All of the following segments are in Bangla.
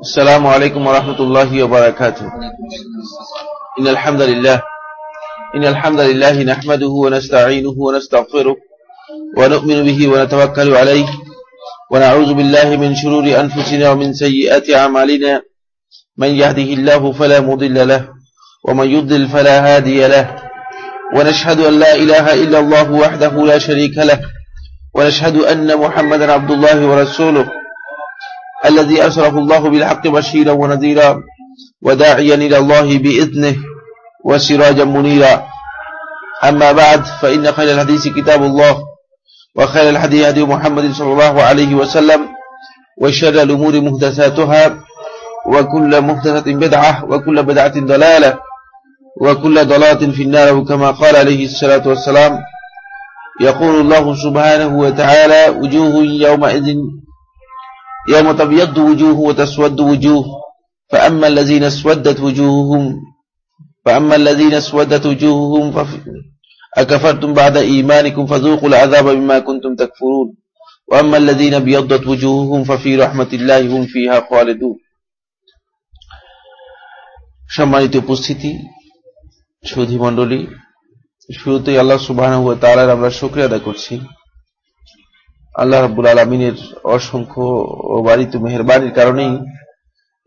السلام عليكم ورحمة الله وبركاته. إن الحمد لله إن الحمد لله نحمده ونستعينه ونستغفره ونؤمن به ونتوكل عليه ونعوذ بالله من شرور أنفسنا ومن سيئات أعمالنا. من يهده الله فلا مضل له ومن يضلل فلا هادي له. ونشهد أن لا إله إلا الله وحده لا شريك له. ونشهد أن محمدا عبد الله ورسوله. الذي أرسله الله بالحق بشيرا ونذيرا وداعيا إلى الله بإذنه وسراجا منيرا. أما بعد فإن خير الحديث كتاب الله وخير الحديث هدي محمد صلى الله عليه وسلم وشر الأمور مهدساتها وكل مهدسة بدعة وكل بدعة ضلالة وكل ضلالة في النار وكما قال عليه الصلاة والسلام. يقول الله سبحانه وتعالى وجوه يومئذ يوم تبيض وجوه وتسود وجوه فأما الذين اسودت وجوههم فأما الذين اسودت وجوههم فف... أكفرتم بعد إيمانكم فذوقوا العذاب بما كنتم تكفرون وأما الذين ابيضت وجوههم ففي رحمة الله هم فيها خالدون সম্মানিত উপস্থিতি সুধী মণ্ডলী শুরুতেই আল্লাহ সুবাহ তালার আমরা শুক্রিয়া আদায় করছি আল্লাহ রাবুল আলমিনের অসংখ্য বাড়িতে মেহরবানির কারণেই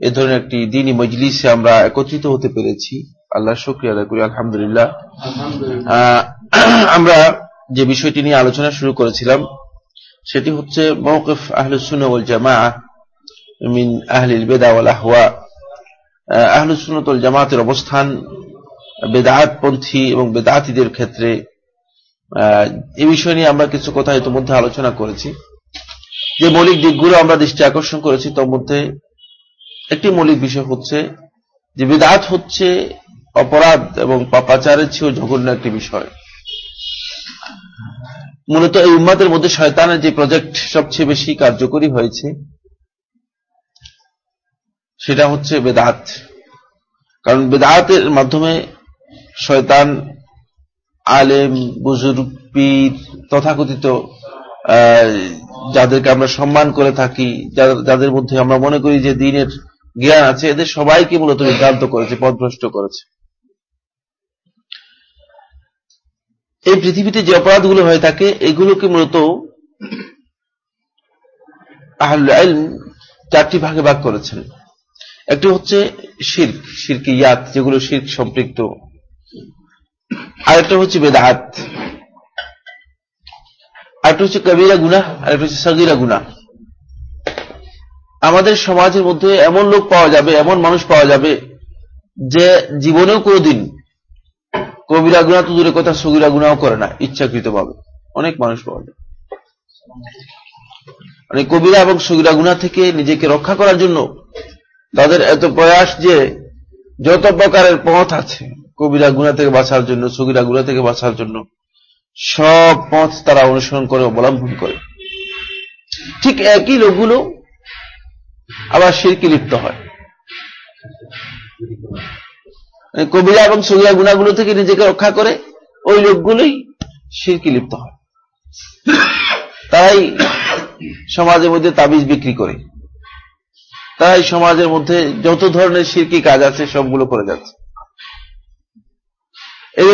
এ ধরনের একটি দিনই মজলিসে আমরা একত্রিত হতে পেরেছি। আল্লাহ শুক্রিয়া আদায় করি, আলহামদুলিল্লাহ। আমরা যে বিষয়টি নিয়ে আলোচনা শুরু করেছিলাম, সেটি হচ্ছে মৌকফ আহলুসুন ওল জামা মিন আহলিল বেদা ওয়াল আহওয়া। আহলুসুনতল জামাতের অবস্থান বেদাতপন্থী এবং বেদাতিদের ক্ষেত্রে এই বিষয় নিয়ে আমরা কিছু কথা ইতিমধ্যে আলোচনা করেছি। যে মৌলিক দিকগুলো আমরা দৃষ্টি আকর্ষণ করেছি, তার মধ্যে একটি মৌলিক বিষয় হচ্ছে যে বেদাত হচ্ছে অপরাধ এবং পাপাচারের চেয়েও জঘন্য একটি বিষয়। মূলত এই উম্মাদের মধ্যে শয়তানের যে প্রজেক্ট সবচেয়ে বেশি কার্যকরী হয়েছে, সেটা হচ্ছে বেদাত। কারণ বেদাতের মাধ্যমে শয়তান আলেম, বুজুর্গ, পীর, তথাকথিত যাদেরকে আমরা সম্মান করে থাকি যাদের মধ্যে আমরা মনে করি যে দিনের জ্ঞান আছে, এদের সবাইকে মূলত বিভ্রান্ত করেছে পথভ্রষ্ট করেছে। এই পৃথিবীতে যে অপরাধগুলো হয়ে থাকে, এগুলোকে মূলত চারটি ভাগে ভাগ করেছেন। একটি হচ্ছে শির্ক শিরকি ইয়াত যেগুলো শির্ক সম্পৃক্ত। আরেকটা হচ্ছে বেদাহাত। আরেকটা হচ্ছে কবিরা গুনা আরেকটা হচ্ছে সগিরা গুনা আমাদের সমাজের মধ্যে এমন লোক পাওয়া যাবে, এমন মানুষ পাওয়া যাবে যে জীবনেও কোনোদিন কবিরা গুণা তো দূরে কথা, সগিরা গুণাও করে না ইচ্ছাকৃত ভাবে অনেক মানুষ পাওয়া যায়। মানে কবিরা এবং সগিরা গুণা থেকে নিজেকে রক্ষা করার জন্য তাদের এত প্রয়াস যে যত প্রকারের পথ আছে কবিরা গুণা থেকে বাঁচার জন্য, সগিরা গুণা থেকে বাঁচার জন্য সব পথ তারা অনুসরণ করে অবলম্বন করে। ঠিক একই লোকগুলো আবার শিরকি লিপ্ত হয়। কবিরা এবং সগিরা গুণাগুলো থেকে নিজেকে রক্ষা করে ওই লোকগুলোই শিরকি লিপ্ত হয়। তাই সমাজের মধ্যে তাবিজ বিক্রি করে। তাই সমাজের মধ্যে যত ধরনের শিরকি কাজ আছে সবগুলো করে যাচ্ছে। এই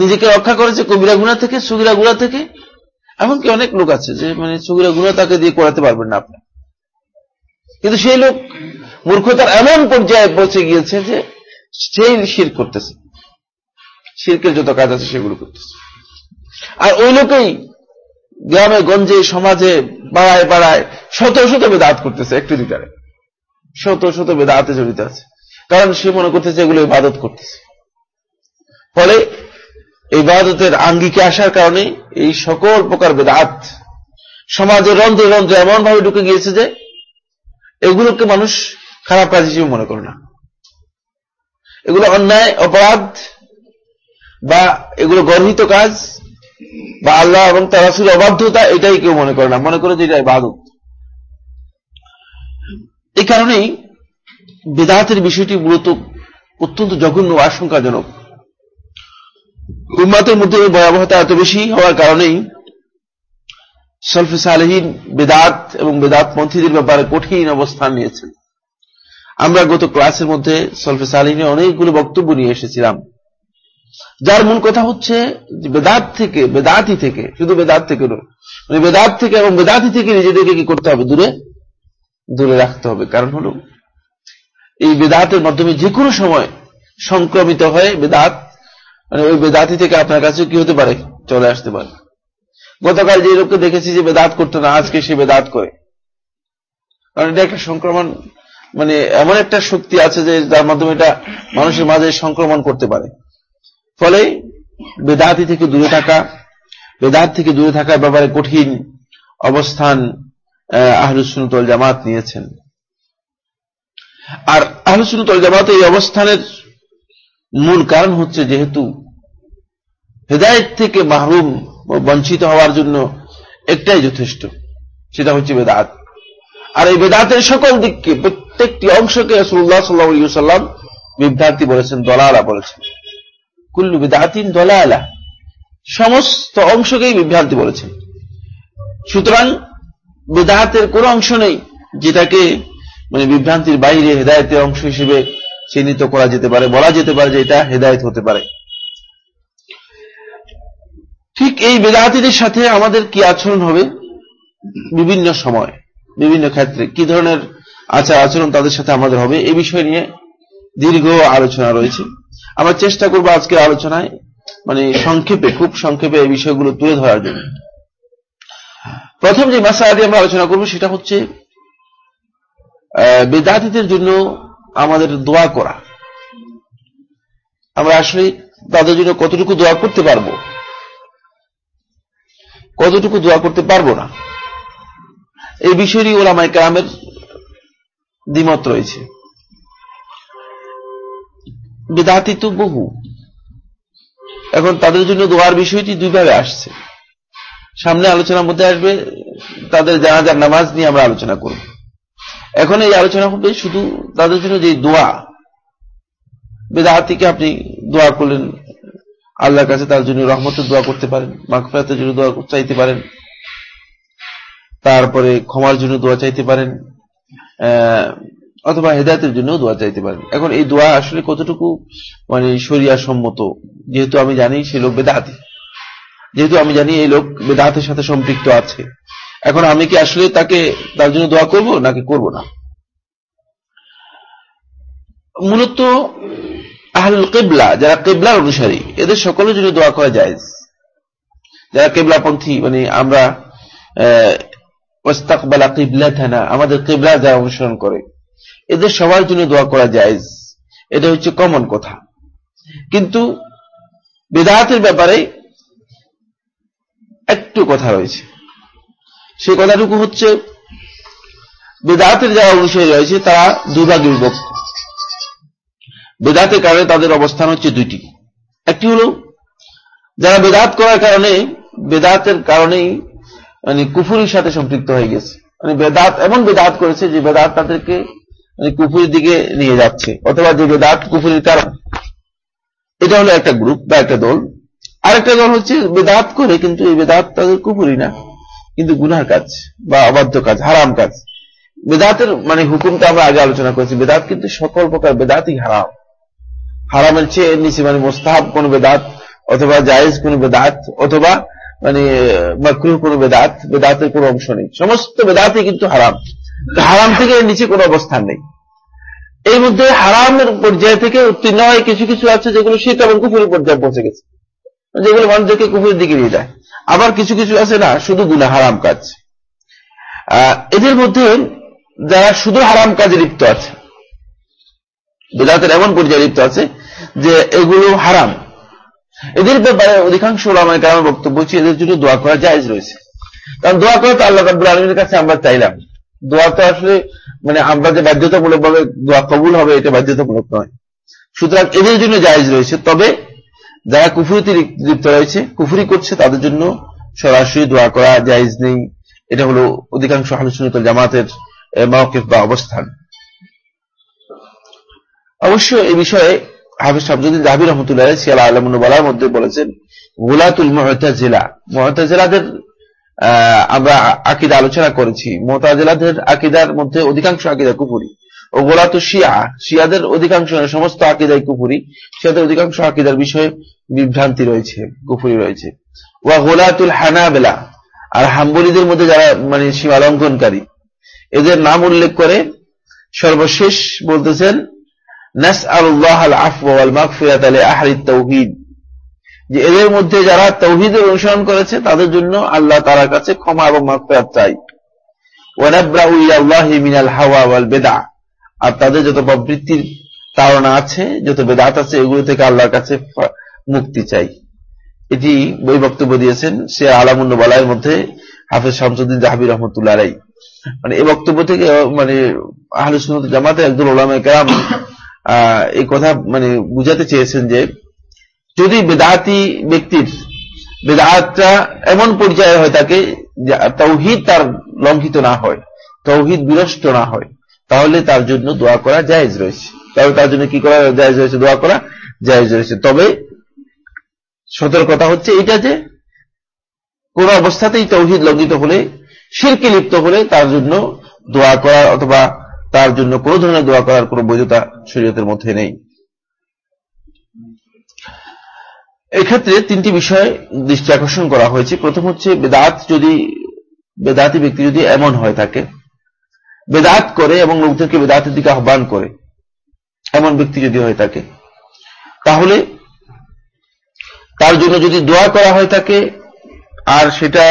নিজেকে রক্ষা করেছে কবিরা গুণা থেকে সুগিরা গুণা থেকে। এমনকি অনেক লোক আছে যে মানে সুগিরা গুণা তাকে দিয়ে করাতে পারবেন না আপনি। কিন্তু সেই লোক মূর্খতার এমন পর্যায়ে পৌঁছে গিয়েছে যে, সেই শির করতেছে। শিরকের যত কাজ আছে সেগুলো করতেছে। আর ওই লোকেই গ্রামে, গঞ্জে, সমাজে পাড়ায় পাড়ায় শত শত বেদাত করতেছে একটু দিকারে শত শত বেদাতে জড়িত আছে। কারণ সে মনে করতেছে এগুলো ইবাদত করতেছে। ফলে এই বাদতের আঙ্গিকে আসার কারণে এই সকল প্রকার বেদাত সমাজের রন্ধ্রে রন্ধ্রে এমন ভাবে ঢুকে গিয়েছে যে এগুলোকে মানুষ খারাপ কাজ হিসেবে মনে করে না। এগুলো অন্যায়, অপরাধ বা এগুলো গর্হিত কাজ বা আল্লাহ এবং তার অবাধ্যতা এটাই কেউ মনে করে না। মনে করে যে এটা ইবাদত। এই কারণেই বেদাতের বিষয়টি মূলত অত্যন্ত জঘন্য আশঙ্কাজনক। উম্মাতের মধ্যে ভয়াবহতা এত বেশি হওয়ার কারণেই সলফে সালেহীন বেদাত এবং বেদাত পন্থীদের ব্যাপারে কঠিন অবস্থান নিয়েছেন। আমরা গত ক্লাসের মধ্যে সলফে সালেহীনের অনেকগুলো বক্তব্য নিয়ে এসেছিলাম। যার মূল কথা হচ্ছে বেদাত থেকে, বেদাতি থেকে, শুধু বেদাত থেকে নয় মানে বেদাত থেকে এবং বেদাতি থেকে নিজেদেরকে কি করতে হবে? দূরে দূরে রাখতে হবে। কারণ হল, এই বেদাতের মাধ্যমে যে কোনো সময় সংক্রমিত হয়ে বেদাত মানে ওই বেদাতি থেকে আপনার কাছে কি হতে পারে? চলে আসতে পারে। গতকাল যে লোককে দেখেছি যে বেদাত করতো না, আজকে সে বেদাত করে। কারণ এটা একটা সংক্রমণ মানে এমন একটা শক্তি আছে যে যার মাধ্যমে এটা মানুষের মাঝে সংক্রমণ করতে পারে। ফলে বেদাতি থেকে দূরে থাকা, বেদাত থেকে দূরে থাকার ব্যাপারে কঠিন অবস্থান আহলুসুনতল জামাত নিয়েছেন। আর আহলুসুনতল জামাত এই অবস্থানের মূল কারণ হচ্ছে যেহেতু হেদায়ত থেকে মাহরুম বঞ্চিত হওয়ার জন্য একটাই যথেষ্ট, সেটা হচ্ছে বেদাত। আর এই বেদাতের সকল দিককে, প্রত্যেকটি অংশকে রসুল্লাহ সাল্লাহ সাল্লাম বিভ্রান্তি বলেছেন, দলালা বলেছেন। কুল্লু বেদাতিন দলালা, সমস্ত অংশকেই বিভ্রান্তি বলেছেন। সুতরাং বেদাতের কোন অংশ নেই যেটাকে মানে বিভ্রান্তির বাইরে হেদায়তের অংশ হিসেবে চিহ্নিত করা যেতে পারে, বলা যেতে পারে যে এটা হেদায়ত হতে পারে। ঠিক এই বেদাতিদের সাথে আমাদের কি আচরণ হবে? বিভিন্ন সময়, বিভিন্ন ক্ষেত্রে। কি ধরনের আচার আচরণ তাদের সাথে আমাদের হবে? এই বিষয় নিয়ে দীর্ঘ আলোচনা রয়েছে। আমরা চেষ্টা করব আজকের আলোচনায় মানে সংক্ষেপে, খুব সংক্ষেপে এই বিষয়গুলো তুলে ধরার জন্য। প্রথম যে মাসালাটি আমরা আলোচনা করব সেটা হচ্ছে বেদাতিদের জন্য আমাদের দোয়া করা। আমরা আসলে তাদের জন্য কতটুকু দোয়া করতে পারব? কতটুকু দোয়া করতে পারব না? এই বিষয়টি ওলামাই কালামের দ্বিমত রয়েছে। বেদাতি তো বহু। এখন তাদের জন্য দোয়ার বিষয়টি দুইভাবে আসছে। সামনে আলোচনার মধ্যে আসবে, তাদের জানাজার নামাজ নিয়ে আমরা আলোচনা করব। এখন এই আলোচনা হবে শুধু তাদের জন্য যে দোয়া বেদাহাতিকে আপনি দোয়া করলেন আল্লাহর কাছে তার জন্য রহমতের দোয়া করতে পারেন মাকফরাতের জন্য দোয়া চাইতে পারেন, তারপরে ক্ষমার জন্য দোয়া চাইতে পারেন অথবা হেদায়তের জন্য দোয়া চাইতে পারেন। এখন এই দোয়া আসলে কতটুকু মানে শরিয়া সম্মত যেহেতু আমি জানি সে লোক বেদাহাতি যেহেতু আমি জানি এই লোক বেদাহাতের সাথে সম্পৃক্ত আছে। এখন আমি কি আসলে তাকে তার জন্য দোয়া করব নাকি করব না? মূলত আহলুল কেবলা, যারা কেবলার অনুসারী, এদের সকলের জন্য দোয়া করা যায় যারা কেবলাপন্থী মানে আমরা ওস্তাকবালা কিবলা থানা আমাদের কেবলা যারা অনুসরণ করে, এদের সবার জন্য দোয়া করা যায় এটা হচ্ছে কমন কথা। কিন্তু বেদাহাতের ব্যাপারে একটু কথা রয়েছে। সেই কথাটুকু হচ্ছে, বেদাতের যারা অনুসারী রয়েছে, তারা দুভাগে বিভক্ত বেদাতের কারণে তাদের অবস্থান হচ্ছে দুইটি। একটি হল, যারা বেদাত করার কারণে, বেদাতের কারণেই মানে কুফুরির সাথে সম্পৃক্ত হয়ে গেছে। মানে বেদাত এমন বেদাত করেছে যে বেদাত তাদেরকে মানে কুফুরির দিকে নিয়ে যাচ্ছে, অথবা যে বেদাত কুফুরির কারণ। এটা হলো একটা গ্রুপ বা একটা দল। আরেকটা দল হচ্ছে বেদাত করে, কিন্তু এই বেদাত তাদের কুফুরি না। কিন্তু গুনার কাজ বা অবাধ্য কাজ, হারাম কাজ। বেদাতের মানে হুকুমটা আমরা আগে আলোচনা করেছি, বেদাত কিন্তু সকল প্রকার বেদাতই হারাম। হারামের চেয়ে নিচে মানে মোস্তাহাব কোন বেদাত অথবা জায়েজ কোন বেদাত অথবা মানে মাকরুহ কোন বেদাত, বেদাতের কোন অংশ নেই। সমস্ত বেদাতই কিন্তু হারাম। হারাম থেকে নিচে কোন অবস্থান নেই। এই মধ্যে হারামের পর্যায় থেকে উত্তীর্ণ হয় কিছু কিছু আছে যেগুলো শীত এবং কুপুরের পর্যায়ে পৌঁছে গেছে। যেগুলো মানুষদেরকে কুপুরের দিকে নিয়ে যায়। আবার কিছু কিছু আছে না, শুধু গুণা হারাম কাজ। এদের মধ্যে যারা শুধু হারাম কাজে লিপ্ত আছে, বেদাতের এমন পর্যায়ে লিপ্ত আছে যে এগুলো হারাম। এদের ব্যাপারে অধিকাংশ ওলামায় কারণ বক্তব্য হচ্ছে এদের জন্য দোয়া করা জায়জ রয়েছে। কারণ দোয়া করা তো আল্লাহ রাবুল আলমীর কাছে আমরা চাইলাম। দোয়া তো আসলে মানে আমরা যে বাধ্যতামূলক ভাবে দোয়া কবুল হবে, এটা বাধ্যতামূলক নয়। সুতরাং এদের জন্য জায়জ রয়েছে। তবে যারা কুফুরিতে লিপ্ত রয়েছে, কুফুরি করছে, তাদের জন্য সরাসরি দোয়া করা জায়জ নেই। এটা হলো অধিকাংশ আলোচনিত জামাতের মহকিফ বা অবস্থান। অবশ্য এই বিষয়ে হাফিজ শামসুদ্দিন জাহাবি রহমতুল্লাহ সিয়াল আলমন বলার মধ্যে বলেছেন, গোলাতুল মহতাজিলা মহতাজিলাদের আমরা আকিদা আলোচনা করেছি। মোতাজেলাদের আকিদার মধ্যে অধিকাংশ আকিদা কুপুরি ও গোলাত শিয়া, শিয়াদের অধিকাংশ সমস্ত আকিদাই কুপুরি শিয়াদের অধিকাংশ আকিদার বিষয়ে বিভ্রান্তি রয়েছে কুপুরি রয়েছে। ওয়া গোলাতুল হানাবেলা, আর হাম্বলিদের মধ্যে যারা মানে সীমা লঙ্ঘনকারী এদের নাম উল্লেখ করে সর্বশেষ বলতেছেন যে এদের মধ্যে যারা তৌহিদের অনুসরণ করেছে, তাদের জন্য আল্লাহ কাছে ক্ষমা এবং চাই। আর তাদের যত প্রবৃত্তির আছে, যত বেদাত আছে, এগুলো থেকে আল্লাহর কাছে মুক্তি চাই। এটি বই বক্তব্য দিয়েছেন সে আলামুন্ন বলায়ের মধ্যে হাফেজ শামসুদ্দিন জাহাবি রহমতুল্লাহ মানে এই বক্তব্য থেকে মানে আহলে সুন্নত জামাতে একজন ওলামে কেরাম এই কথা মানে বুঝাতে চেয়েছেন যে যদি বেদাতি ব্যক্তির বেদাতটা এমন পর্যায়ে হয় তাকে তৌহিদ তার লঙ্ঘিত না হয় তৌহিদ বিনষ্ট না হয়, তাহলে তার জন্য দোয়া করা জায়েজ রয়েছে। তাহলে তার জন্য কি করা জায়েজ রয়েছে? দোয়া করা জায়েজ রয়েছে। তবে সতর্কতা হচ্ছে এটা যে কোন অবস্থাতেই তৌহিদ লঙ্ঘিত হলে, শিরকে লিপ্ত হলে তার জন্য দোয়া করা অথবা তার জন্য কোন ধরনের দোয়া করার কোন বৈধতা শরীয়তের মধ্যে নেই। এক্ষেত্রে তিনটি বিষয় দৃষ্টি আকর্ষণ করা হয়েছে। প্রথম হচ্ছে, বেদাত যদি, বেদাতি ব্যক্তি যদি এমন হয় থাকে, বেদাত করে এবং লোকদেরকে বেদাতের দিকে আহ্বান করে, এমন ব্যক্তি যদি হয়ে থাকে, তাহলে তার জন্য যদি দোয়া করা হয় থাকে, আর সেটা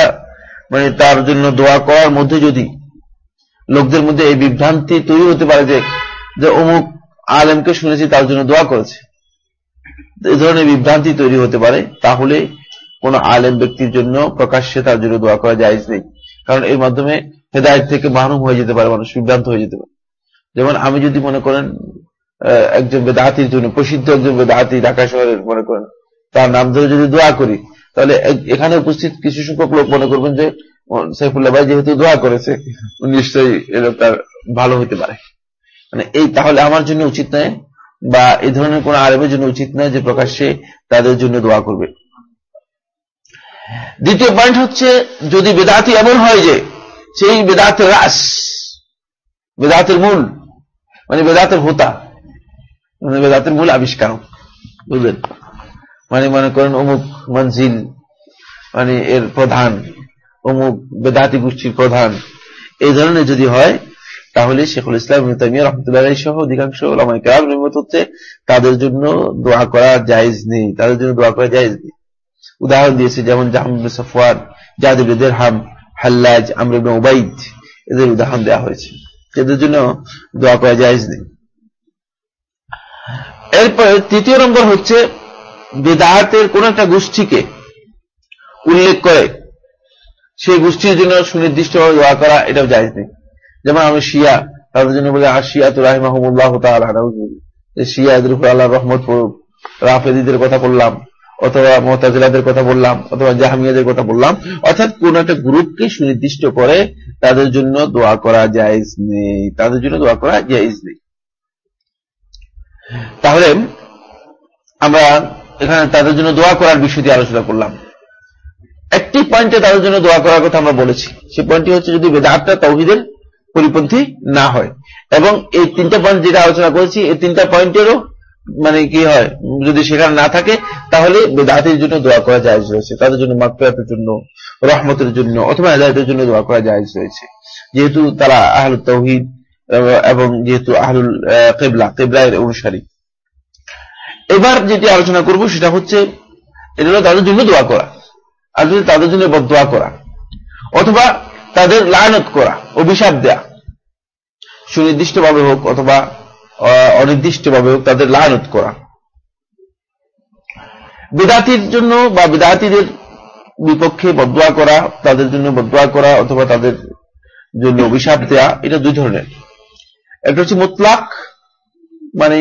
মানে তার জন্য দোয়া করার মধ্যে যদি লোকদের মধ্যে এই বিভ্রান্তি তৈরি হতে পারে যে যে অমুক আলেমকে শুনেছি, তার জন্য দোয়া করেছে। এই ধরনের বিভ্রান্তি তৈরি হতে পারে, তাহলে কোন আলেম ব্যক্তির জন্য প্রকাশ্যে তার জন্য দোয়া করা যায় নেই। কারণ এর মাধ্যমে হেদায়ত থেকে মাহরুম হয়ে যেতে পারে, মানুষ বিভ্রান্ত হয়ে যেতে পারে। যেমন আমি যদি মনে করেন একজন বেদাহাতির জন্য, প্রসিদ্ধ একজন বেদাহাতি ঢাকা শহরের মনে করেন, তার নাম ধরে যদি দোয়া করি, তাহলে এখানে উপস্থিত কিছু সংখ্যক লোক মনে করবেন যে সাইফুল্লাহ ভাই যেহেতু দোয়া করেছে নিশ্চয়ই তার ভালো হতে পারে। মানে এই তাহলে আমার জন্য উচিত নয় বা এই ধরনের কোন আরবের জন্য উচিত নয় যে প্রকাশ্যে তাদের জন্য দোয়া করবে। দ্বিতীয় পয়েন্ট হচ্ছে, যদি বেদাতি এমন হয় যে সেই বেদাতের রাস, বেদাতের মূল মানে বেদাতের হোতা মানে বেদাতের মূল আবিষ্কার বুঝলেন? মানে মনে করেন অমুক মঞ্জিল মানে এর প্রধান অমুক বেদাতি গোষ্ঠীর প্রধান। এই ধরনের যদি হয়, তাহলে শেখুল ইসলাম তামিয়া রহমতুল্লাহ সহ অধিকাংশ হচ্ছে তাদের জন্য দোয়া করা জায়জ নেই। তাদের জন্য দোয়া করা জায়জ নেই। উদাহরণ দিয়েছে যেমন জাহাম সফওয়ান জাদুলেদের হাম হাল্লাজ আমরিব ওবাইদ এদের উদাহরণ দেওয়া হয়েছে। এদের জন্য দোয়া করা জায়জ নেই। এরপরে তৃতীয় নম্বর হচ্ছে বেদাহাতের কোন একটা গোষ্ঠীকে উল্লেখ করে সেই গোষ্ঠীর জন্য সুনির্দিষ্টভাবে দোয়া করা, এটাও জায়জ নেই। যেমন আমি শিয়া, তাদের জন্য বলে শিয়া তো রাহিমাহমুল্লাহ শিয়া, এদের উপর আল্লাহ রহমত পড়ুক। রাফেদিদের কথা বললাম, অথবা মোতাজিলাদের কথা বললাম, অথবা জাহামিয়াদের কথা বললাম, অর্থাৎ কোন একটা গ্রুপকে সুনির্দিষ্ট করে তাদের জন্য দোয়া করা জায়জ নেই। তাদের জন্য দোয়া করা জায়জ নেই। তাহলে আমরা এখানে তাদের জন্য দোয়া করার বিষয়টি আলোচনা করলাম। একটি পয়েন্টে তাদের জন্য দোয়া করার কথা আমরা বলেছি। সেই পয়েন্টটি হচ্ছে যদি বেদাতটা তৌহিদের পরিপন্থী না হয়। এবং এই তিনটা পয়েন্ট যেটা আলোচনা করেছি, এই তিনটা পয়েন্টেরও মানে কি হয়, যদি সেখানে না থাকে, তাহলে বেদাতের জন্য দোয়া করা যায় রয়েছে। তাদের জন্য মাকফিরাতের জন্য, রহমতের জন্য, অথবা হেদায়তের জন্য দোয়া করা যায় রয়েছে। যেহেতু তারা আহল তৌহিদ এবং যেহেতু আহলুল কেবলা কেবলা এর অনুসারী। এবার যেটি আলোচনা করব সেটা হচ্ছে, এটা হলো তাদের জন্য দোয়া করা। আর যদি তাদের জন্য দোয়া করা, অথবা তাদের লায়নত করা, অভিশাপ দেয়া, সুনির্দিষ্টভাবে হোক অথবা অনির্দিষ্টভাবে হোক তাদের লায়নত করা। বিদাতির জন্য বা বিদাতিদের বিপক্ষে বদোয়া করা, তাদের জন্য বদোয়া করা, অথবা তাদের জন্য অভিশাপ দেয়া, এটা দুই ধরনের। একটা হচ্ছে মোতলাক মানে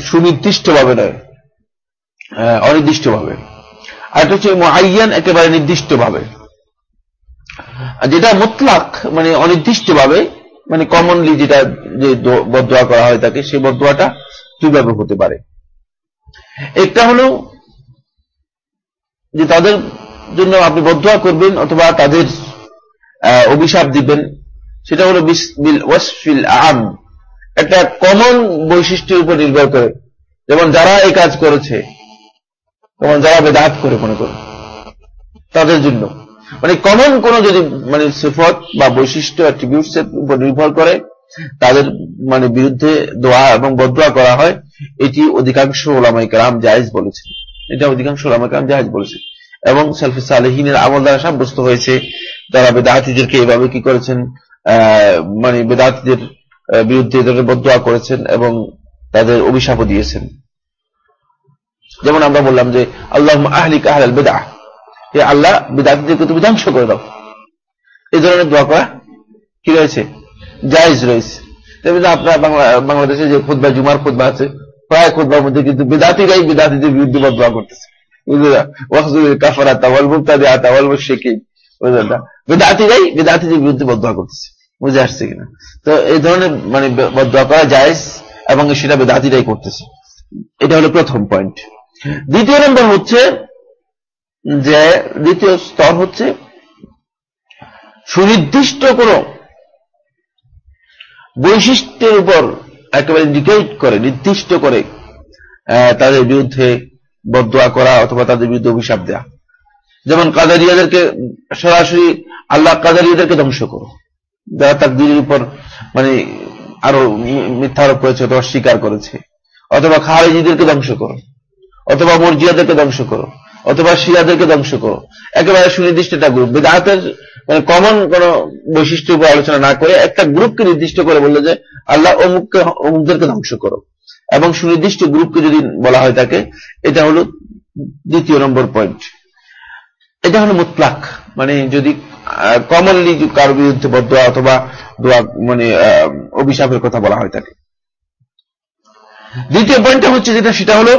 সুনির্দিষ্টভাবে নয় অনির্দিষ্টভাবে। আর একটা হচ্ছে আইয়ান একেবারে নির্দিষ্টভাবে। যেটা মোতলাক মানে অনির্দিষ্টভাবে মানে কমনলি যেটা যে বদোয়া করা হয় তাকে সেই বদোয়াটা দুইভাবে হতে পারে। একটা হলো যে তাদের জন্য আপনি বদয়া করবেন অথবা তাদের অভিশাপ দিবেন, সেটা হলো ওয়াসফিল আম। একটা কমন বৈশিষ্ট্যের উপর নির্ভর করে। যেমন যারা এই কাজ করেছে যেমন যারা বেদাত করে মনে করে। তাদের জন্য। মানে কমন কোন যদি মানে সিফত বা বৈশিষ্ট্য অ্যাট্রিবিউটস এর উপর নির্ভর করে, তাদের মানে বিরুদ্ধে দোয়া এবং বদোয়া করা হয়, এটি অধিকাংশ ওলামাই কালাম জায়েজ বলেছে। এটা অধিকাংশ ওলামাই কালাম জায়েজ বলেছে। এবং সেলফি সালেহিনের আমল দ্বারা সাব্যস্ত হয়েছে তারা বেদাহাতিদেরকে এভাবে কি করেছেন মানে বেদাহাতিদের বিরুদ্ধে এদের বদোয়া করেছেন এবং তাদের অভিশাপও দিয়েছেন। যেমন আমরা বললাম যে আল্লাহ আহলিক আহলাল বেদা যে আল্লাহ বিদাতিদেরকে তুমি ধ্বংস করে দাও। এই ধরনের দোয়া করা কি রয়েছে? জায়জ রয়েছে। আপনার বাংলাদেশে যে খুদ্া জুমার খুদ্া আছে, প্রায় খুদ্বার মধ্যে কিন্তু বিদাতিরাই বিদাতিদের বিরুদ্ধে দোয়া করতেছে। কাফারা তাওয়াল মুক্তা দেয়া তাওয়াল শেখে বেদাতিরাই বেদাতিদের বিরুদ্ধে বদয়া করতেছে। বুঝে আসছে কিনা? তো এই ধরনের মানে বদয়া করা যায় এবং সেটা বেদাতিরাই করতেছে। এটা হলো প্রথম পয়েন্ট দ্বিতীয় নম্বর হচ্ছে যে দ্বিতীয় স্তর হচ্ছে সুনির্দিষ্ট কোন বৈশিষ্ট্যের উপর একেবারে ইন্ডিকেট করে, নির্দিষ্ট করে তাদের বিরুদ্ধে বদোয়া করা অথবা তাদের বিরুদ্ধে অভিশাপ দেয়া। যেমন কাদারিয়াদেরকে সরাসরি আল্লাহ কাদারিয়াদেরকে ধ্বংস করো। যারা তার দিনের উপর মানে আরও মিথ্যা আরোপ করেছে অথবা স্বীকার করেছে। অথবা খারেজিদেরকে ধ্বংস করো। অথবা মর্জিয়াদেরকে ধ্বংস করো, অথবা শিয়াদেরকে ধ্বংস করো। একেবারে সুনির্দিষ্ট একটা গ্রুপ বেদাতের মানে কমন কোন বৈশিষ্ট্য উপর আলোচনা না করে একটা গ্রুপকে নির্দিষ্ট করে বলল যে, আল্লাহ অমুককে, অমুকদেরকে ধ্বংস করো। এবং সুনির্দিষ্ট গ্রুপকে যদি বলা হয় তাকে, এটা হলো দ্বিতীয় নম্বর পয়েন্ট এটা হলো মুতলাক। মানে যদি কমনলি কারও বিরুদ্ধে বদোয়া অথবা দোয়া মানে অভিশাপের কথা বলা হয় তাকে। দ্বিতীয় পয়েন্টটা হচ্ছে যেটা, সেটা হলো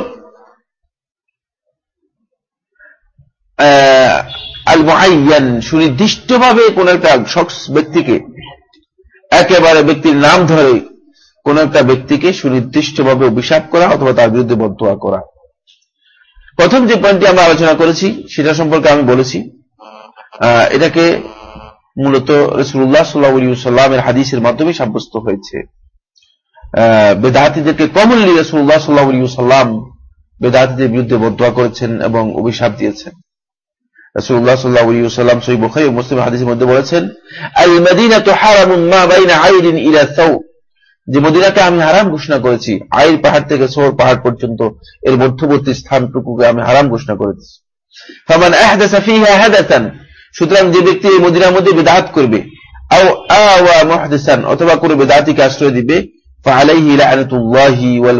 আল মহাইয়ান সুনির্দিষ্টভাবে কোন একটা শখস ব্যক্তিকে একেবারে ব্যক্তির নাম ধরে কোন একটা ব্যক্তিকে সুনির্দিষ্টভাবে অভিশাপ করা অথবা তার বিরুদ্ধে বদোয়া করা। প্রথম যে পয়েন্টটি আমরা আলোচনা করেছি, সেটা সম্পর্কে আমি বলেছি। এটাকে মূলত রসুল্লাহ সাল্লাহামের হাদিসের মাধ্যমে সাব্যস্ত হয়েছে। বেদাহাতিদেরকে কমনলি রসুল্লাহ সাল্লাহ সাল্লাম বেদাহাতিদের বিরুদ্ধে বদোয়া করেছেন এবং অভিশাপ দিয়েছেন। সুতরাং যে ব্যক্তি এই মদিনার মধ্যে করবে অথবা কোনো আশ্রয় দিবে ওয়াল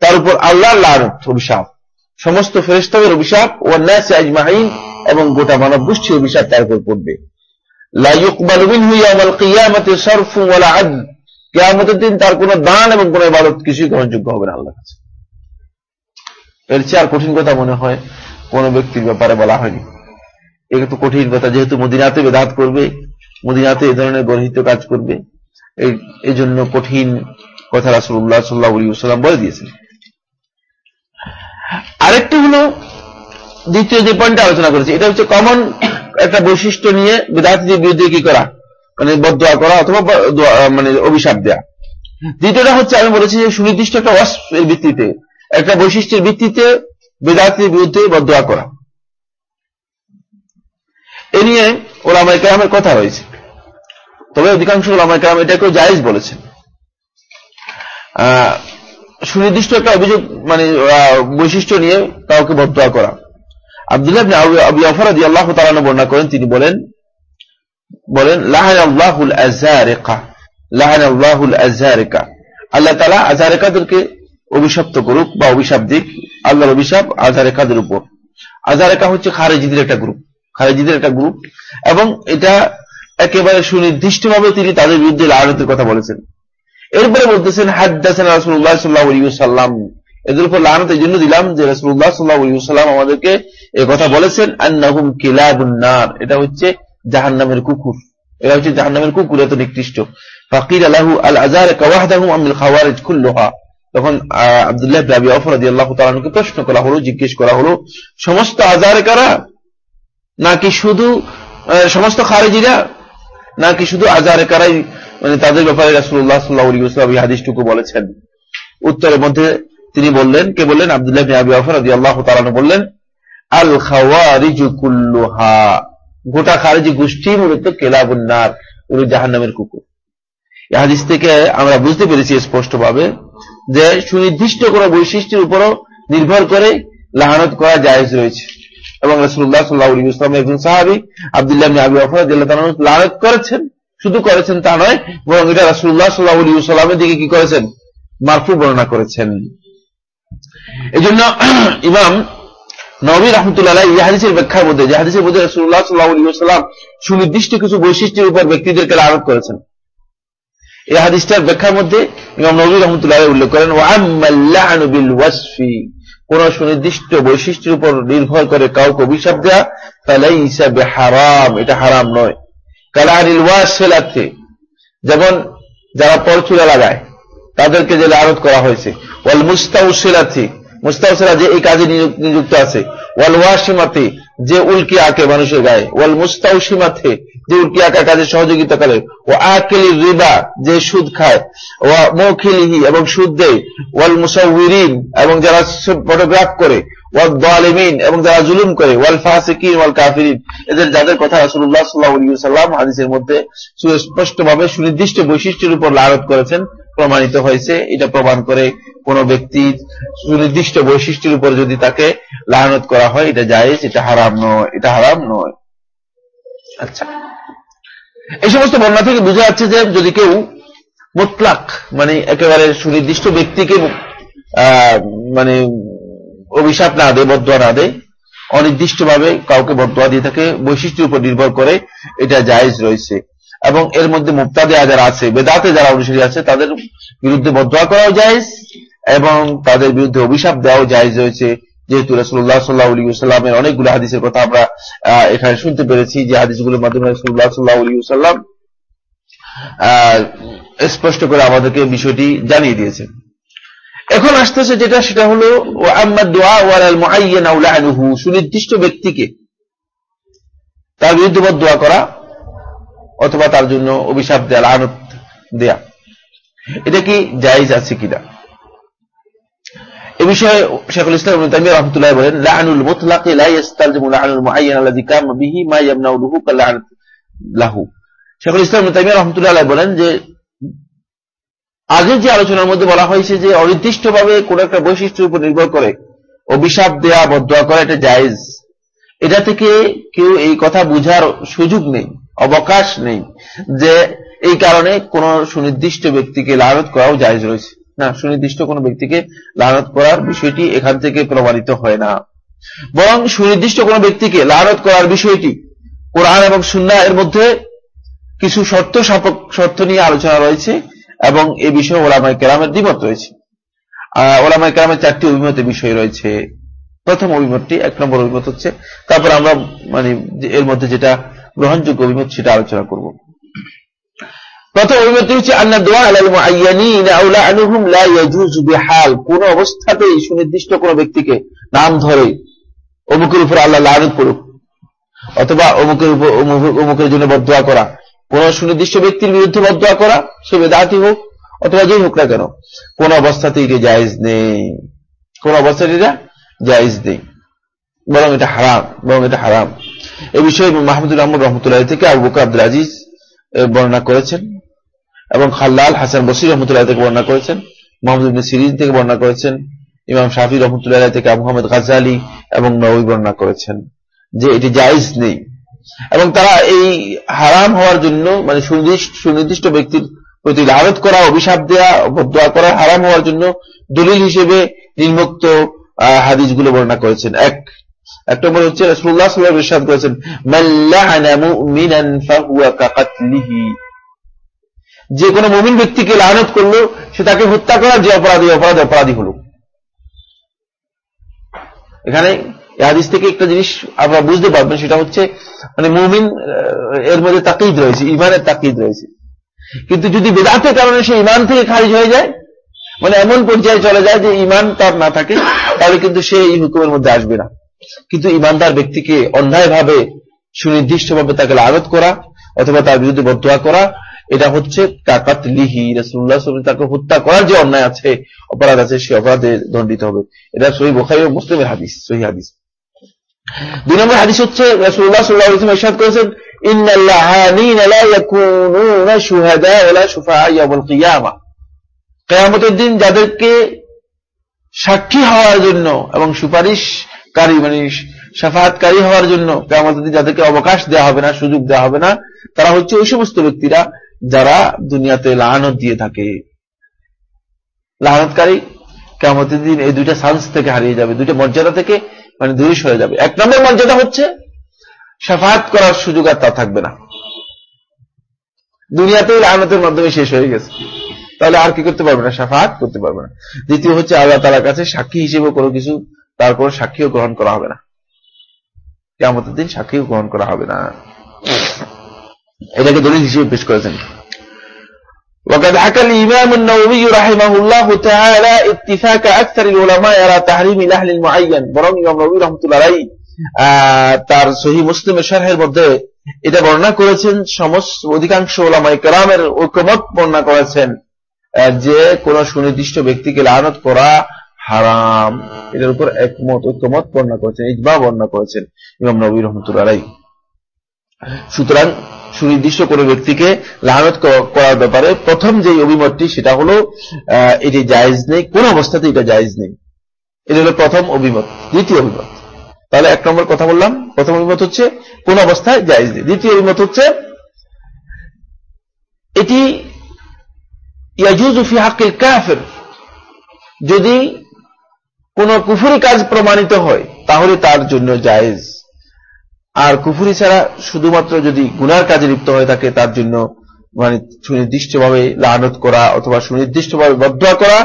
তার উপর আল্লাহর লানত, অভিশাপ। সমস্ত ফেরেশতাদের অভিশাপ ওয়ান নাসি আজমাইন এবং গোটা মানব গোষ্ঠীর অভিশাপ তার উপর পড়বে। তার কোনো দান এবং কোনো ইবাদত কিছুই গ্রহণযোগ্য হবে না আল্লাহর কাছে। এর চেয়ে আর কঠিন কথা মনে হয় কোন ব্যক্তির ব্যাপারে বলা হয়নি। এটা তো কঠিন কথা, যেহেতু মদিনাতে বেদাত করবে, মদিনাতে এ ধরনের গর্হিত কাজ করবে, এই জন্য কঠিন কথা রাসুল্লাহ সাল্লাহ সাল্লাম বলে দিয়েছেন। আরেকটি হলো, দ্বিতীয় যে পয়েন্টটা আলোচনা করেছি, এটা হচ্ছে কমন একটা বৈশিষ্ট্য নিয়ে বেদাতিদের বিরুদ্ধে কি করা? মানে বদয়া করা অথবা মানে অভিশাপ দেয়া। দ্বিতীয়টা হচ্ছে, আমি বলেছি যে সুনির্দিষ্ট একটা ওয়াসের ভিত্তিতে, একটা বৈশিষ্ট্যের ভিত্তিতে বেদাতির বিরুদ্ধে বদয়া করা। এ নিয়ে ওলামাই কেরামের কথা রয়েছে। তবে অধিকাংশ ওলামাই কেরাম এটাকেও জায়েজ বলেছেন। সুনির্দিষ্ট একটা অভিযোগ মানে বৈশিষ্ট্য নিয়ে কাউকে বদয়া করা। আবদুল্লাহ আল্লাহ তালানো বর্ণনা করেন, তিনি বলেন বলেন লাহান আল্লাহুল লাহান আল্লাহুল আল্লাহ তালা অভিশপ্ত করুক বা অভিশাপ দিক, আল্লাহর অভিশাপ আজারেকাদের উপর। আজারেকা হচ্ছে খারেজিদের একটা গ্রুপ, খারেজিদের একটা গ্রুপ। এবং এটা একেবারে সুনির্দিষ্টভাবে তিনি তাদের বিরুদ্ধে লালতের কথা বলেছেন। এরপরে বলতেছেন, হাদ্দাসেন রাসুল্লাহ সাল্লাহ সাল্লাম এদের উপর লানত জন্য দিলাম যে রসুল্লাহ সাল্লাহাম আমাদেরকে এ কথা বলেছেন, আন্নাহুম কিলাবুন্নার এটা হচ্ছে জাহান নামের কুকুর। এটা হচ্ছে জাহান নামের কুকুর, এত নিকৃষ্ট। ফাকির আলাহু আল আজার কাওয়াহদাহুম আমিল খাওয়ারিজ খুল্লোহা তখন আবদুল্লাহ আবি অফরাদি আল্লাহ তালকে প্রশ্ন করা হলো, জিজ্ঞেস করা হলো, সমস্ত আজারে কারা নাকি শুধু সমস্ত খারেজিরা নাকি শুধু আজারে কারাই মানে তাদের ব্যাপারে রাসুল্লাহ সাল্লাহ হাদিসটুকু বলেছেন। উত্তরের মধ্যে তিনি বললেন, কে বললেন? আবদুল্লাহ আল্লাহ তালানু বললেন আল খাওয়ারিজু কুল্লুহা গোটা খারেজি গোষ্ঠী মূলত কেলাবুন্নার উনি জাহান নামের কুকুর হাদিস থেকে আমরা বুঝতে পেরেছি স্পষ্টভাবে যে সুনির্দিষ্ট কোন বৈশিষ্ট্যের উপরও নির্ভর করে লাহানত করা জায়েজ রয়েছে। এবং রসুল্লাহ সাল্লাহ ইসলাম একজন সাহাবি আবদুল্লাহ আবি অফরাদ লাহানত করেছেন। শুধু করেছেন তা নয়, বরং এটা রসুল্লাহ সাল্লাহ সাল্লামের দিকে কি করেছেন? মারফু বর্ণনা করেছেন। এই জন্য ইমাম নবী রহমতুল্লাহ এই ব্যাখ্যার মধ্যে, যে হাদিসের মধ্যে রসুল্লাহ সাল্লাহ সাল্লাম সুনির্দিষ্ট কিছু বৈশিষ্ট্যের উপর ব্যক্তিদেরকে লাভ করেছেন। এই হাদিসটার ব্যাখ্যার মধ্যে ইমাম নবী রহমতুল্লাহ উল্লেখ করেন ওয়াসফি। কোন সুনির্দিষ্ট বৈশিষ্ট্যের উপর নির্ভর করে কাউকে অভিশাপ দেওয়া তাহলে হিসাবে হারাম এটা হারাম নয়। কালারিল ওয়াসেলাতে, যেমন যারা পরচুলা লাগায়, তাদেরকে যে লারত করা হয়েছে। ওয়াল মুস্তাউসিলাথি মুস্তাউসিলা যে এই কাজে নিযুক্ত আছে। ওয়াল ওয়াসিমাতে, যে উল্কি আঁকে মানুষের গায়ে। ওয়াল মুস্তাউসিমাতে যে আঁকা কাজে সহযোগিতা করে। ও আকেলি রিবা, যে সুদ খায়। ও মৌখিলিহি, এবং সুদ দেয়। ওয়াল মুসাউরিন এবং যারা ফটোগ্রাফ করে। ওয়াল দালিমিন, এবং যারা জুলুম করে। ওয়াল ওয়াল এদের যাদের কথা সাল্লাম হাদিসের মধ্যে সুস্পষ্টভাবে সুনির্দিষ্ট বৈশিষ্ট্যের উপর লারত করেছেন, প্রমাণিত হয়েছে। এটা প্রমাণ করে কোন ব্যক্তির সুনির্দিষ্ট বৈশিষ্ট্যের উপর যদি তাকে লায়নত করা হয়, এটা জায়েজ, এটা হারাম নয়, এটা হারাম নয়। আচ্ছা। এই সমস্ত বর্ণনা থেকে বোঝা যাচ্ছে যে যদি কেউ মোতলাক মানে একেবারে সুনির্দিষ্ট ব্যক্তিকে মানে অভিশাপ না দেয়, বদয়া না দেয়, অনির্দিষ্টভাবে কাউকে বদয়া দিয়ে থাকে, বৈশিষ্ট্যের উপর নির্ভর করে এটা জায়েজ রয়েছে। এবং এর মধ্যে মুক্তাদে যারা আছে, বেদাতে যারা অনুসারী আছে, তাদের বিরুদ্ধে বদয়া করাও জায়েজ এবং তাদের বিরুদ্ধে অভিশাপ দেওয়াও জায়েজ রয়েছে। যেহেতু রসুল্লাহ সাল্লাহ আলী সাল্লামের অনেকগুলো হাদিসের কথা আমরা এখানে শুনতে পেরেছি যে হাদিসগুলোর মাধ্যমে রসুল্লাহ সাল্লাহ আলী সাল্লাম স্পষ্ট করে আমাদেরকে বিষয়টি জানিয়ে দিয়েছেন। এখন আসতেছে যেটা, সেটা হলো সুনির্দিষ্ট ব্যক্তিকে তার বিরুদ্ধে দোয়া করা অথবা তার জন্য অভিশাপ দেয়া, লানত দেয়া। এটা কি জায়জ আছে কিনা? এ বিষয়ে শেখুল ইসলাম বলেন শেখুল ইসলাম বলেন যে আগের যে আলোচনার মধ্যে বলা হয়েছে যে, অনির্দিষ্টভাবে কোন একটা বৈশিষ্ট্যের উপর নির্ভর করে অভিশাপ দেয়া বদয়া করা এটা জায়েজ। এটা থেকে কেউ এই কথা বুঝার সুযোগ নেই, অবকাশ নেই যে, এই কারণে কোন সুনির্দিষ্ট ব্যক্তিকে লালত করাও জায়জ রয়েছে। না, সুনির্দিষ্ট কোন ব্যক্তিকে লালত করার বিষয়টি এখান থেকে প্রমাণিত হয় না। বরং সুনির্দিষ্ট কোন ব্যক্তিকে লালত করার বিষয়টি কোরআন এবং সুন্না এর মধ্যে কিছু শর্ত শর্ত নিয়ে আলোচনা রয়েছে এবং এ বিষয়ে ওলামাই কেরামের দ্বিমত রয়েছে। ওলামাই কেরামের চারটি অভিমতের বিষয় রয়েছে। প্রথম অভিমতটি, এক নম্বর অভিমত হচ্ছে, তারপর আমরা মানে এর মধ্যে যেটা গ্রহণযোগ্য অভিমত সেটা আলোচনা করব। প্রথম অভিমতটি হচ্ছে আন্না দোয়া আলাল কোন অবস্থাতেই সুনির্দিষ্ট কোন ব্যক্তিকে নাম ধরে অমুকের উপর আল্লাহ লানত করুক, অথবা অমুকের উপর অমুকের জন্য বদয়া করা। কোন সুনির্দিষ্ট ব্যক্তির বিরুদ্ধে বদয়া করা, সে বেদাতি হোক অথবা যেই হোক না কেন, কোন অবস্থাতে এটা জায়জ নেই। কোন অবস্থাতে এটা জায়জ নেই। বরং এটা হারাম, বরং এটা হারাম। এ বিষয়ে মাহমুদুল আহমদ রহমতুল্লাহ থেকে আবু বকর আব্দুল আজিজ বর্ণনা করেছেন। এবং খাল্লাল হাসান বসির রহমতুল্লাহ থেকে বর্ণনা করেছেন, মোহাম্মদ ইবনে সিরিজ থেকে বর্ণনা করেছেন, ইমাম শাফি রহমতুল্লাহ থেকে মোহাম্মদ গাজালি এবং নবী বর্ণনা করেছেন যে এটি জায়জ নেই। এবং তারা এই হারাম হওয়ার জন্য মানে সুনির্দিষ্ট ব্যক্তির প্রতি লালত করা, অভিশাপ দেওয়া দোয়া করা, হারাম হওয়ার জন্য দলিল হিসেবে নির্মুক্ত হাদিসগুলো বর্ণনা করেছেন। এক এক নম্বর হচ্ছে রসুল্লাহ সাল্লাহ ইরশাদ করেছেন যে কোনো মমিন ব্যক্তিকে লানত করল, সে তাকে হত্যা করার যে অপরাধী অপরাধ অপরাধী হল। এখানে হাদিস থেকে একটা জিনিস আপনারা বুঝতে পারবেন, সেটা হচ্ছে মানে মুমিন এর মধ্যে তাকিদ রয়েছে ইমানের তাকিদ রয়েছে। কিন্তু যদি বেদাতের কারণে সে ইমান থেকে খারিজ হয়ে যায় মানে এমন পর্যায়ে চলে যায় যে ইমান তার না থাকে, তাহলে কিন্তু সে এই হুকুমের মধ্যে আসবে না। কিন্তু ইমানদার ব্যক্তিকে অন্যায়ভাবে, সুনির্দিষ্টভাবে তাকে লালত করা, অথবা তার বিরুদ্ধে বদয়া করা এটা হচ্ছে কাকাত লিহি রসুল্লাহ তাকে হত্যা করার যে অন্যায় আছে, অপরাধ আছে, সে অপরাধে দণ্ডিত হবে। এটা সহি বোখাই মুসলিমের হাদিস, সহি হাদিস। দুই নম্বর হাদিস হচ্ছে রসুল্লাহ সাল্লাহ ইসলাম ইরশাদ করেছেন কেয়ামতের দিন যাদেরকে সাক্ষী হওয়ার জন্য এবং সুপারিশকারী মানে সাফাহাতকারী হওয়ার জন্য কেয়ামতের দিন যাদেরকে অবকাশ দেওয়া হবে না, সুযোগ দেওয়া হবে না, তারা হচ্ছে ওই সমস্ত ব্যক্তিরা যারা দুনিয়াতে লানত দিয়ে থাকে। লানতকারী কেমতের দিন এই দুইটা সান্স থেকে হারিয়ে যাবে, দুইটা মর্যাদা থেকে মানে দূরে সরে যাবে। এক নম্বর মর্যাদা হচ্ছে সাফাত করার সুযোগ আর তা থাকবে না। দুনিয়াতেই লানতের মাধ্যমে শেষ হয়ে গেছে। তাহলে আর কি করতে পারবে না? সাফাত করতে পারবে না। দ্বিতীয় হচ্ছে আল্লাহ তালার কাছে সাক্ষী হিসেবে কোনো কিছু তার কোনো সাক্ষীও গ্রহণ করা হবে না। কেমতের দিন সাক্ষীও গ্রহণ করা হবে না। এটাকে দলিল হিসেবে পেশ করেছেন وقد حكى الإمام النووي رحمه الله تعالى اتفاق أكثر العلماء على تحريم الأهل المعين বরং ইমাম নবী রহমতুল্লাহ তার সহি মুসলিমের শারহের মধ্যে এটা বর্ণনা করেছেন সমস্ত অধিকাংশ ওলামাই কালামের ঐক্যমত বর্ণনা করেছেন যে কোন সুনির্দিষ্ট ব্যক্তিকে লানত করা হারাম এটার উপর একমত ঐক্যমত বর্ণনা করেছেন ইজমা বর্ণনা করেছেন ইমাম নবী রহমতুল্লাহ সুতরাং সুনির্দিষ্ট কোনো ব্যক্তিকে লানত করার ব্যাপারে প্রথম যে অভিমতটি, সেটা হলো এটি জায়েজ নেই, কোন অবস্থাতে এটা জায়েজ নেই। এটা হলো প্রথম অভিমত, দ্বিতীয় অভিমত। তাহলে এক নম্বর কথা বললাম, প্রথম অভিমত হচ্ছে, কোন অবস্থায় জায়েজ নেই। দ্বিতীয় অভিমত হচ্ছে, এটি ইয়াজুজুফি হাকিল কাফের, যদি কোন কুফুরি কাজ প্রমাণিত হয়, তাহলে তার জন্য জায়েজ। আর কুফুরি ছাড়া শুধুমাত্র যদি গুনার কাজে লিপ্ত হয়ে থাকে, তার জন্য মানে সুনির্দিষ্টভাবে লানত করা অথবা সুনির্দিষ্টভাবে বদয়া করা,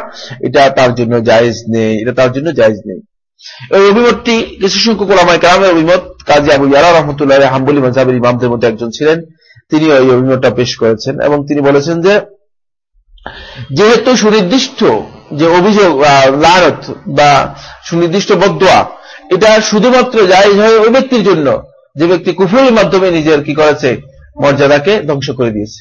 এটা তার জন্য জায়েজ নেই, এটা তার জন্য জায়েজ নেই। এই অভিমতটি কিছু সংখ্যক ওলামায় কালামের অভিমত, কাজী আবু ইয়ারা রহমতুল্লাহ হাম্বলি মজাবের ইমামদের মধ্যে একজন ছিলেন তিনি এই অভিমতটা পেশ করেছেন এবং তিনি বলেছেন যে, যেহেতু সুনির্দিষ্ট যে অভিযোগ লানত বা সুনির্দিষ্ট বদয়া, এটা শুধুমাত্র জায়েজ হয় ওই ব্যক্তির জন্য যে ব্যক্তি কুফুরের মাধ্যমে নিজের কি করেছে, মর্যাদাকে ধ্বংস করে দিয়েছে।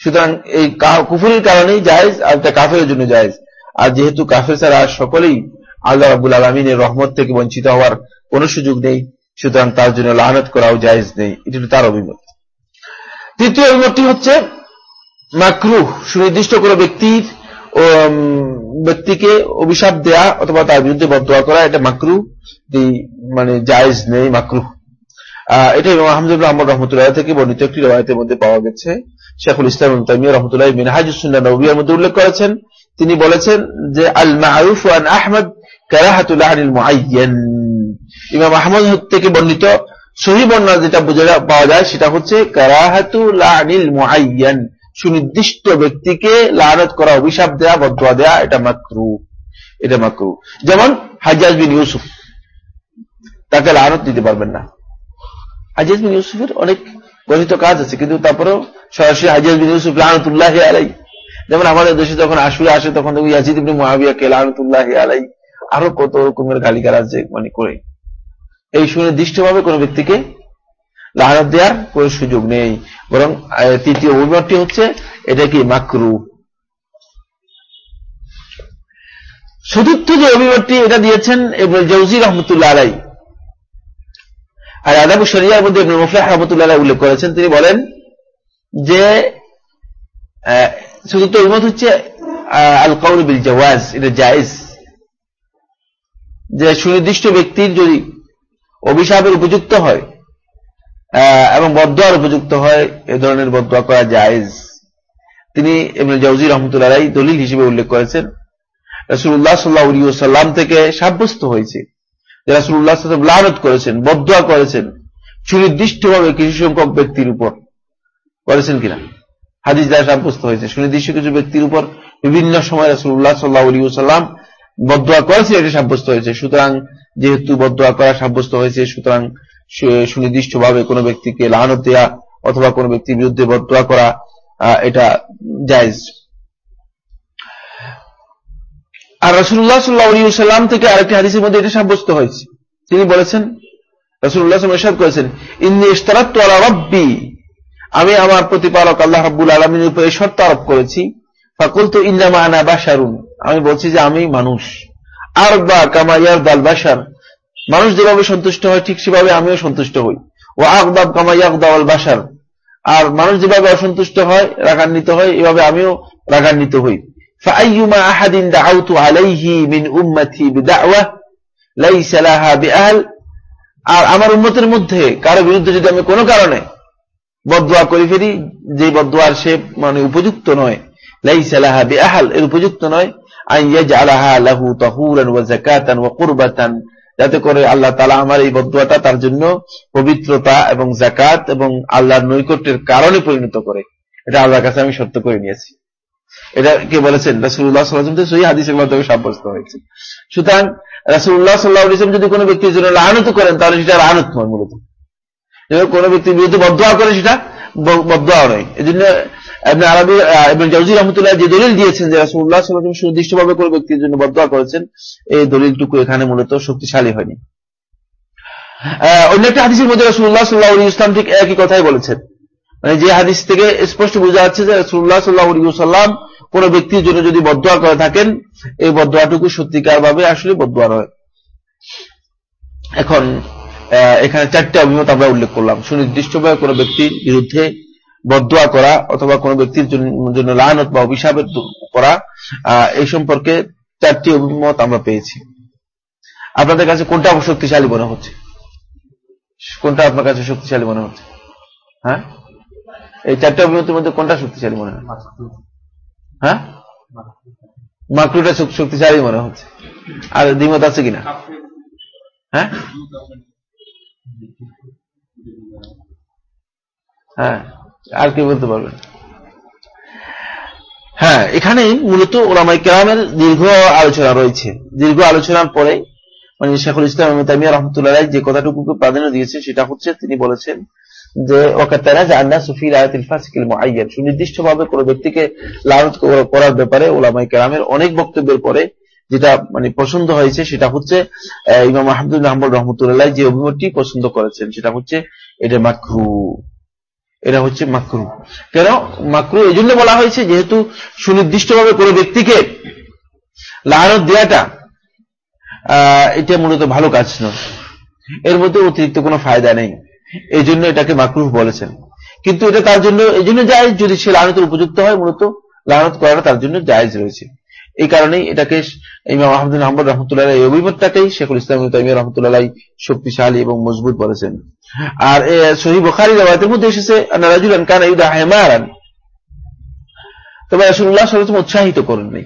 সুতরাং এই কুফুরের কারণেই জায়েজ আর এটা কাফের জন্য জায়েজ। আর যেহেতু কাফের ছাড়া সকলেই আল্লাহ আবুল আলমিনের রহমত থেকে বঞ্চিত হওয়ার কোন সুযোগ নেই, সুতরাং তার জন্য লাহনত করাও জায়েজ নেই। এটি তার অভিমত। তৃতীয় অভিমতটি হচ্ছে মাকরু সুনির্দিষ্ট কোনো ব্যক্তির ব্যক্তিকে অভিশাপ দেয়া অথবা তার বিরুদ্ধে বদয়া করা, এটা মাকরু মানে জায়েজ নেই মাকরু এটা ইমাম আহমদুল্লাহ আহমদ রহমতুল্লাহ থেকে বর্ণিত একটি মধ্যে পাওয়া গেছে। শেখুল ইসলাম তাইমিয়া রহমতুল্লাহ নবিয়ার মধ্যে উল্লেখ করেছেন। তিনি বলেছেন যে আল মাহরুফ আন আহমদ কারাহাতুল্লাহ আনিল ইমাম আহমদ থেকে বর্ণিত সহি বর্ণনা যেটা বুঝে পাওয়া যায় সেটা হচ্ছে কারাহাতুল্লাহ আনিল মুআইয়ান। সুনির্দিষ্ট ব্যক্তিকে লানত করা, অভিশাপ দেয়া বদয়া দেয়া, এটা মাকরু। এটা মাকরু। যেমন হাজাজ বিন ইউসুফ। তাকে লানত দিতে পারবেন না। হাজিজ বিন ইউসুফের অনেক গঠিত কাজ আছে, কিন্তু তারপরেও সরাসরি হাজিজ বিন ইউসুফ লাহনুল্লাহ আলাই যেমন আমাদের দেশে যখন আসুরে আসে, তখন দেখব ইয়াজিদ ইবনে মুআবিয়াকে লাহনুল্লাহ আলাই আরও কত রকমের গালিগার আছে মানে করে। এই সুনির্দিষ্টভাবে কোন ব্যক্তিকে লাহানত দেওয়ার কোন সুযোগ নেই। বরং তৃতীয় অভিমতটি হচ্ছে, এটা কি মাকরু? চতুর্থ যে অভিমতটি এটা দিয়েছেন জৌজি রহমতুল্লাহ আলাই আর আদাবু শরিয়ার মধ্যে ইবনে মুফলাহ রহমতুল্লাহ উল্লেখ করেছেন, তিনি বলেন যে চতুর্থ অভিমত হচ্ছে আল কাউল বিল জাওয়াজ এটা জায়েজ। যে সুনির্দিষ্ট ব্যক্তির যদি অভিশাপের উপযুক্ত হয় এবং বদোয়ার উপযুক্ত হয়, এ ধরনের বদোয়া করা জায়েজ। তিনি এমনি জাউজি রহমতুল্লাহ দলিল হিসেবে উল্লেখ করেছেন রসুল্লাহ সাল্লাহ সাল্লাম থেকে সাব্যস্ত হয়েছে। রাসুল্লাহ লানত করেছেন, বদয়া করেছেন, সুনির্দিষ্টভাবে কিছু সংখ্যক ব্যক্তির উপর। করেছেন কিনা? হাদিস দ্বারা সাব্যস্ত হয়েছে, সুনির্দিষ্ট কিছু ব্যক্তির উপর বিভিন্ন সময় রাসুল্লাহ সাল্লাহ আলী সাল্লাম বদয়া করেছে এটি সাব্যস্ত হয়েছে। সুতরাং যেহেতু বদয়া করা সাব্যস্ত হয়েছে, সুতরাং সুনির্দিষ্টভাবে কোনো ব্যক্তিকে লানত দেয়া অথবা কোনো ব্যক্তির বিরুদ্ধে বদয়া করা এটা জায়জ। আর রসুল্লাহ সাল্লাহ সাল্লাম থেকে আরেকটি হাদিসের মধ্যে এটা সাব্যস্ত হয়েছে। তিনি বলেছেন রসুল্লাহ এরশাদ করেছেন, ইন্নি ইশতারাত রব্বি। আমি আমার প্রতিপালক আল্লাহ রাব্বুল আলমিনের উপরে শর্ত আরোপ করেছি ফাকুল তো ইন্নামা আনা বাসারুন আমি বলছি যে আমি মানুষ। আর বা কামাইয়ার দাল বাসার মানুষ যেভাবে সন্তুষ্ট হয়, ঠিক সেভাবে আমিও সন্তুষ্ট হই। ও আকদাব কামাইয়াকদাল বাসার আর মানুষ যেভাবে অসন্তুষ্ট হয়, রাগান্বিত হয়, এভাবে আমিও রাগান্বিত হই। فأيما أحد دعوت عليه من أمتي بدعوة ليس لها بأهل আর আমার উন্মতের মধ্যে কারো বিরুদ্ধে যদি আমি কোনো কারণে বদুয়া করে ফেলি যে বদুয়ার সে মানে উপযুক্ত নয় লাইসা লাহা বিআহাল এর উপযুক্ত নয় আন ইয়াজআলাহা লাহু তাহুরান ওয়া যাকাতান ওয়া কুরবাতান যাতে করে আল্লাহ তাআলা আমার এই বদুয়াটা তার জন্য পবিত্রতা এবং যাকাত এবং আল্লাহর নৈকট্যের কারণে পরিণত করে এটা আল্লাহর কাছে আমি সত্য করে নিয়েছি এটা কে বলেছেন? রাসুল্লাহ সাল্লাহ সহি হাদিসের মাধ্যমে সাব্যস্ত হয়েছে। সুতরাং রাসুল্লাহ সাল্লাহ ইসলাম যদি কোনো ব্যক্তির জন্য লাহানত করেন, তাহলে সেটা লাহানত নয় মূলত। কোনো ব্যক্তির বিরুদ্ধে বদোয়া করে, সেটা বদোয়া নয়। এই জন্য আরবি এবং জাউজি রহমতুল্লাহ যে দলিল দিয়েছেন যে রাসুল্লাহ সাল্লাহ সুনির্দিষ্টভাবে কোনো ব্যক্তির জন্য বদোয়া করেছেন, এই দলিলটুকু এখানে মূলত শক্তিশালী হয়নি। অন্য একটা হাদিসের মধ্যে রাসুল্লাহ সাল্লাহ ইসলাম ঠিক একই কথাই বলেছেন। মানে যে হাদিস থেকে স্পষ্ট বোঝা যাচ্ছে যে রাসুল্লাহ সাল্লাহ সাল্লাম কোন ব্যক্তির জন্য যদি বদোয়া করে থাকেন, এই বদোয়াটুকু সত্যিকার ভাবে আসলে বদোয়া নয়। এখন এখানে চারটে অভিমত আমরা উল্লেখ করলাম। সুনির্দিষ্টভাবে কোন ব্যক্তির বিরুদ্ধে বদোয়া করা অথবা কোন ব্যক্তির জন্য লানত বা অভিশাপের করা এই সম্পর্কে চারটি অভিমত আমরা পেয়েছি। আপনাদের কাছে কোনটা শক্তিশালী মনে হচ্ছে? কোনটা আপনার কাছে শক্তিশালী মনে হচ্ছে? হ্যাঁ? এই চারটে অভিমতের মধ্যে কোনটা শক্তিশালী মনে হয়? হ্যাঁ? মাকরুটা শক্তিশালী মনে হচ্ছে। আর দ্বিমত আছে কিনা? হ্যাঁ? হ্যাঁ আর কি বলতে পারবেন? হ্যাঁ এখানে মূলত ওলামাই কেরামের দীর্ঘ আলোচনা রয়েছে। দীর্ঘ আলোচনার পরে মানে শেখুল ইসলাম তামিয়া রহমতুল্লাহ যে কথাটুকুকে প্রাধান্য দিয়েছে সেটা হচ্ছে তিনি বলেছেন যে সুনির্দিষ্টভাবে কোন ব্যক্তিকে লালত করার ব্যাপারে ওলামাই কেরামের অনেক বক্তব্যের পরে যেটা মানে পছন্দ হয়েছে, সেটা হচ্ছে ইমাম মাহমুদুল আহমদ রহমতুল্লাহ যে অভিমতটি পছন্দ করেছেন, সেটা হচ্ছে এটা মাকরু। এটা হচ্ছে মাকরু। কেন? মাকরু এই জন্য বলা হয়েছে যেহেতু সুনির্দিষ্টভাবে কোনো ব্যক্তিকে লালত দেওয়াটা আহ এটা মূলত ভালো কাজ নয়। এর মধ্যে অতিরিক্ত কোনো ফায়দা নেই। এই জন্য এটাকে মাকরুহ বলেছেন। কিন্তু এটা তার জন্য, এই জন্য জায়জ যদি সে লানতের উপযুক্ত হয়, মূলত লানত করাটা তার জন্য জায়জ রয়েছে। এই কারণেই এটাকে ইমাম আহমদুল আহমদ রহমতুল্লাহ এই অভিমতটাকেই শেখুল ইসলাম তাইমিয়া রহমতুল্লাহ শক্তিশালী এবং মজবুত বলেছেন। আর সহি বখারি রেওয়ায়তের মধ্যে এসেছে নারাজুলান কান ইউদা হেমারান। তবে রাসুল্লাহ সাল্লাম উৎসাহিত করেন নাই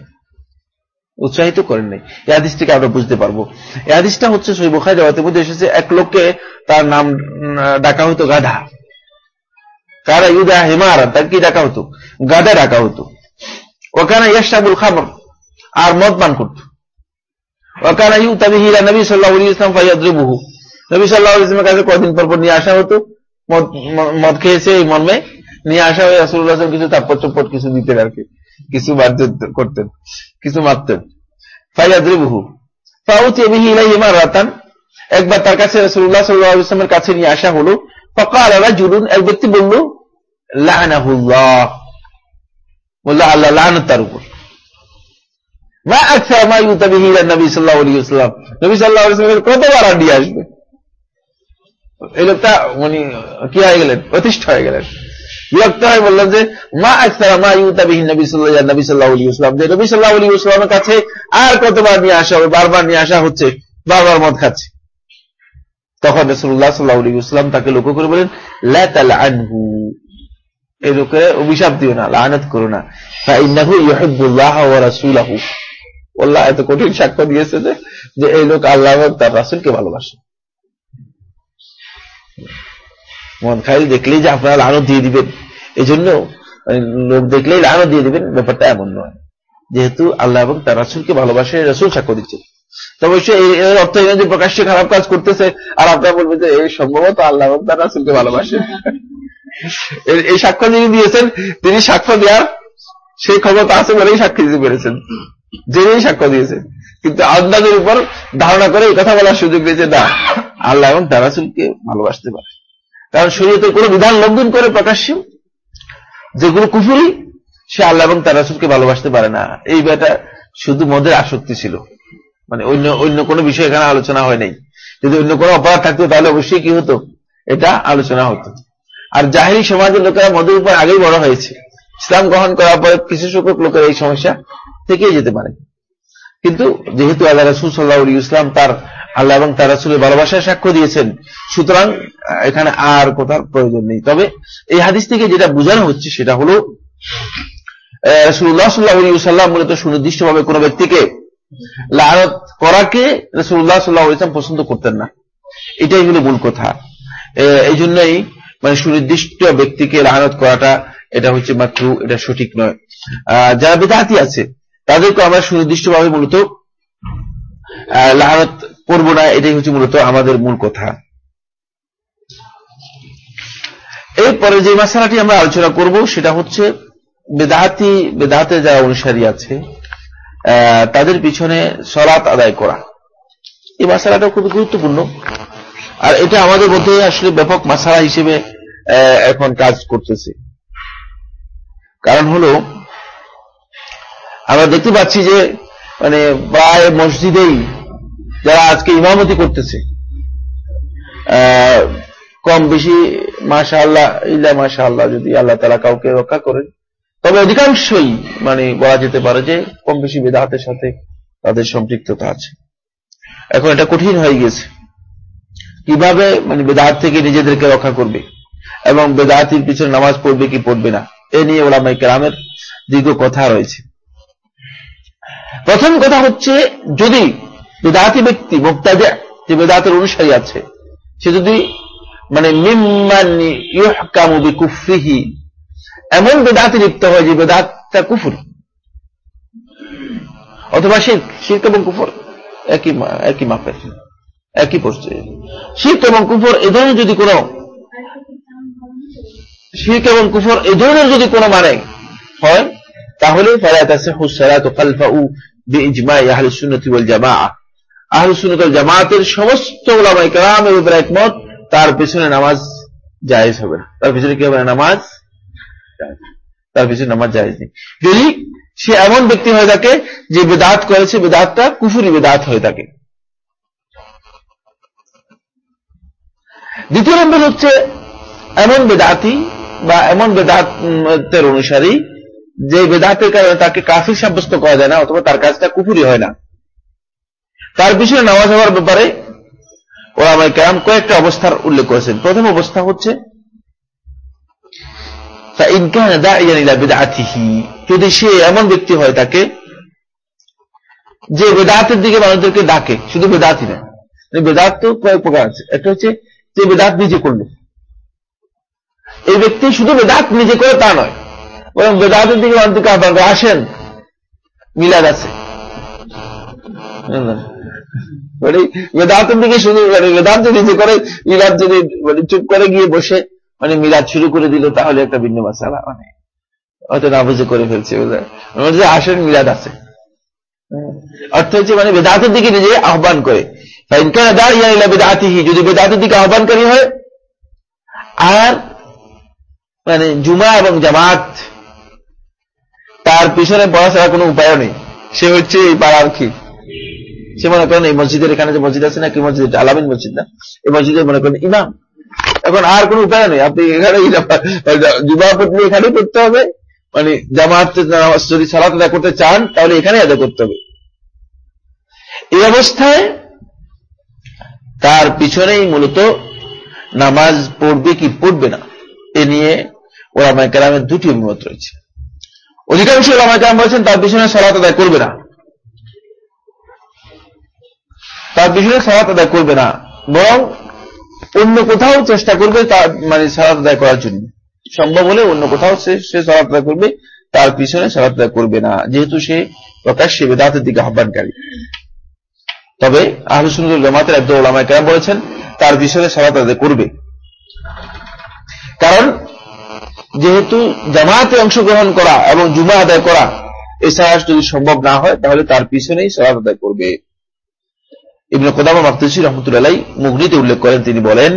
উৎসাহিত করেন নাই। এই হাদিসটিকে আমরা বুঝতে পারব। এই হাদিসটা হচ্ছে সহি বখারি রেওয়ায়তের মধ্যে এসেছে, এক লোককে তার নাম ডাকা হতো গাধা। কারা? ইউদা হেমারান তার কি ডাকা হতো? গাধা ডাকা হতো। ওখানে ইয়াসাবুল খামর, আর মদ পান করত। ওখানে ইউ তাবিহিরা নবী সাল্লাহ ইসলাম ফাইয়াদ্রিবুহু নবী সাল্লাহ ইসলামের কাছে কদিন পর পর নিয়ে আসা হতো। মদ খেয়েছে এই মর্মে। নিয়ে আসা হয়ে রাসুল্লাহ কিছু তাপ্পর চপ্পট কিছু দিতেন আর কি। কিছু করতেন, কিছু মারতেন। মারাতান, একবার তার কাছে কাছে নিয়ে আসা হলো, ফাকাল রাজুলুন, এক ব্যক্তি বলল আল্লাহ নবী কতবার আসবে? এই লোকটা মানে কি হয়ে গেলেন? অতিষ্ঠ হয়ে গেলেন। বিরক্ত হয়ে বললেন যে, মা মা ইউতাবিহি নবী সাল্লাল্লাহু নবী সাল্লাল্লাহু আলাইহি ওয়াসাল্লাম। যে নবী সাল্লাল্লাহু আলাইহি ওয়াসাল্লামের কাছে আর কতবার নিয়ে আসা হবে, বারবার নিয়ে আসা হচ্ছে, বারবার মদ খাচ্ছে। তখন রসুল্লাহ সাল্লাহাম তাকে লক্ষ্য করে বলেন আনহু এই লোকে অভিশাপ দিও না, লানত করো না। আল্লাহ এত কঠিন সাক্ষ্য দিয়েছে যে এই লোক আল্লাহ তার রাসুলকে ভালোবাসে। মদ খাইল দেখলেই যে আপনারা লানত দিয়ে দিবেন। এই জন্য লোক দেখলেই লানত দিয়ে দিবেন, ব্যাপারটা এমন নয়। যেহেতু আল্লাহ এবং তার রাসুলকে ভালোবাসে, রসুল সাক্ষ্য দিচ্ছে। তবে সে এর অর্থ এখানে যে প্রকাশ্যে খারাপ কাজ করতেছে, আর আপনারা বলবেন যে, এই সম্ভবত আল্লাহ এবং তার রাসুলকে ভালোবাসে। এই সাক্ষ্য যিনি দিয়েছেন, তিনি সাক্ষ্য দেওয়ার সেই ক্ষমতা আছে বলেই সাক্ষী দিতে পেরেছেন। জেনেই সাক্ষ্য দিয়েছে। কিন্তু আন্দাজের উপর ধারণা করে এই কথা বলার সুযোগ দিয়েছে না, আল্লাহ এবং তার রাসুলকে ভালোবাসতে পারে। কারণ শরীয়তের কোনো বিধান লঙ্ঘন করে প্রকাশ্য যেগুলো কুফুরি, সে আল্লাহ এবং তার রাসুলকে ভালোবাসতে পারে না। এই ব্যাটা শুধু মদের আসক্তি ছিল। মানে অন্য অন্য কোনো বিষয় এখানে আলোচনা হয় নাই। যদি অন্য কোনো অপরাধ থাকতো তাহলে অবশ্যই কি হতো? এটা আলোচনা হতো। আর জাহিরি সমাজের লোকেরা মদের উপর আগেই বড় হয়েছে। ইসলাম গ্রহণ করার পরে কিছু সংখ্যক লোকের এই সমস্যা থেকেই যেতে পারে। কিন্তু যেহেতু আল্লাহ রসুল সাল্লাহ ইসলাম তার আল্লাহ এবং তার রাসুলের ভালোবাসার সাক্ষ্য দিয়েছেন। সুতরাং এখানে আর কোথার প্রয়োজন নেই। তবে এই হাদিস থেকে যেটা বোঝানো হচ্ছে সেটা হলো রসুল্লাহ সাল্লাহ সাল্লাম মূলত সুনির্দিষ্টভাবে কোন ব্যক্তিকে লানত করাকে রসুল্লাহ সাল্লাহ ইসলাম পছন্দ করতেন না। এটাই হলো মূল কথা। এই জন্যই মানে সুনির্দিষ্ট ব্যক্তিকে লানত করাটা, এটা হচ্ছে মাত্র, এটা সঠিক নয়। যারা বেদাহাতি আছে তাদেরকে আমরা সুনির্দিষ্টভাবে মূলত লানত করব না, এটাই হচ্ছে মূলত আমাদের মূল কথা। এরপরে যে মশালাটি আমরা আলোচনা করব, সেটা হচ্ছে বেদাহাতি, বেদাহাতের যারা অনুসারী আছে তাদের পিছনে সলাৎ আদায় করা। এই মশালাটা খুবই গুরুত্বপূর্ণ। আর এটা আমাদের মধ্যে আসলে ব্যাপক মাসালা হিসেবে এখন কাজ করতেছে। কারণ হলো, আমরা দেখতে পাচ্ছি যে মানে প্রায় মসজিদেই যারা আজকে ইমামতি করতেছে কম বেশি মাসা আল্লাহ ইল্লা মাসা আল্লাহ যদি আল্লাহ তালা কাউকে রক্ষা করেন, তবে অধিকাংশই মানে বলা যেতে পারে যে কম বেশি বেদাহাতের সাথে তাদের সম্পৃক্ততা আছে। এখন এটা কঠিন হয়ে গেছে। কীভাবে মানে বেদাহাত থেকে নিজেদেরকে রক্ষা করবে এবং বেদাহাতির পিছনে নামাজ পড়বে কি পড়বে না, এ নিয়ে ওলামাই কেরামের দীর্ঘ কথা রয়েছে। প্রথম কথা হচ্ছে যদি বেদাতি ব্যক্তি মুক্তাজা যে বেদাতের অনুসারী আছে, সে যদি মানে কুফরিহি এমন বেদাতে লিপ্ত হয় যে বেদাতটা কুফুর। অথবা শির্ক শির্ক এবং কুফর একই একই মাপের, একই পড়ছে শির্ক এবং কুফর এ ধরনের যদি কোনো, শির্ক এবং কুফর এ ধরনের যদি কোনো মানে হয়, তাহলে জামাতের সমস্ত ওলামাইকামের উপর একমত, তার পিছনে নামাজ জায়েজ হবে না। তার পিছনে কি হবে না? নামাজ তার পিছনে নামাজ জায়েজ নেই। যদি সে এমন ব্যক্তি হয়ে থাকে যে বেদাত করেছে, বেদাতটা কুফুরি বেদাত হয়ে থাকে। দ্বিতীয় নম্বর হচ্ছে, এমন বেদাতি বা এমন বেদাতের অনুসারী যে বেদাতের কারণে তাকে কাফির সাব্যস্ত করা যায় না, অথবা তার কাজটা কুফুরি হয় না। তার পিছনে নামাজ হওয়ার ব্যাপারে ওরা আমার কেরাম কয়েকটা অবস্থার উল্লেখ করেছেন। প্রথম অবস্থা হচ্ছে যদি সে এমন ব্যক্তি হয় তাকে, যে বেদাতের দিকে মানুষদেরকে ডাকে, শুধু বেদাতই না বেদাত তো কয়েক প্রকার আছে। একটা হচ্ছে, যে বেদাত নিজে করল। এই ব্যক্তি শুধু বেদাত নিজে করে তা নয়, বরং বেদাতের দিকে মানুষদেরকে আসেন, মিলাদ আছে। মানে বেদাতের দিকে শুধু মানে বেদান্ত নিজে করে মিলাদ যদি মানে চুপ করে গিয়ে বসে মানে মিলাদ শুরু করে দিল, তাহলে একটা ভিন্ন মাসালা মানে হয়তো না বুঝে করে ফেলছে যে আসেন মিলাদ আছে। অর্থ হচ্ছে মানে বেদাতের দিকে নিজে আহ্বান করে। যদি বেদাতের দিকে আহ্বানকারী হয়, আর মানে জুমা এবং জামাত তার পিছনে পড়াশোনার কোনো উপায় নেই। সে হচ্ছে এই পাড়ার কি সে মনে করেন এই মসজিদের এখানে যে মসজিদ আছে না, কি মসজিদ আলামিন মসজিদ না? এই মসজিদের মনে করেন ইমাম। এখন আর কোন উপায় নেই। আপনি এখানে জুমা পড়লে এখানেই পড়তে হবে। মানে জামাত যদি সালাত করতে চান, তাহলে এখানে আদায় করতে হবে। এই অবস্থায় তার পিছনেই মূলত নামাজ পড়বে কি পড়বে না, এ নিয়ে ওরামায় কেরামের দুটি অভিমত রয়েছে। অধিকাংশ ওরামায় কেরাম বলেছেন, তার পিছনে সালাত আদায় করবে না। তার পিছনে সালাত আদায় করবে না। বরং অন্য কোথাও চেষ্টা করবে তার মানে সালাত আদায় করার জন্য। সম্ভব হলে অন্য কোথাও সে সে সালাত আদায় করবে, তার পিছনে সালাত আদায় করবে না। যেহেতু সে প্রকাশ্যে বেদাতের দিকে আহ্বানকারী। তবে আহলুসুল জামাতের একদম ওলামায় কেন বলেছেন, তার পিছনে সালাত আদায় করবে। কারণ যেহেতু জামাতে অংশগ্রহণ করা এবং জুমা আদায় করা এছাড়া যদি সম্ভব না হয়, তাহলে তার পিছনেই সলাত আদায় করবে। ইবনে কোদামা মাকতুসি রহমতুল্লাহ মুগনিতে উল্লেখ করেন তিনি বলেন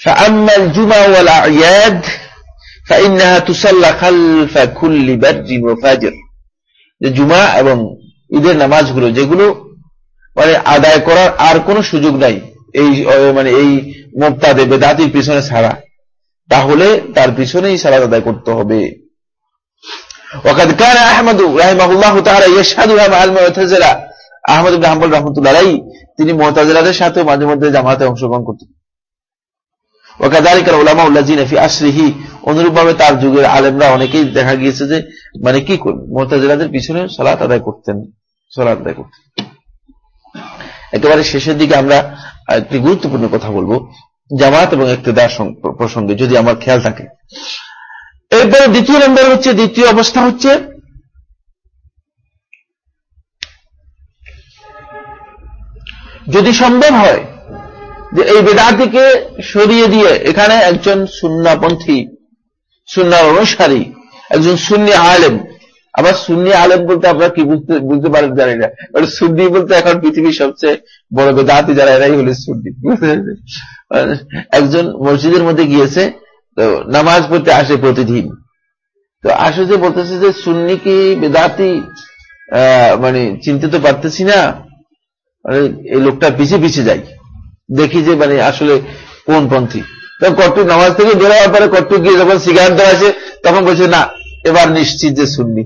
فأما الجمع والأعياد فإنها تصلى خلف كل بر وفاجر জুমা এবং ঈদের নামাজগুলো যেগুলো মানে আদায় করার আর কোনো সুযোগ নাই এই মানে এই মোক্তাদে বেদাতির পিছনে ছাড়া তাহলে তার পিছনেই সালাদ আদায় করতে হবে وقد كان احمد رحمه الله تعالى يشهدها مع المعتزله আহমদ হাম্বল রাহমাতুল্লাহ তিনি মুতাজিলাদের সাথে মাঝে মধ্যে জামাতে অংশগ্রহণ করতেন। ওয়াকাদালিকার ওলামা অনুরূপভাবে তার যুগের আলেমরা অনেকেই দেখা গিয়েছে যে মানে কি পিছনে সালাত আদায় করতেন, সালাত আদায় করতেন। একেবারে শেষের দিকে আমরা একটি গুরুত্বপূর্ণ কথা বলব, জামাত এবং প্রসঙ্গে, যদি আমার খেয়াল থাকে। এরপরে দ্বিতীয় নম্বর হচ্ছে, দ্বিতীয় অবস্থা হচ্ছে যদি সম্ভব হয় যে এই বেদাতিকে সরিয়ে দিয়ে এখানে একজন সুন্নাপন্থী, সুন্নার অনুসারী, একজন সুন্নি আলেম, আবার সুন্নি আলেম বলতে আপনারা কি বুঝতে বুঝতে পারেন জানি না সুন্নি বলতে এখন পৃথিবীর সবচেয়ে বড় বেদাতি যারা, এরাই হলে সুন্নি একজন মসজিদের মধ্যে গিয়েছে, তো নামাজ পড়তে আসে প্রতিদিন। তো আসে যে বলতেছে যে সুন্নি কি বেদাতি মানে চিনতে তো পারতেছি না মানে এই লোকটা পিছিয়ে পিছিয়ে যাই দেখি যে মানে আসলে কোন পন্থী। তখন কট্টু নামাজ থেকে বেরোয়ার পরে কট্টু গিয়ে যখন সিগারেট দেওয়া আছে তখন বলছে, না, এবার নিশ্চিত যে শুননি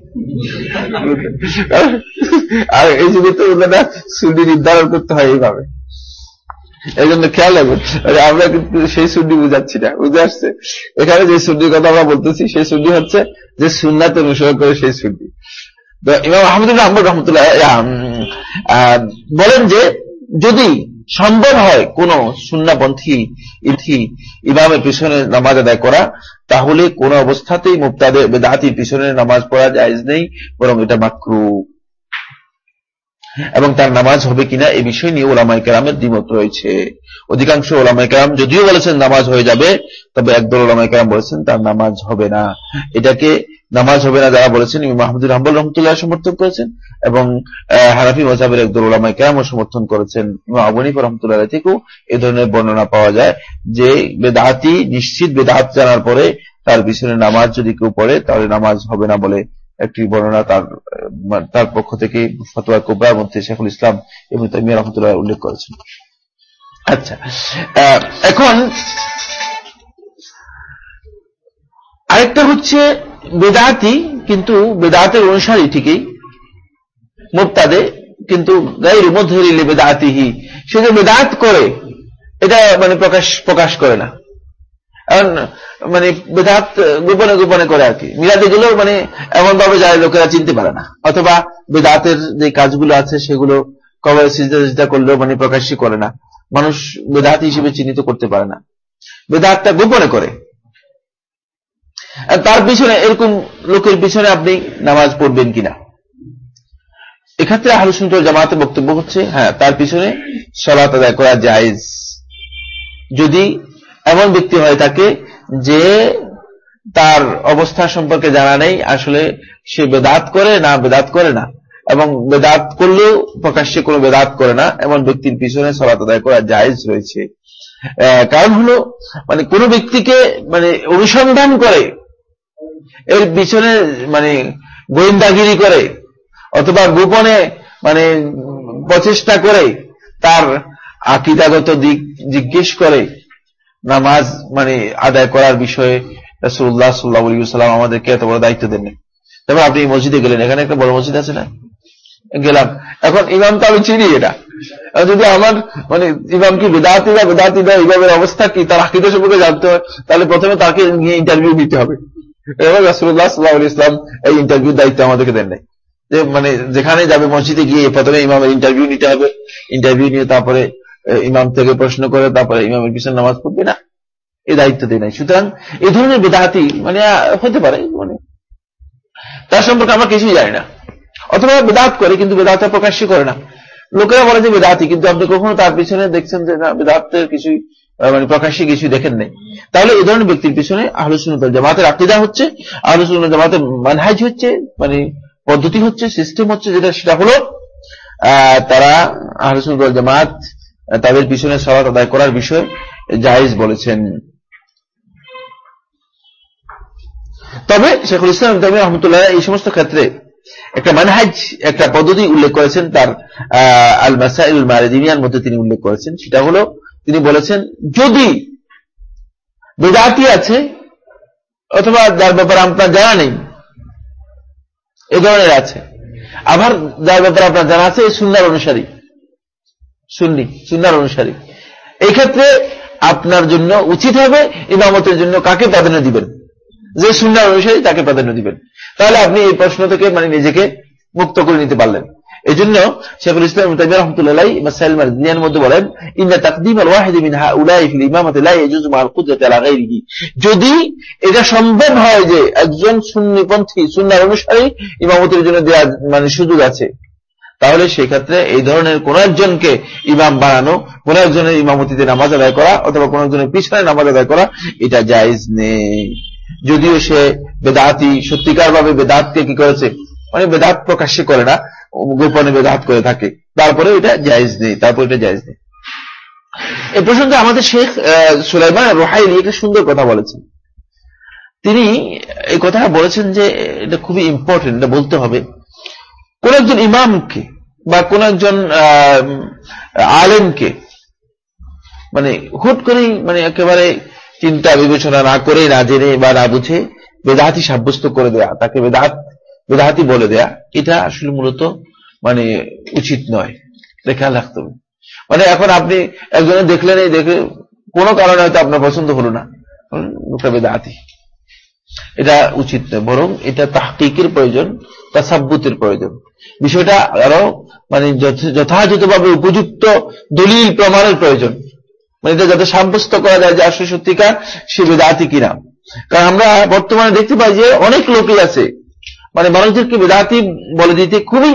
আর এই যুগে তো ওনারা সুন্নি নির্ধারণ করতে হয় এইভাবে। এই জন্য খেয়াল রাখবেন আমরা কিন্তু সেই সুন্নি বুঝাচ্ছি না, বুঝে আসছে? এখানে যে সুন্নির কথা আমরা বলতেছি, সেই সুন্নি হচ্ছে যে সুন্নাত অনুসরণ করে সেই সুন্নি। ইমাম আহমদুল্লাহ আহমদ রহমতুল্লাহ বলেন যে, যদি সম্ভব হয় কোন সুন্নাপন্থী ইথি ইমামের পিছনে নামাজ আদায় করা, তাহলে কোন অবস্থাতেই মুক্তাদের বেদাতির পিছনে নামাজ পড়া যায় নেই, বরং এটা মাকরু। এবং তার নামাজ হবে কিনা এই বিষয় নিয়ে ওলামাই কেরামের দ্বিমত রয়েছে। অধিকাংশ ওলামাই কেরাম যদিও বলেছেন নামাজ হয়ে যাবে, তবে একদল ওলামাই কেরাম বলেছেন তার নামাজ হবে না। এটাকে নামাজ হবে না যারা বলেছেন মাহমুদুর হাম্বুল রহমতুল্লাহ সমর্থন করেছেন এবং হারাফি মজাবের একদল ওলামাই কেরামও সমর্থন করেছেন। আবনিফ রহমতুল্লাহ থেকেও এ ধরনের বর্ণনা পাওয়া যায় যে, বেদাহাতি নিশ্চিত বেদাহাত জানার পরে তার পিছনে নামাজ যদি কেউ পড়ে তাহলে নামাজ হবে না বলে একটি বর্ণনা তার তার পক্ষ থেকে ফতোয়া কোবরার মধ্যে শেখুল ইসলাম এবং তামিয়া রহমতুল্লাহ উল্লেখ করেছেন। আচ্ছা এখন আরেকটা হচ্ছে বেদাতি, কিন্তু বেদাতের অনুসারী ঠিকই মোত্তাদে কিন্তু গাইর মধ্যে বেদাতিহি। সে যে বেদাত করে, এটা মানে প্রকাশ প্রকাশ করে না। মানে বেদাত গোপনে গোপনে করে আর কি। মিলাদে গুলো মানে এমন ভাবে যায়, লোকেরা চিনতে পারে না। অথবা বেদাতের যে কাজগুলো আছে, সেগুলো কবরে সিজা করলেও মানে প্রকাশই করে না। মানুষ বেদাত হিসেবে চিহ্নিত করতে পারে না। বেদাতটা গোপনে করে। তার পিছনে এরকম লোকের পিছনে আপনি নামাজ পড়বেন কিনা? এক্ষেত্রে আলোচনা জামাতে বক্তব্য হচ্ছে হ্যাঁ তার পিছনে সলাত আদায় করা জায়েজ। যদি এমন ব্যক্তি হয়ে থাকে যে তার অবস্থা সম্পর্কে জানা নেই, আসলে সে বেদাত করে না, বেদাত করে না। এবং বেদাত করলেও প্রকাশ্যে কোনো বেদাত করে না, এমন ব্যক্তির পিছনে সলাত আদায় করা জায়েজ রয়েছে। কারণ হলো মানে কোন ব্যক্তিকে মানে অনুসন্ধান করে, এর পিছনে মানে গোয়েন্দাগিরি করে, অথবা গোপনে মানে প্রচেষ্টা করে, তার আকিদাগত দিক জিজ্ঞেস করে নামাজ মানে আদায় করার বিষয়ে রসুল্লাহ সাল্লাহ সাল্লাম আমাদেরকে এত বড় দায়িত্ব দেননি। তারপর আপনি মসজিদে গেলেন, এখানে একটা বড় মসজিদ আছে না? গেলাম। এখন ইমাম তো আমি চিনি এটা। যদি আমার মানে ইমাম কি বেদাতি বা বেদাতি বা ইমামের অবস্থা কি, তার আকিদা সম্পর্কে জানতে হয়, তাহলে প্রথমে তাকে নিয়ে ইন্টারভিউ নিতে হবে। এবং রাসুল্লাহ সাল্লাহ ইসলাম এই ইন্টারভিউ দায়িত্ব আমাদেরকে দেন নাই। যে মানে যেখানে যাবে মসজিদে গিয়ে প্রথমে ইমামের ইন্টারভিউ নিতে হবে। ইন্টারভিউ নিয়ে তারপরে ইমাম থেকে প্রশ্ন করে তারপরে ইমামের পিছনে নামাজ পড়বে না। এই দায়িত্ব দেয় নাই। সুতরাং এই ধরনের বেদাহাতি মানে হতে পারে মানে তার সম্পর্কে আমরা কিছুই জানি না। অথবা বেদাত করে, কিন্তু বেদাতটা প্রকাশ্য করে না। লোকেরা বলে যে বেদাতি, কিন্তু আপনি কখনো তার পিছনে দেখছেন যে না বেদাতের কিছুই মানে প্রকাশ্যে কিছু দেখেন নাই। তাহলে এই ধরনের ব্যক্তির পিছনে আহলুসুল জামাতের আকিদা হচ্ছে আহলুসুল জামাতের মানহাজ হচ্ছে মানে পদ্ধতি হচ্ছে, সিস্টেম হচ্ছে যেটা, সেটা হলো তারা আহলুসুল জামাত, তাদের পিছনে সলাত আদায় করার বিষয়ে জায়েজ বলেছেন। তবে শেখুল ইসলাম ইতামি রহমতুল্লাহ এই সমস্ত ক্ষেত্রে একটা মানহাজ, একটা পদ্ধতি উল্লেখ করেছেন তার আল মাসাইল মারেদিনিয়ার মধ্যে তিনি উল্লেখ করেছেন। সেটা হলো, তিনি বলেছেন, যদি বেদাতি আছে, অথবা যার ব্যাপারে আপনার জানা নেই, এ ধরনের আছে। আবার যার ব্যাপারে আপনার জানা আছে সুন্দর অনুসারী। সুন্নি সুন্দর অনুসারী। এই ক্ষেত্রে আপনার জন্য উচিত হবে, ইমামতের জন্য কাকে প্রাধান্য দিবেন? যে সুন্নার অনুসারী তাকে প্রাধান্য দিবেন। তাহলে আপনি এই প্রশ্ন থেকে মানে নিজেকে মুক্ত করে নিতে পারলেন। এই জন্য শেখুল ইসলাম রহমতুল্লাহ মধ্যে বলেন যদি এটা সম্ভব হয় যে একজন সুন্নিপন্থী সুন্নাহর অনুসারী ইমামতির জন্য দেওয়া মানে সুযোগ আছে, তাহলে সেই ক্ষেত্রে এই ধরনের কোন একজনকে ইমাম বানানো, কোন একজনের ইমামতিতে নামাজ আদায় করা অথবা কোন একজনের পিছনে নামাজ আদায় করা, এটা জায়েজ নেই। যদিও সে বেদাতি সত্যিকার ভাবে বেদাতকে কি করেছে? মানে বেদাত প্রকাশ্যে করে না, গোপনে বেদাত করে থাকে। তারপরে এটা জায়েজ নেই, তারপরে এটা জায়েজ নেই। এ প্রসঙ্গে আমাদের শেখ সুলাইমান রোহাইলি একটা সুন্দর কথা বলেছেন। তিনি এই কথাটা বলেছেন যে এটা খুবই ইম্পর্টেন্ট এটা বলতে হবে। কোন একজন ইমামকে বা কোন একজন আলেমকে মানে হুট করেই মানে একেবারে চিন্তা বিবেচনা না করে না জেনে বা না বুঝে বেদাহাতি সাব্যস্ত করে দেয়া, তাকে বেদাহাত, বেদাহাতি বলে দেয়া, এটা আসলে মূলত মানে উচিত নয়। দেখা রাখতে হবে। মানে এখন আপনি একজনে দেখলেন এই দেখে কোনো কারণে হয়তো আপনার পছন্দ হলো না। লোকটা বেদাহাতি। এটা উচিত নয়, বরং এটা তাহকিকের প্রয়োজন, তাসাব্বুতের প্রয়োজন। বিষয়টা আরও মানে যথাযথভাবে উপযুক্ত দলিল প্রমাণের প্রয়োজন। মানে এটা যাতে সাব্যস্ত করা যায় যে আসলে সত্যিকার সে বেদাতি কিনা। কারণ আমরা বর্তমানে দেখতে পাই যে অনেক লোকই আছে মানে মানুষদেরকে বেদাতি বলে দিতে খুবই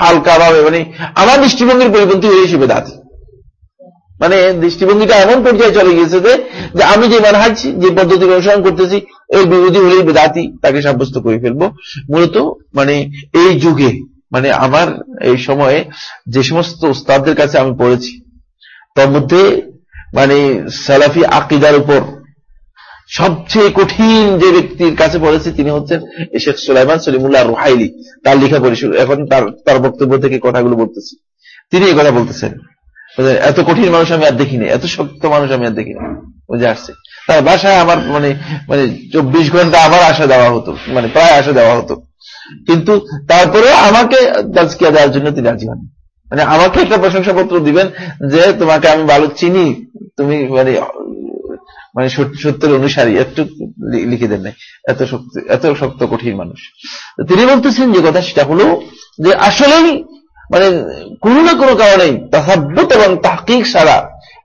হালকা ভাবে মানে আমার দৃষ্টিভঙ্গির পরিপন্থী হয়ে সে বেদাতি। মানে দৃষ্টিভঙ্গিটা এমন পর্যায়ে চলে গিয়েছে যে আমি যে মানহাজ, যে পদ্ধতি অনুসরণ করতেছি এই বিরোধী হলেই বেদাতি তাকে সাব্যস্ত করে ফেলব। মূলত মানে এই যুগে মানে আমার এই সময়ে যে সমস্ত উস্তাদদের কাছে আমি পড়েছি মধ্যে মানে সালাফি আকিদার উপর সবচেয়ে কঠিন যে ব্যক্তির কাছে পড়েছে তিনি হচ্ছেন শেখ সুলাইমান সলিমুল্লাহ রোহাইলি। তার লেখা পরিশুর এখন তার তার বক্তব্য থেকে কথাগুলো বলতেছি। তিনি এই কথা বলতেছেন। এত কঠিন মানুষ আমি আর দেখিনি, এত শক্ত মানুষ আমি আর দেখিনি। বুঝে আসছে। তার বাসায় আমার মানে মানে চব্বিশ ঘণ্টা আমার আসা দেওয়া হতো মানে প্রায় আসা দেওয়া হতো। কিন্তু তারপরে আমাকে দেওয়ার জন্য তিনি রাজি হন মানে আমাকে একটা প্রশংসাপত্র দিবেন যে তোমাকে আমি ভালো চিনি, তুমি মানে মানে সত্যের অনুসারী, একটু লিখে দেন নাই। এত শক্ত এত শক্ত কঠিন মানুষ। তিনি বলতেছেন যে কথা সেটা হলো যে আসলেই মানে কোনো না কোনো কারণেই তাসাব্বত এবং তাহকিক সারা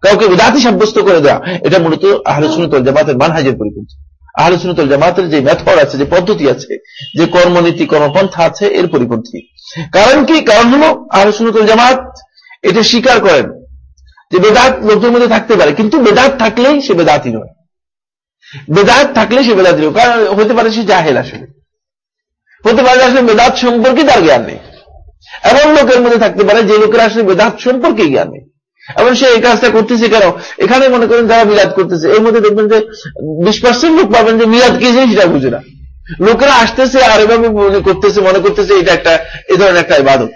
কাউকে বিদাতি সাব্যস্ত করে দেওয়া, এটা মূলত আহলসুনতল জামাতের মানহাজের পরিপন্থী। আহলসুনতল জামাতের যে মেথড আছে, যে পদ্ধতি আছে, যে কর্মনীতি, কর্মপন্থা আছে, এর পরিপন্থী। কারণ কি? কারণ হলো আহলসুনতল জামাত এটা স্বীকার করেন যে বেদাত লোকদের মধ্যে থাকতে পারে, কিন্তু বেদাত থাকলেই সে বেদাতি নয়। বেদাত থাকলে সে বেদাতি নয়। কারণ হতে পারে সে জাহেল আসলে। হতে পারে আসলে বেদাত সম্পর্কে তার জ্ঞান নেই। এমন লোকের মধ্যে থাকতে পারে যে লোকের আসলে বেদাত সম্পর্কে জ্ঞান নেই। এবং সে এই কাজটা করতেছে কেন? এখানে মনে করেন যারা মিলাদ করতেছে, এর মধ্যে দেখবেন যে বিশ পার্সেন্ট লোক পাবেন যে মিলাদ কি জিনিস সেটা বুঝে না। লোকেরা আসতেছে আর এভাবে মনে করতেছে মনে করতেছে এটা একটা, এ ধরনের একটা ইবাদত।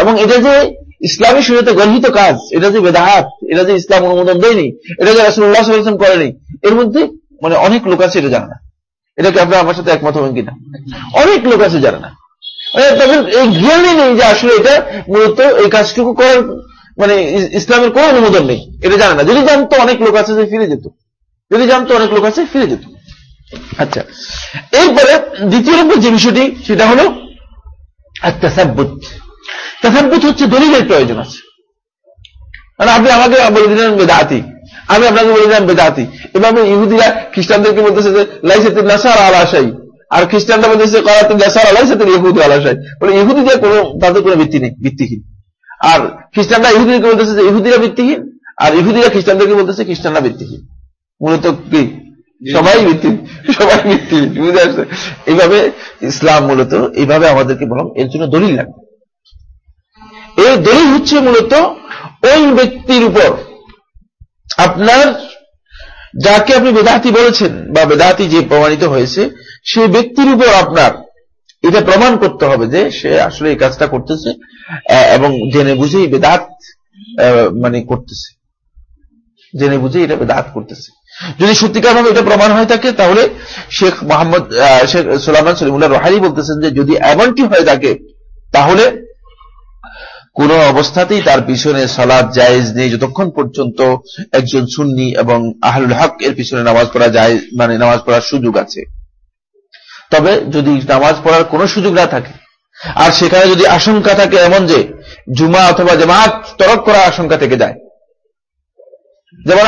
এবং এটা যে ইসলামী শুরুতে গর্হিত কাজ, এটা যে বেদাহাত এটা যে ইসলাম অনুমোদন দেয়নি, এটা যে রাসুল্লাহ সাল্লাম করেনি, এর মধ্যে মানে অনেক লোক আছে, এটা জানে না। এটাকে আপনার আমার সাথে একমত হবেন কিনা? অনেক লোক আছে, জানে না। তখন এই জ্ঞানই নেই যে আসলে এটা মূলত এই কাজটুকু করার মানে ইসলামের কোন অনুমোদন নেই। এটা জানে না। যদি জানতো, অনেক লোক আছে যে ফিরে যেত। যদি জানতো, অনেক লোক আছে ফিরে যেত। আচ্ছা এরপরে দ্বিতীয় নম্বর যে বিষয়টি, সেটা হলো তাসাব্বুত তাসাব্বুত হচ্ছে দলিলের প্রয়োজন আছে। মানে আপনি আমাকে বলে দিলেন বেদাতি। আমি আপনাকে বলে দিলাম বেদাতি। এভাবে ইহুদিরা খ্রিস্টানদেরকে বলতেছে যে লাইসেতের নাসার আলাশাই আর খ্রিস্টানরা বলতেছে করাতেন নাসার আলাইসাতের ইহুদি আলাশাই বলে ইহুদিদের কোনো, তাদের কোনো ভিত্তি নেই, ভিত্তিহীন। আর খ্রিস্টানরা ইহুদিকে বলতেছে যে ইহুদিরা ভিত্তিহীন আর ইহুদিরা খ্রিস্টানদেরকে বলতেছে খ্রিস্টানরা ভিত্তিহীন। মূলত কি? সবাই ভিত্তিহীন সবাই ভিত্তিহীন বুঝে আসছে এইভাবে ইসলাম মূলত এইভাবে আমাদেরকে বরং এর জন্য দলিল লাগবে এর দলিল হচ্ছে মূলত ওই ব্যক্তির উপর আপনার যাকে আপনি বেদাহাতি বলেছেন বা বেদাতি যে প্রমাণিত হয়েছে সেই ব্যক্তির উপর আপনার এটা প্রমাণ করতে হবে যে সে আসলে এই কাজটা করতেছে। এবং জেনে বুঝেই বেদাত মানে করতেছে। জেনে বুঝে এটা বেদাত করতেছে। যদি সত্যিকার ভাবে এটা প্রমাণ হয়ে থাকে, তাহলে শেখ মোহাম্মদ শেখ সোলামান সলিমুল্লাহ রহারি বলতেছেন যে, যদি এমনটি হয়ে থাকে, তাহলে কোন অবস্থাতেই তার পিছনে সালাদ জায়েজ নেই যতক্ষণ পর্যন্ত একজন সুন্নি এবং আহলুল হক এর পিছনে নামাজ পড়া যায় মানে নামাজ পড়ার সুযোগ আছে। তবে যদি নামাজ পড়ার কোনো সুযোগ না থাকে আর সেখানে যদি আশঙ্কা থাকে এমন যে জুমা অথবা জামাত তরক করার আশঙ্কা থেকে যায়। যেমন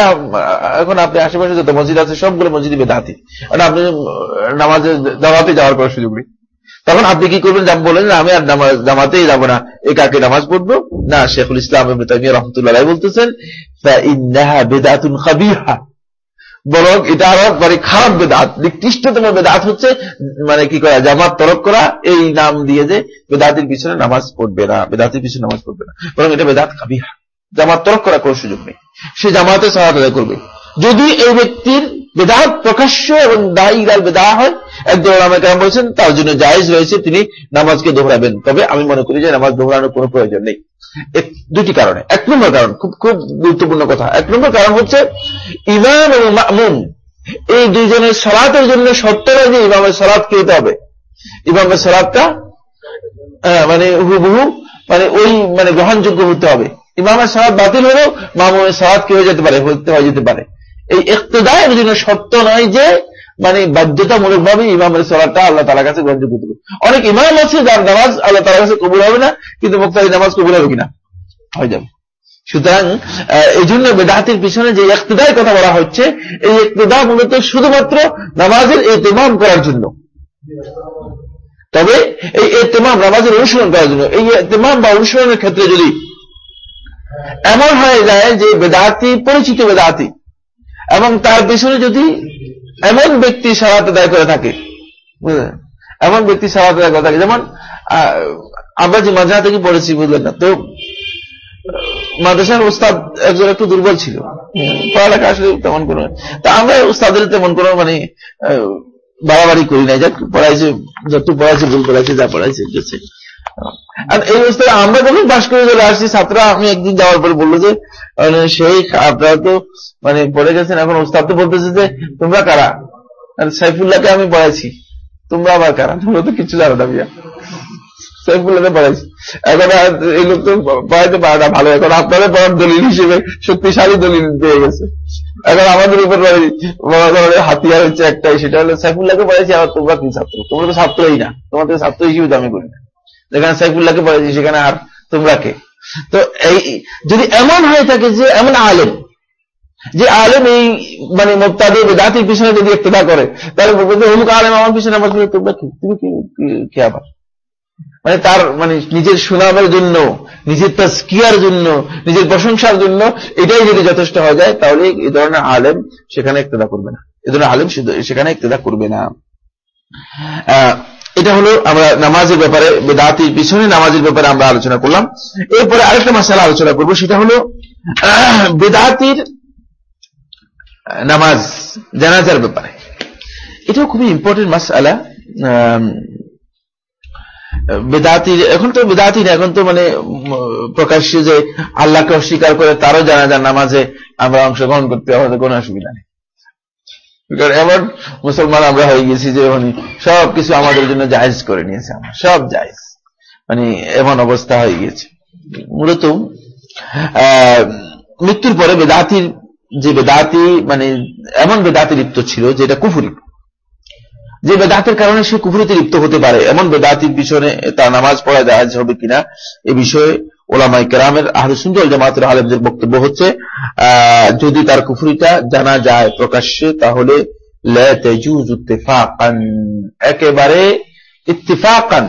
এখন আপনি আশেপাশে যত মসজিদ আছে, সবগুলো মসজিদে বেদাতি আপনি নামাজে জামাতে যাওয়ার কোনো সুযোগ নেই। তখন আপনি কি করবেন? বলেন আমি আর জামাতেই যাব না। এই কাকে নামাজ পড়ব? না, শেখুল ইসলাম রহমতুল্লাহ বলতেছেন বেদাতুন খাবিহা। বরং এটা আরও মানে খারাপ বেদাত। নিকৃষ্টতম বেদাত হচ্ছে মানে কি করা, জামাত তরক করা, এই নাম দিয়ে যে বেদাতের পিছনে নামাজ পড়বে না, বেদাতের পিছনে নামাজ পড়বে না। বরং এটা বেদাত খাবি জামাত তরক করা কোনো সুযোগ নেই। সে জামাতে সহায়তা করবে। যদি এই ব্যক্তির বেদাত প্রকাশ্য এবং দায়ী বেদা হয় ওলামা কেমন বলছেন তার জন্য জায়েজ রয়েছে তিনি নামাজকে দোহরাবেন। তবে আমি মনে করি যে নামাজ দোহরানোর কোনো প্রয়োজন নেই। দুটি কারণে। এক নম্বর কারণ, খুব খুব গুরুত্বপূর্ণ কথা। এক নম্বর কারণ হচ্ছে, ইমাম এবং মামুন, এই দুইজনের সলাতের জন্য নয় যে ইমামের সলাদ কে হবে। ইমামের সলাদটা মানে হুবহু মানে ওই মানে গ্রহণযোগ্য হতে হবে। ইমামের সলাদ বাতিল হলেও মামুনের সলাদ কি হয়ে যেতে পারে হতে হয়ে যেতে পারে। এই ইকতদায়ের জন্য শর্ত নয় যে মানে বাধ্যতামূলক ভাবে ইমামের সলাটা আল্লাহ তালার কাছে গ্রহণযোগ্য করবে অনেক ইমাম আছে যার নামাজ আল্লাহ তালার কাছে কবুল হবে না, কিন্তু মুক্তারি নামাজ কবুল হবে কিনা? হয়ে যাবে। সুতরাং এই জন্য বেদাতের পিছনে যে ইকতদায়ের কথা বলা হচ্ছে, এই ইকতদা মূলত শুধুমাত্র নামাজের এই তেমাম করার জন্য। তবে এই তেমাম নামাজের অনুসরণ করার জন্য, এই তেমাম বা অনুসরণের ক্ষেত্রে যদি এমন হয়ে যায় যে বেদাতি পরিচিত বেদাতি এবং তার পিছনে যদি এমন ব্যক্তি সালাত আদায় করে থাকে এমন ব্যক্তি সালাত আদায় করে থাকে, যেমন আমরা যে মাঝা থেকে পড়েছি, বুঝলেন না, তো, মাদ্রাসার উস্তাদ একজন একটু দুর্বল ছিল, পড়ালেখা আসলে তেমন কোনো, তা আমরা উস্তাদের তেমন কোনো মানে বাড়াবাড়ি করি নাই, যাক, পড়াইছে যত পড়াইছে, ভুল পড়াইছে, যা পড়াইছে আর এই অবস্থায় আমরা যখন বাস করে চলে আসছি। ছাত্ররা, আমি একদিন যাওয়ার পরে বলল যে মানে সেই আপনারা তো মানে পড়ে গেছেন, এখন ওস্তাদ তো বলতেছে যে, তোমরা কারা? সাইফুল্লাহকে আমি পড়াইছি। তোমরা আবার কারা? তোমরা তো কিছু জানো না বিয়া সাইফুল্লাহকে পড়াইছি। এখন এই লোক তো পড়াইতে পারে না ভালো। এখন আপনাদের পড়ার দলিল হিসেবে শক্তিশালী দলিল পেয়ে গেছে। এখন আমাদের উপর হাতিয়ার হচ্ছে একটাই, সেটা হলো সাইফুল্লাহকে পড়াইছি, আবার তোমরা কি ছাত্র? তোমরা তো ছাত্রই না। তোমাদের ছাত্র হিসেবে দামি করি না। যেখানে সাইফুল্লাহকে পড়াইছি সেখানে আর তোমরা কে তো এই, যদি এমন হয়ে থাকে যে এমন আলেম, যে আলেম এই মানে মোত্তাদের জাতির পিছনে যদি একটু করে, তাহলে অমুক আলেম আমার পিছনে আমার তোমরা কি? তুমি কি আবার? মানে তার মানে নিজের সুনামের জন্য, নিজের তাস্কিয়ার জন্য, নিজের প্রশংসার জন্য এটাই যদি যথেষ্ট হয়ে যায়, তাহলে এই ধরনের আলেম সেখানে একতেদা করবে না। এ ধরনের আলেম সেখানে একতেদা করবে না। এটা হলো আমরা নামাজের ব্যাপারে, বেদাতির পিছনে নামাজের ব্যাপারে আমরা আলোচনা করলাম। এরপরে আরেকটা মাসালা আলোচনা করব, সেটা হলো বেদাতির নামাজ, জানাজার ব্যাপারে। এটাও খুবই ইম্পর্টেন্ট মাসালা বেদাতির, এখন তো বেদাতির এখন তো মানে প্রকাশ্যে যে আল্লাহকে অস্বীকার করে তারও জানাজার নামাজে আমরা অংশগ্রহণ করতে আমাদের কোনো অসুবিধা নেই। এমন মুসলমান আমরা হয়ে গেছি যে মানে সব কিছু আমাদের জন্য জায়জ করে নিয়েছে আমরা, সব জায়জ। মানে এমন অবস্থা হয়ে গিয়েছে মূলত মৃত্যুর পরে বেদাতির যে বেদাতি মানে এমন বেদাতি লিপ্ত ছিল যেটা কুফুরি। যে বেদাতের কারণে সে কুফুরিতে লিপ্ত হতে পারে, এমন বেদাতির পিছনে তার নামাজ পড়া জাহাজ হবে কিনা, এ বিষয়ে ওলামাই কেরামের আহলে সুন্দর জামাতের আলেমদের বক্তব্য হচ্ছে যদি তার কুফুরিটা জানা যায় প্রকাশ্যে, তাহলে একেবারে ইত্তিফাকান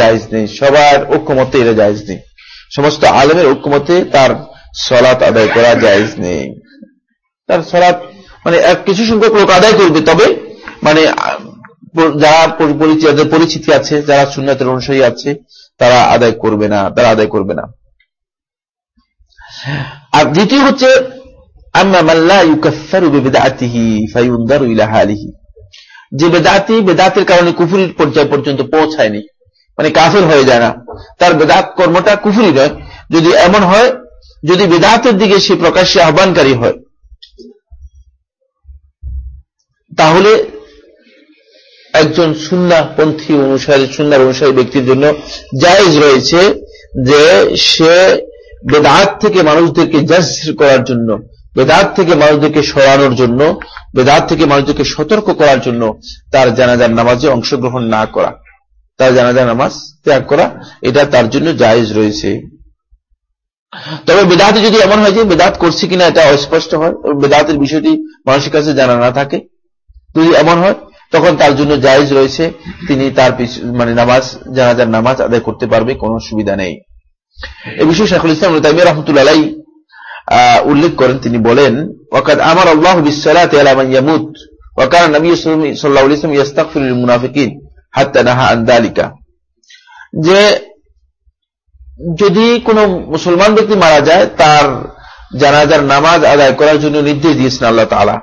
জায়জ নেই, সবার ঐক্যমতে জায়জ নেই। সমস্ত আলেমের ঐক্যমতে তার সলাৎ আদায় করা জায়েজ নেই। তার সলাৎ মানে কিছু সংখ্যক লোক আদায় করবে, তবে মানে যারা পরিচিতি আছে, যারা সুন্নাতের অনুসারী আছে তারা আদায় করবে না, তারা আদায় করবে না। আর দ্বিতীয় হচ্ছে যে বেদাতি বেদাতের কারণে কুফুরির পর্যায় পর্যন্ত পৌঁছায়নি মানে কাফের হয়ে যায় না, তার বেদাত কর্মটা কুফুরি নয়। যদি এমন হয়, যদি বেদাতের দিকে সে প্রকাশ্যে আহ্বানকারী হয়, তাহলে একজন সুন্নাপন্থী অনুসারী সুন্নার অনুসারী ব্যক্তির জন্য জায়েজ রয়েছে যে সে বেদাত থেকে মানুষদেরকে জাজ করার জন্য, বেদাত থেকে মানুষদেরকে সরানোর জন্য, বেদাত থেকে মানুষদেরকে সতর্ক করার জন্য তার জানাজার নামাজে অংশগ্রহণ না করা, তার জানাজার নামাজ ত্যাগ করা, এটা তার জন্য জায়েজ রয়েছে। তবে বেদাতে যদি এমন হয় যে বেদাত করছে কিনা এটা অস্পষ্ট হয়, বেদাতের বিষয়টি মানুষের কাছে জানা না থাকে। যদি এমন হয় তখন তার জন্য জায়েজ রয়েছে। তিনি তার মানে নামাজ, জানাজার নামাজ আদায় করতে পারবে, কোনো সুবিধা নেই। এ বিষয়ে শেখুল ইসলাম তাইমিয়া রহমতুল্লাহ উল্লেখ করেন। তিনি বলেন আমার আল্লাহ ওয়াকান নবী ওয়াসাল্লাম মুনাফিকিন, হাত্তা নাহা আন যালিকা যে যদি কোন মুসলমান ব্যক্তি মারা যায়, তার জানাজার নামাজ আদায় করার জন্য নির্দেশ দিয়েছেন আল্লাহ তাআলা।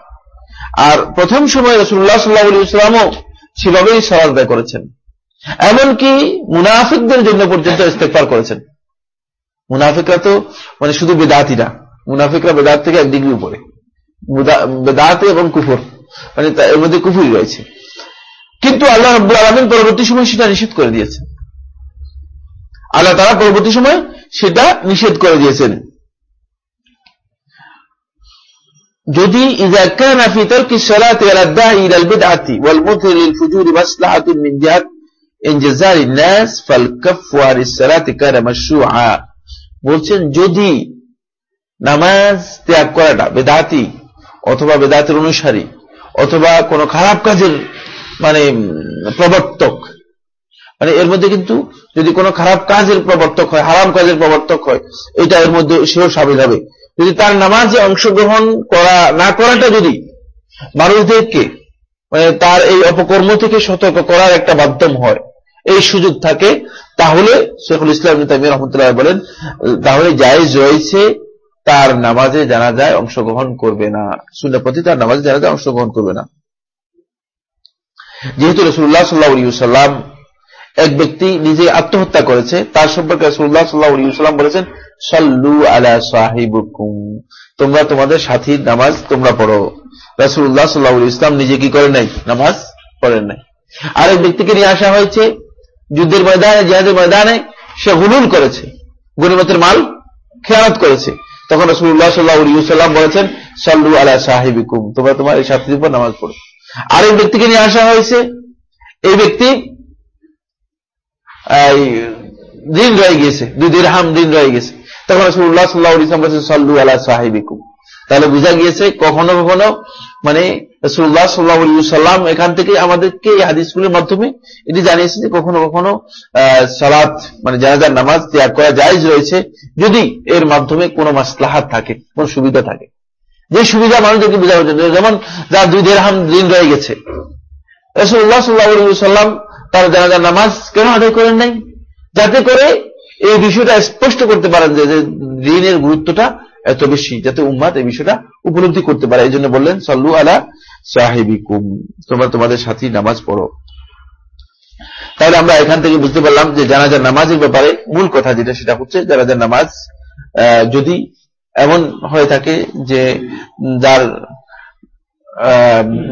আর প্রথম সময় রসুল্লাহ সাল্লাহ ইসলামও সেভাবেই সরাজ আদায় করেছেন। এমনকি মুনাফিকদের জন্য পর্যন্ত ইস্তেকবার করেছেন। মুনাফিকরা তো মানে শুধু বেদাতিরা মুনাফিকরা বেদাত থেকে এক ডিগ্রি উপরে। বেদাতে এবং কুফর মানে এর মধ্যে কুফুরি রয়েছে। কিন্তু আল্লাহ রব্বুল আলমিন পরবর্তী সময় সেটা নিষেধ করে দিয়েছেন। আল্লাহ তারা পরবর্তী সময় সেটা নিষেধ করে দিয়েছেন। যদি إذا كان في ترك الصلاة على الداعي إلى البدعة والمظهر للفجور مصلحة من جهة انجزار الناس فالكف عن الصلاة كان مشروعا বলছেন যদি নামাজ ত্যাগ করাটা বেদাতি অথবা বেদাতের অনুসারী অথবা কোনো খারাপ কাজের মানে প্রবর্তক মানে এর মধ্যে কিন্তু যদি কোনো খারাপ কাজের প্রবর্তক হয় হারাম কাজের প্রবর্তক হয় এটা এর মধ্যে সেও সাবিল হবে যদি তার নামাজে অংশগ্রহণ করা, না করাটা যদি মানুষদেরকে মানে তার এই অপকর্ম থেকে সতর্ক করার একটা মাধ্যম হয়, এই সুযোগ থাকে, তাহলে শেখুল ইসলাম তামি রহমতুল্লাহ বলেন, তাহলে জায়েজ রয়েছে তার নামাজে জানা যায় অংশগ্রহণ করবে না। প্রতি তার নামাজে জানা যায় অংশগ্রহণ করবে না। যেহেতু রসুল্লাহ সাল্লাহ সাল্লাম এক ব্যক্তি নিজে আত্মহত্যা করেছে, তার সম্পর্কে রসুল্লাহ সাল্লাহ সাল্লাম বলেছেন সল্লু আলা সাহিবুকুম। তোমরা তোমাদের সাথীর নামাজ তোমরা পড়ো। রাসুল্লাহ সাল্লাহ ইসলাম নিজে কি করে নাই? নামাজ পড়েন নাই। আরেক ব্যক্তিকে নিয়ে আসা হয়েছে, যুদ্ধের ময়দানে, জিহাদের ময়দানে, সে হুলুল করেছে গরিমতের মাল খেয়ালত করেছে। তখন রসুল্লাহ সাল্লাহাম বলেছেন, সল্লু আলা সাহিবিকুম, তোমরা তোমার এই সাথীর উপর নামাজ পড়ো। আরেক ব্যক্তিকে নিয়ে আসা হয়েছে, এই ব্যক্তি দিন রয়ে গেছে দুই দিরহাম দিন রয়ে গেছে। তখন রসুল্লাহ সাল্লাহ ইসলাম বলছে সল্লু আলা সাহিবিকুম। তাহলে বোঝা গিয়েছে, কখনো কখনো মানে রসুল্লাহ সাল্লাহাম এখান থেকে আমাদেরকে এই হাদিসগুলোর মাধ্যমে এটি জানিয়েছে যে কখনো কখনো সালাত মানে জানাজার নামাজ ত্যাগ করা জায়জ রয়েছে, যদি এর মাধ্যমে কোনো মাসলাহাত থাকে, কোন সুবিধা থাকে। যে সুবিধা মানুষদেরকে বোঝা হচ্ছে যেমন যার দুই দেড়হাম দিন রয়ে গেছে। রসুল্লাহ সাল্লাহ সাল্লাম তার জানাজার নামাজ কেন আদায় করেন নাই? যাতে করে এই বিষয়টা স্পষ্ট করতে পারেন যে ঋণের গুরুত্বটা এত বেশি, যাতে উম্মাদ এই বিষয়টা উপলব্ধি করতে পারে। এই জন্য বললেন, সল্লু আলা সাহেবিকুম। তোমরা তোমাদের সাথী নামাজ পড়ো। তাহলে আমরা এখান থেকে বুঝতে পারলাম যে জানাজার নামাজের ব্যাপারে মূল কথা যেটা, সেটা হচ্ছে জানাজার নামাজ যদি এমন হয়ে থাকে যে যার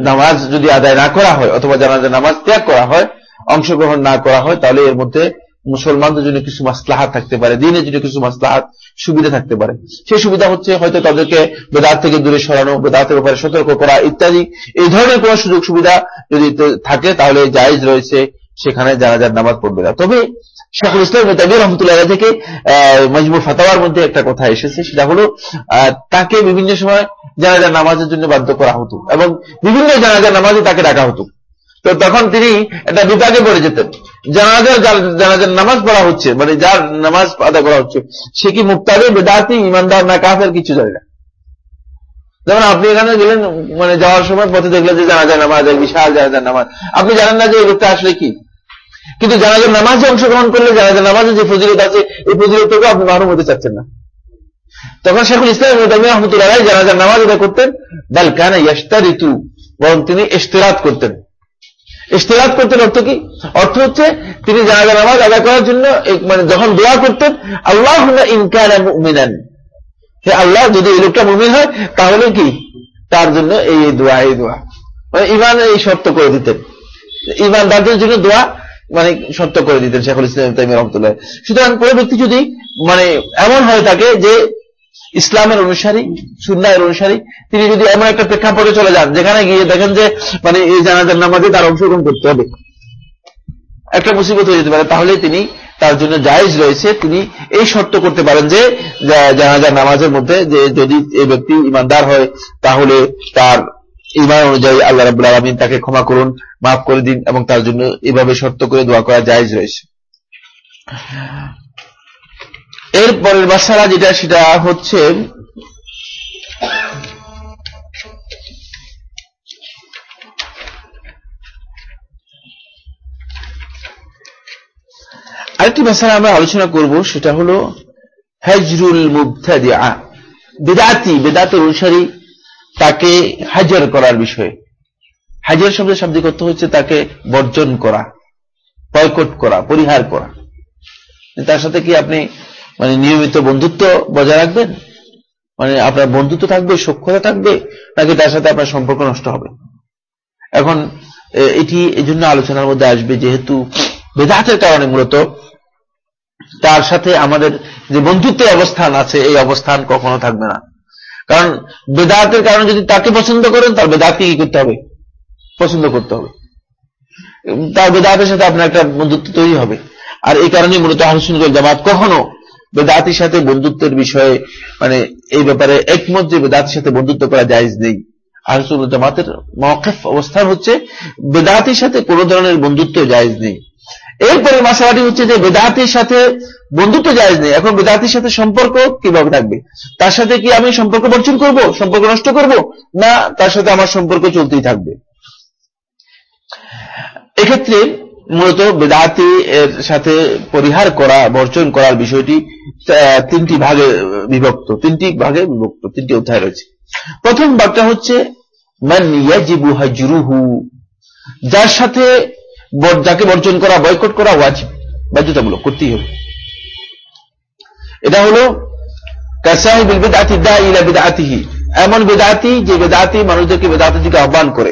নামাজ যদি আদায় না করা হয়, অথবা জানাজার নামাজ ত্যাগ করা হয়, অংশগ্রহণ না করা হয়, তাহলে এর মধ্যে মুসলমানদের জন্য কিছু মাসলাহাত থাকতে পারে, দিনের জন্য কিছু মাসলাহাত সুবিধা থাকতে পারে। সেই সুবিধা হচ্ছে হয়তো তাদেরকে বেদাত থেকে দূরে সরানো, বেদাতের ব্যাপারে সতর্ক করা ইত্যাদি। এই ধরনের কোন সুযোগ সুবিধা যদি থাকে তাহলে জায়েজ রয়েছে সেখানে জানাজার নামাজ পড়বে না। তবে শেখুল ইসলাম তাবি রহমতুল্লাহ থেকে মজবুর ফাতাওয়ার মধ্যে একটা কথা এসেছে, সেটা হলো তাকে বিভিন্ন সময় জানাজার নামাজের জন্য বাধ্য করা হতো এবং বিভিন্ন জানাজার নামাজে তাকে ডাকা হতো। তো তখন তিনি একটা বিপাকে পড়ে যেতেন। জানাজার জানাজার নামাজ পড়া হচ্ছে মানে যার নামাজ আদা করা হচ্ছে, সে কি মুক্তাবে, বেদাতি, ইমানদার না কাফের কিছু জানে না। যেমন আপনি এখানে গেলেন মানে যাওয়ার সময় পথে দেখলেন যে জানাজার নামাজ বিশাল জানাজার নামাজ। আপনি জানেন না যে এই লোকটা আসলে কি? কিন্তু জানাজার নামাজে অংশগ্রহণ করলে জানাজার নামাজে যে ফজিলত আছে, এই ফজিলতকে আপনি মাহরুম হতে চাচ্ছেন না। তখন শেখুল ইসলাম রহমতুল্লাহ জানাজার নামাজ এটা করতেন, বাল কেন ঋতু বরং তিনি ইস্তেরাত করতেন। ইস্তেরাত করতেন অর্থ কি? অর্থ হচ্ছে তিনি জানাজা নামাজ আদায় করার জন্য মানে যখন দোয়া করতেন আল্লাহ ইনকান মিনান হে আল্লাহ, যদি এই লোকটা মুমিন হয়, তাহলে কি? তার জন্য এই দোয়া এই দোয়া। মানে ইমান এই শর্ত করে দিতেন। ইমানদারদের জন্য দোয়া মানে সত্য করে দিতেন শেখুল ইসলাম তাইম রহমতুল্লাহ। সুতরাং কোনো ব্যক্তি যদি মানে এমন হয়ে থাকে যে ইসলামের অনুসারী সুন্নায়ের অনুসারী, তিনি যদি এমন একটা প্রেক্ষাপটে চলে যান, যেখানে গিয়ে দেখেন যে মানে এই জানাজার নামাজে তার অংশগ্রহণ করতে হবে। একটা মুসিবত হয়ে যেতে পারে। তাহলে তিনি তার জন্য জায়েজ রয়েছে। তিনি এই শর্ত করতে পারেন যে জানাজার নামাজের মধ্যে যে, যদি এই ব্যক্তি ইমানদার হয়, তাহলে তার ইমান অনুযায়ী আল্লাহ রাবুল আলমিন তাকে ক্ষমা করুন, মাফ করে দিন এবং তার জন্য এভাবে শর্ত করে দোয়া করা জায়েজ রয়েছে। এর পরের বাসারা যেটা, সেটা হচ্ছে আরেকটি ভাষা আমরা আলোচনা করব, সেটা হলো হাজরুল মুবতাদিআ বেদাতি বেদাতের অনুসারী তাকে হাজার করার বিষয়ে। হাজার শব্দের শাব্দিক অর্থ হচ্ছে তাকে বর্জন করা, বয়কট করা, পরিহার করা। তার সাথে কি আপনি মানে নিয়মিত বন্ধুত্ব বজায় রাখবেন? মানে আপনার বন্ধুত্ব থাকবে সক্ষতা থাকবে, নাকি তার সাথে আপনার সম্পর্ক নষ্ট হবে? এখন এটি এই জন্য আলোচনার মধ্যে আসবে যেহেতু বেদাতের কারণে মূলত তার সাথে আমাদের যে বন্ধুত্বের অবস্থান আছে, এই অবস্থান কখনো থাকবে না। কারণ বেদাতের কারণে যদি তাকে পছন্দ করেন, তার বেদাতকে কি করতে হবে? পছন্দ করতে হবে। তার বেদাতের সাথে আপনার একটা বন্ধুত্ব তৈরি হবে। আর এই কারণে মূলত আহসুন জামাত কখনো বেদাতির সাথে বন্ধুত্বের বিষয়ে মানে এই ব্যাপারে একমত যে বেদাতির সাথে বন্ধুত্ব করা জায়জ নেই। আহসুল জামাতের মকেফ অবস্থান হচ্ছে, বেদাতির সাথে কোন ধরনের বন্ধুত্ব জায়জ নেই। এরপরে মশালাটি হচ্ছে যে বেদাতির সাথে বন্ধুত্ব জায়জ নেই। এখন বেদাতির সাথে সম্পর্ক কীভাবে থাকবে? তার সাথে কি আমি সম্পর্ক বর্জন করব? সম্পর্ক নষ্ট করব? না, তার সাথে আমার সম্পর্ক চলতেই থাকবে। এক্ষেত্রে মূলত বেদাতি এর সাথে পরিহার করা, বর্জন করার বিষয়টি তিনটি ভাগে বিভক্ত, তিনটি ভাগে বিভক্ত, তিনটি অধ্যায় রয়েছে। প্রথম ভাগটা হচ্ছে যার সাথে যাকে বর্জন করা, বয়কট করা ওয়াজিব, বাধ্যতামূলক, করতেই হবে। এটা হলো এমন বেদাতি যে বেদাতি মানুষদেরকে বেদাতের দিকে আহ্বান করে।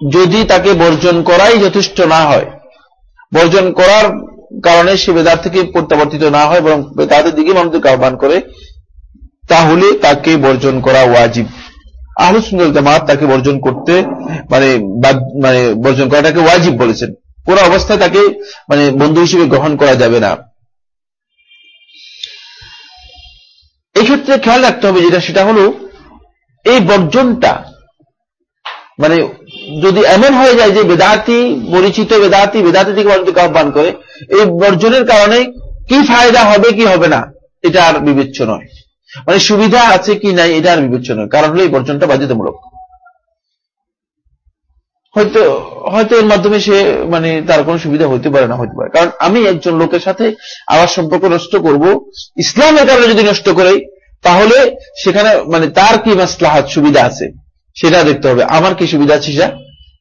যদি তাকে বর্জন করাই যথেষ্ট না হয়। বর্জন করার কারণে সে বেদার থেকে প্রত্যাবর্তিত না হয়, বরং বেদাতের দিকে মানুষদেরকে আহ্বান করে, তাহলে তাকে বর্জন করা ওয়াজিব। আহলু সুন্দর জামাত তাকে বর্জন করতে মানে মানে বর্জন করাটাকে ওয়াজিব বলেছেন। কোন অবস্থায় তাকে মানে বন্ধু হিসেবে গ্রহণ করা যাবে না। এই ক্ষেত্রে খেয়াল রাখতে হবে যেটা, সেটা হলো, এই বর্জনটা মানে যদি এমন হয়ে যায় যে বেদাতি, পরিচিত বেদাতি বেদাতি থেকে মানুষকে আহ্বান করে, এই বর্জনের কারণে কি ফায়দা হবে, কি হবে না, এটা আর বিবেচ্য নয়। মানে সুবিধা আছে কি নাই, এটা আর বিবেচ্য নয়। কারণ হলো এই বর্জনটা বাধ্যতামূলক। হয়তো হয়তো এর মাধ্যমে সে মানে তার কোনো সুবিধা হইতে পারে না, হইতে পারে। কারণ আমি একজন লোকের সাথে আমার সম্পর্ক নষ্ট করব, ইসলামের কারণে যদি নষ্ট করে, তাহলে সেখানে মানে তার কি মাসলাহাত সুবিধা আছে? সেটা দেখতে হবে। আমার কি সুবিধা আছে সেটা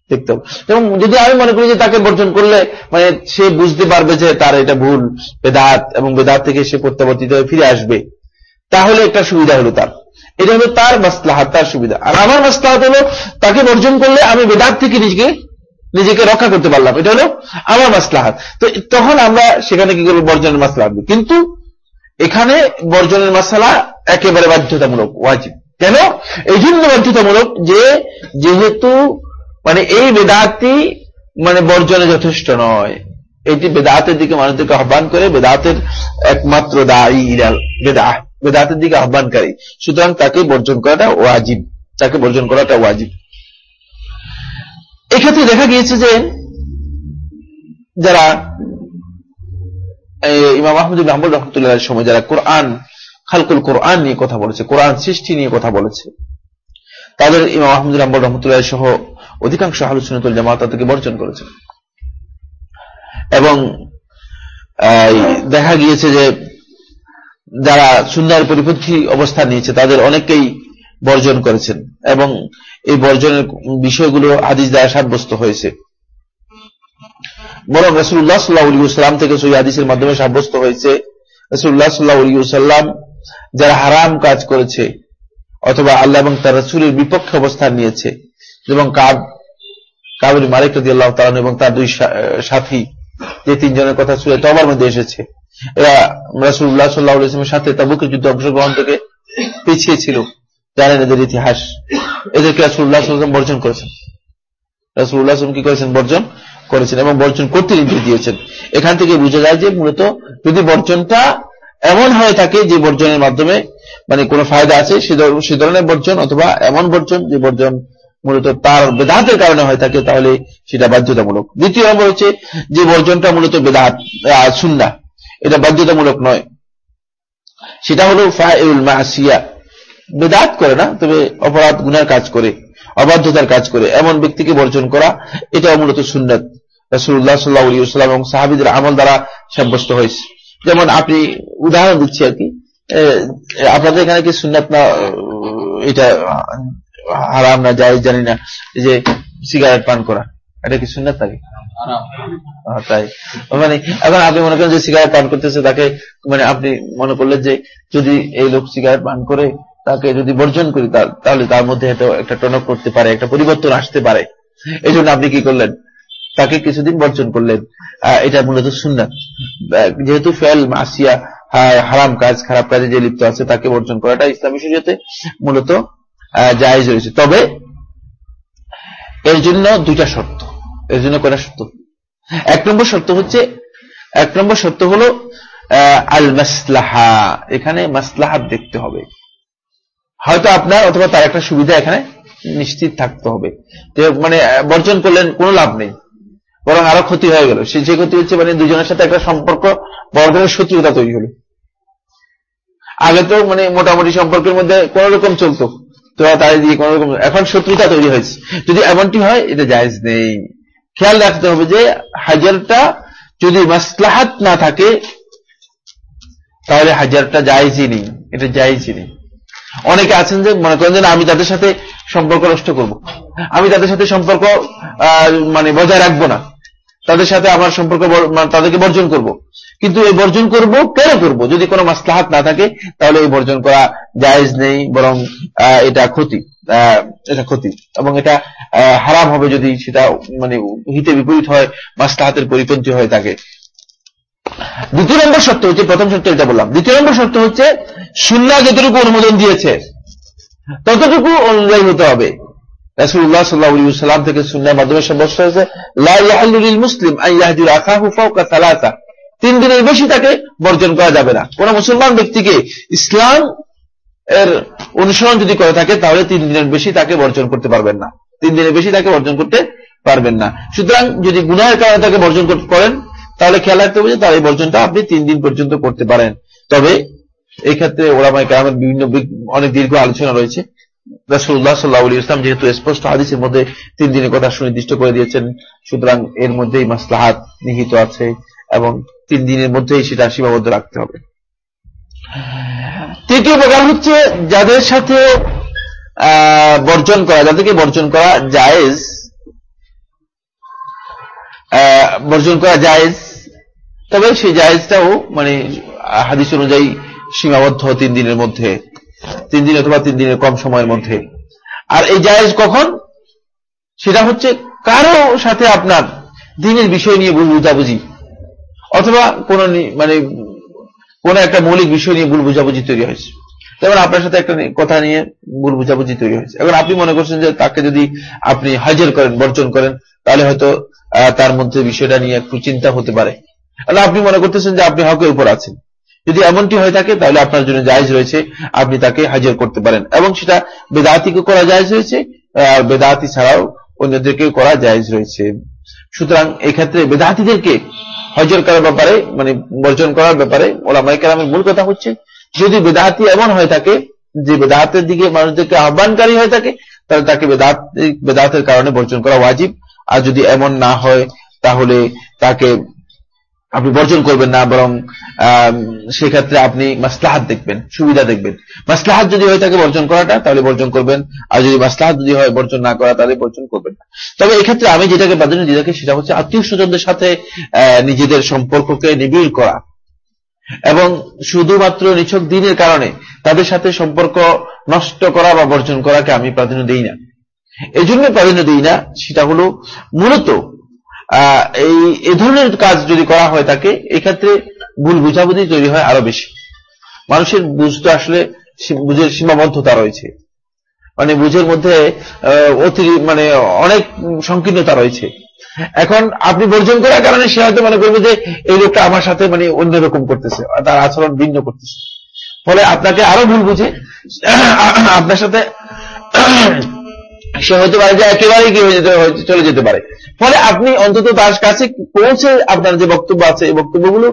দেখতে হবে। এবং যদি আমি মনে করি যে তাকে বর্জন করলে মানে সে বুঝতে পারবে যে তার এটা ভুল, বেদাত এবং বেদাত থেকে সে প্রত্যাবর্তিত হয়ে ফিরে আসবে, তাহলে একটা সুবিধা হলো তার। এটা হলো তার মাসলাহাত, তার সুবিধা। আর আমার মাসলাহাত হলো, তাকে বর্জন করলে আমি বেদাত থেকে নিজেকে নিজেকে রক্ষা করতে পারলাম। এটা হলো আমার মাসলাহাত। তো তখন আমরা সেখানে কি করব? বর্জনের মাসলা কিন্তু এখানে বর্জনের মাসালা একেবারে বাধ্যতামূলক, ওয়াজিব। কেন? এই জন্য বাধ্যতামূলক যে যেহেতু মানে এই বেদাতি মানে বর্জনে যথেষ্ট নয়। এটি বেদাতের দিকে মানুষদেরকে আহ্বান করে, বেদাতের একমাত্র দায়ী বেদা, বেদাতের দিকে আহ্বানকারী। সুতরাং তাকে বর্জন করাটা ওয়াজিব, তাকে বর্জন করাটা ওয়াজিব। এক্ষেত্রে দেখা গিয়েছে যে, যারা ইমাম আহমদ আহমদ রহমতুল্লাহ সময়, যারা কোরআন খালকুল কোরআন নিয়ে কথা বলেছে, কোরআন সৃষ্টি নিয়ে কথা বলেছে। তাদের ইমাম আহমদুল আম্বর রহমতুল্লাহ সহ অধিকাংশ আলোচনাতুল জামাত থেকে বর্জন করেছেন। এবং দেখা গিয়েছে যে যারা সুন্দর পরিপন্থী অবস্থান নিয়েছে, তাদের অনেকেই বর্জন করেছেন। এবং এই বর্জনের বিষয়গুলো হাদিস দ্বারা সাব্যস্ত হয়েছে। বরং রসুল্লাহ সাল্লাহ সাল্লাম থেকে সই হাদিসের মাধ্যমে সাব্যস্ত হয়েছে রসুল্লাহ সাল্লাহ সাল্লাম যারা হারাম কাজ করেছে, অথবা আল্লাহ এবং তার রসুলের বিপক্ষে অবস্থান নিয়েছে এবং কাব কাবুরি মালিক রদি আল্লাহ তালান এবং তার দুই সাথী, যে তিনজনের কথা সুরে তবার মধ্যে এসেছে। এরা রাসুল্লাহ সাল্লাহ ইসলামের সাথে তাবুকের যুদ্ধে অংশগ্রহণ থেকে পিছিয়ে ছিল। জানেন এদের ইতিহাস। এদেরকে রাসুল্লাহ সাল্লাম বর্জন করেছেন। রাসুল্লাহ কি করেছেন? বর্জন করেছেন এবং বর্জন করতে নির্দেশ দিয়েছেন। এখান থেকে বুঝা যায় যে মূলত যদি বর্জনটা এমন হয়ে থাকে যে বর্জনের মাধ্যমে মানে কোনো ফায়দা আছে, সে ধরনের বর্জন অথবা এমন বর্জন যে বর্জন মূলত তার বেদাহাতের কারণে হয়ে থাকে, তাহলে সেটা বাধ্যতামূলক। দ্বিতীয় নম্বর হচ্ছে যে বর্জনটা মূলত বেদাহাত সুন্না এটা বাধ্যতামূলক নয়। সেটা হলো ফাইল মাসিয়া। বেদাত করে না, তবে অপরাধ গুনার কাজ করে, অবাধ্যতার কাজ করে। এমন ব্যক্তিকে বর্জন করা, এটাও মূলত সুন্নত। রসুল্লাহ সাল্লাহ সাল্লাম এবং সাহাবিদের আমল দ্বারা সাব্যস্ত হয়েছে। যেমন আপনি উদাহরণ দিচ্ছি আর কি আপনাদের এখানে কি সুন্নাত না এটা হারাম না যাই জানি না যে সিগারেট পান করা এটা কি সুন্নাত থাকে তাই। মানে এখন আপনি মনে করেন যে সিগারেট পান করতেছে তাকে মানে আপনি মনে করলেন যে যদি এই লোক সিগারেট পান করে তাকে যদি বর্জন করি তাহলে তার মধ্যে একটা টনক করতে পারে একটা পরিবর্তন আসতে পারে। এই জন্য আপনি কি করলেন? তাকে কিছুদিন বর্জন করলেন। এটা মূলত সুন্নাত। যেহেতু ফেল, মাসিয়া হারাম কাজ, খারাপ কাজে যে লিপ্ত আছে, তাকে বর্জন করাটা ইসলামী শরীয়তে মূলত জায়জ রয়েছে। তবে, এর জন্য দুইটা শর্ত। এর জন্য কয়টা শর্ত? এক নম্বর শর্ত হচ্ছে, এক নম্বর শর্ত হল আল মাসলাহা এখানে মাসলাহাত দেখতে হবে। হয়তো আপনার অথবা তার একটা সুবিধা এখানে নিশ্চিত থাকতে হবে। মানে বর্জন করলেন, কোনো লাভ নেই। বরং আরও ক্ষতি হয়ে গেল। সে যে ক্ষতি হচ্ছে মানে দুজনের সাথে একটা সম্পর্ক বড় ধরনের শত্রুতা তৈরি হলো। আগে তো মানে মোটামুটি সম্পর্কের মধ্যে কোন রকম চলতো। তো তাই দিয়ে কোন রকম এখন শত্রুতা তৈরি হয়েছে। যদি এমনটি হয়, এটা জায়জ নেই। খেয়াল রাখতে হবে যে হাজারটা যদি মাসলাহাত না থাকে, তাহলে হাজারটা জায়জই নেই। এটা জায়জই নেই। অনেকে আছেন যে মনে করেন যে আমি তাদের সাথে সম্পর্ক নষ্ট করব। আমি তাদের সাথে সম্পর্ক মানে বজায় রাখব না। তাদের সাথে আমার সম্পর্ক মানে তাদেরকে বর্জন করব। কিন্তু এই বর্জন করব কেন করব? যদি কোনো মাসলাহাত না থাকে, তাহলে এই বর্জন করা জায়েজ নেই, বরং এটা ক্ষতি এটা ক্ষতি। এবং এটা হারাম হবে যদি সেটা মানে হিতে বিপরীত হয়, মাসলাহাতের পরিপন্থী হয়ে থাকে দ্বিতীয় নম্বর সত্য হচ্ছে, প্রথম সত্য এটা বললাম, দ্বিতীয় নম্বর সত্য হচ্ছে সুন্না যতটুকু অনুমোদন দিয়েছে, ততটুকু অনুযায়ী হতে হবে। তিন দিনের বেশি তাকে বর্জন করা যাবে না। কোন মুসলমান ব্যক্তিকে ইসলাম এর অনুসরণ যদি করে থাকে, তাহলে তিন দিনের বেশি তাকে বর্জন করতে পারবেন না। তিন দিনের বেশি তাকে বর্জন করতে পারবেন না। সুতরাং যদি গুনাহের কারণে তাকে বর্জন করেন, তাহলে খেয়াল রাখতে হবে যে তার এই বর্জনটা আপনি তিন দিন পর্যন্ত করতে পারেন। তবে এই ক্ষেত্রে ওরামাই কেরামের বিভিন্ন অনেক দীর্ঘ আলোচনা রয়েছে। রাসুল্লাহ সাল্লাহ ইসলাম যেহেতু স্পষ্ট হাদিসের মধ্যে তিন দিনের কথা সুনির্দিষ্ট করে দিয়েছেন, সুতরাং এর মধ্যেই মাসলাহাত নিহিত আছে এবং তিন দিনের মধ্যেই সেটা সীমাবদ্ধ রাখতে হবে। তৃতীয় প্রকার হচ্ছে যাদের সাথে বর্জন করা, যাদেরকে বর্জন করা জায়েজ বর্জন করা জায়েজ, তবে সেই জায়েজটাও মানে হাদিস অনুযায়ী সীমাবদ্ধ তিন দিনের মধ্যে তিন দিন অথবা তিন দিনের কম সময়ের মধ্যে। আর এই জায়েজ কখন? সেটা হচ্ছে কারও সাথে আপনার দিনের বিষয় নিয়ে ভুল বুঝাবুঝি। অথবা কোন মানে কোন একটা মৌলিক বিষয় নিয়ে ভুল বুঝাবুঝি তৈরি হয়েছে। যেমন আপনার সাথে একটা কথা নিয়ে ভুল বুঝাবুঝি তৈরি হয়েছে। এখন আপনি মনে করছেন যে তাকে যদি আপনি হাজির করেন, বর্জন করেন, তাহলে হয়তো তার মধ্যে বিষয়টা নিয়ে একটু চিন্তা হতে পারে। আপনি মনে করতেছেন যে আপনি হকের উপর আছেন। যদি এমনটি হয়ে থাকে, তাহলে আপনার জন্য জায়জ রয়েছে আপনি তাকে হাজির করতে পারেন। এবং সেটা বেদাতিকে করা জায়জ হয়েছে আর বেদাতি ছাড়াও অন্যদেরকে করা জায়জ রয়েছে। সুতরাং এক্ষেত্রে বেদাহাতিদেরকে হজর করার ব্যাপারে মানে বর্জন করার ব্যাপারে ওলামাই কেরামের মূল কথা হচ্ছে, যদি বেদাহাতি এমন হয়ে থাকে, যে বেদাহাতের দিকে মানুষদেরকে আহ্বানকারী হয়ে থাকে, তাহলে তাকে বেদাত, বেদাতের কারণে বর্জন করা ওয়াজিব। আর যদি এমন না হয়, তাহলে তাকে আপনি বর্জন করবেন না, বরং সেক্ষেত্রে আপনি মাসলাহাত দেখবেন, সুবিধা দেখবেন। মাসলাহাত যদি হয়ে থাকে বর্জন করাটা, তাহলে বর্জন করবেন। আর যদি মাসলাহাত যদি হয় বর্জন না করা, তাহলে বর্জন করবেন না। তবে এক্ষেত্রে আমি যেটাকে প্রাধান্য দিয়ে থাকি, সেটা হচ্ছে আত্মীয় স্বজনদের সাথে নিজেদের সম্পর্ককে নিবিড় করা। এবং শুধুমাত্র নিছক দিনের কারণে তাদের সাথে সম্পর্ক নষ্ট করা বা বর্জন করাকে আমি প্রাধান্য দিই না। এই জন্য প্রাধান্য দিই না, সেটা হলো মূলত এই, এ ধরনের কাজ যদি করা হয় থাকে, এক্ষেত্রে ভুল বুঝাবুঝি তৈরি হয় আরও বেশি। মানুষের বুঝতে আসলে বুঝের সীমাবদ্ধতা রয়েছে। মানে বুঝের মধ্যে মানে অনেক সংকীর্ণতা রয়েছে। এখন আপনি বর্জন করার কারণে সে হয়তো মনে করবে যে, এই লোকটা আমার সাথে মানে অন্যরকম করতেছে তার আচরণ ভিন্ন করতেছে। ফলে আপনাকে আরও ভুল বুঝে আপনার সাথে সে হতে পারে যে একেবারেই কি হয়ে যেতে চলে যেতে পারে। ফলে আপনি অন্তত তার কাছে পৌঁছে আপনার যে বক্তব্য আছে, এই বক্তব্যগুলো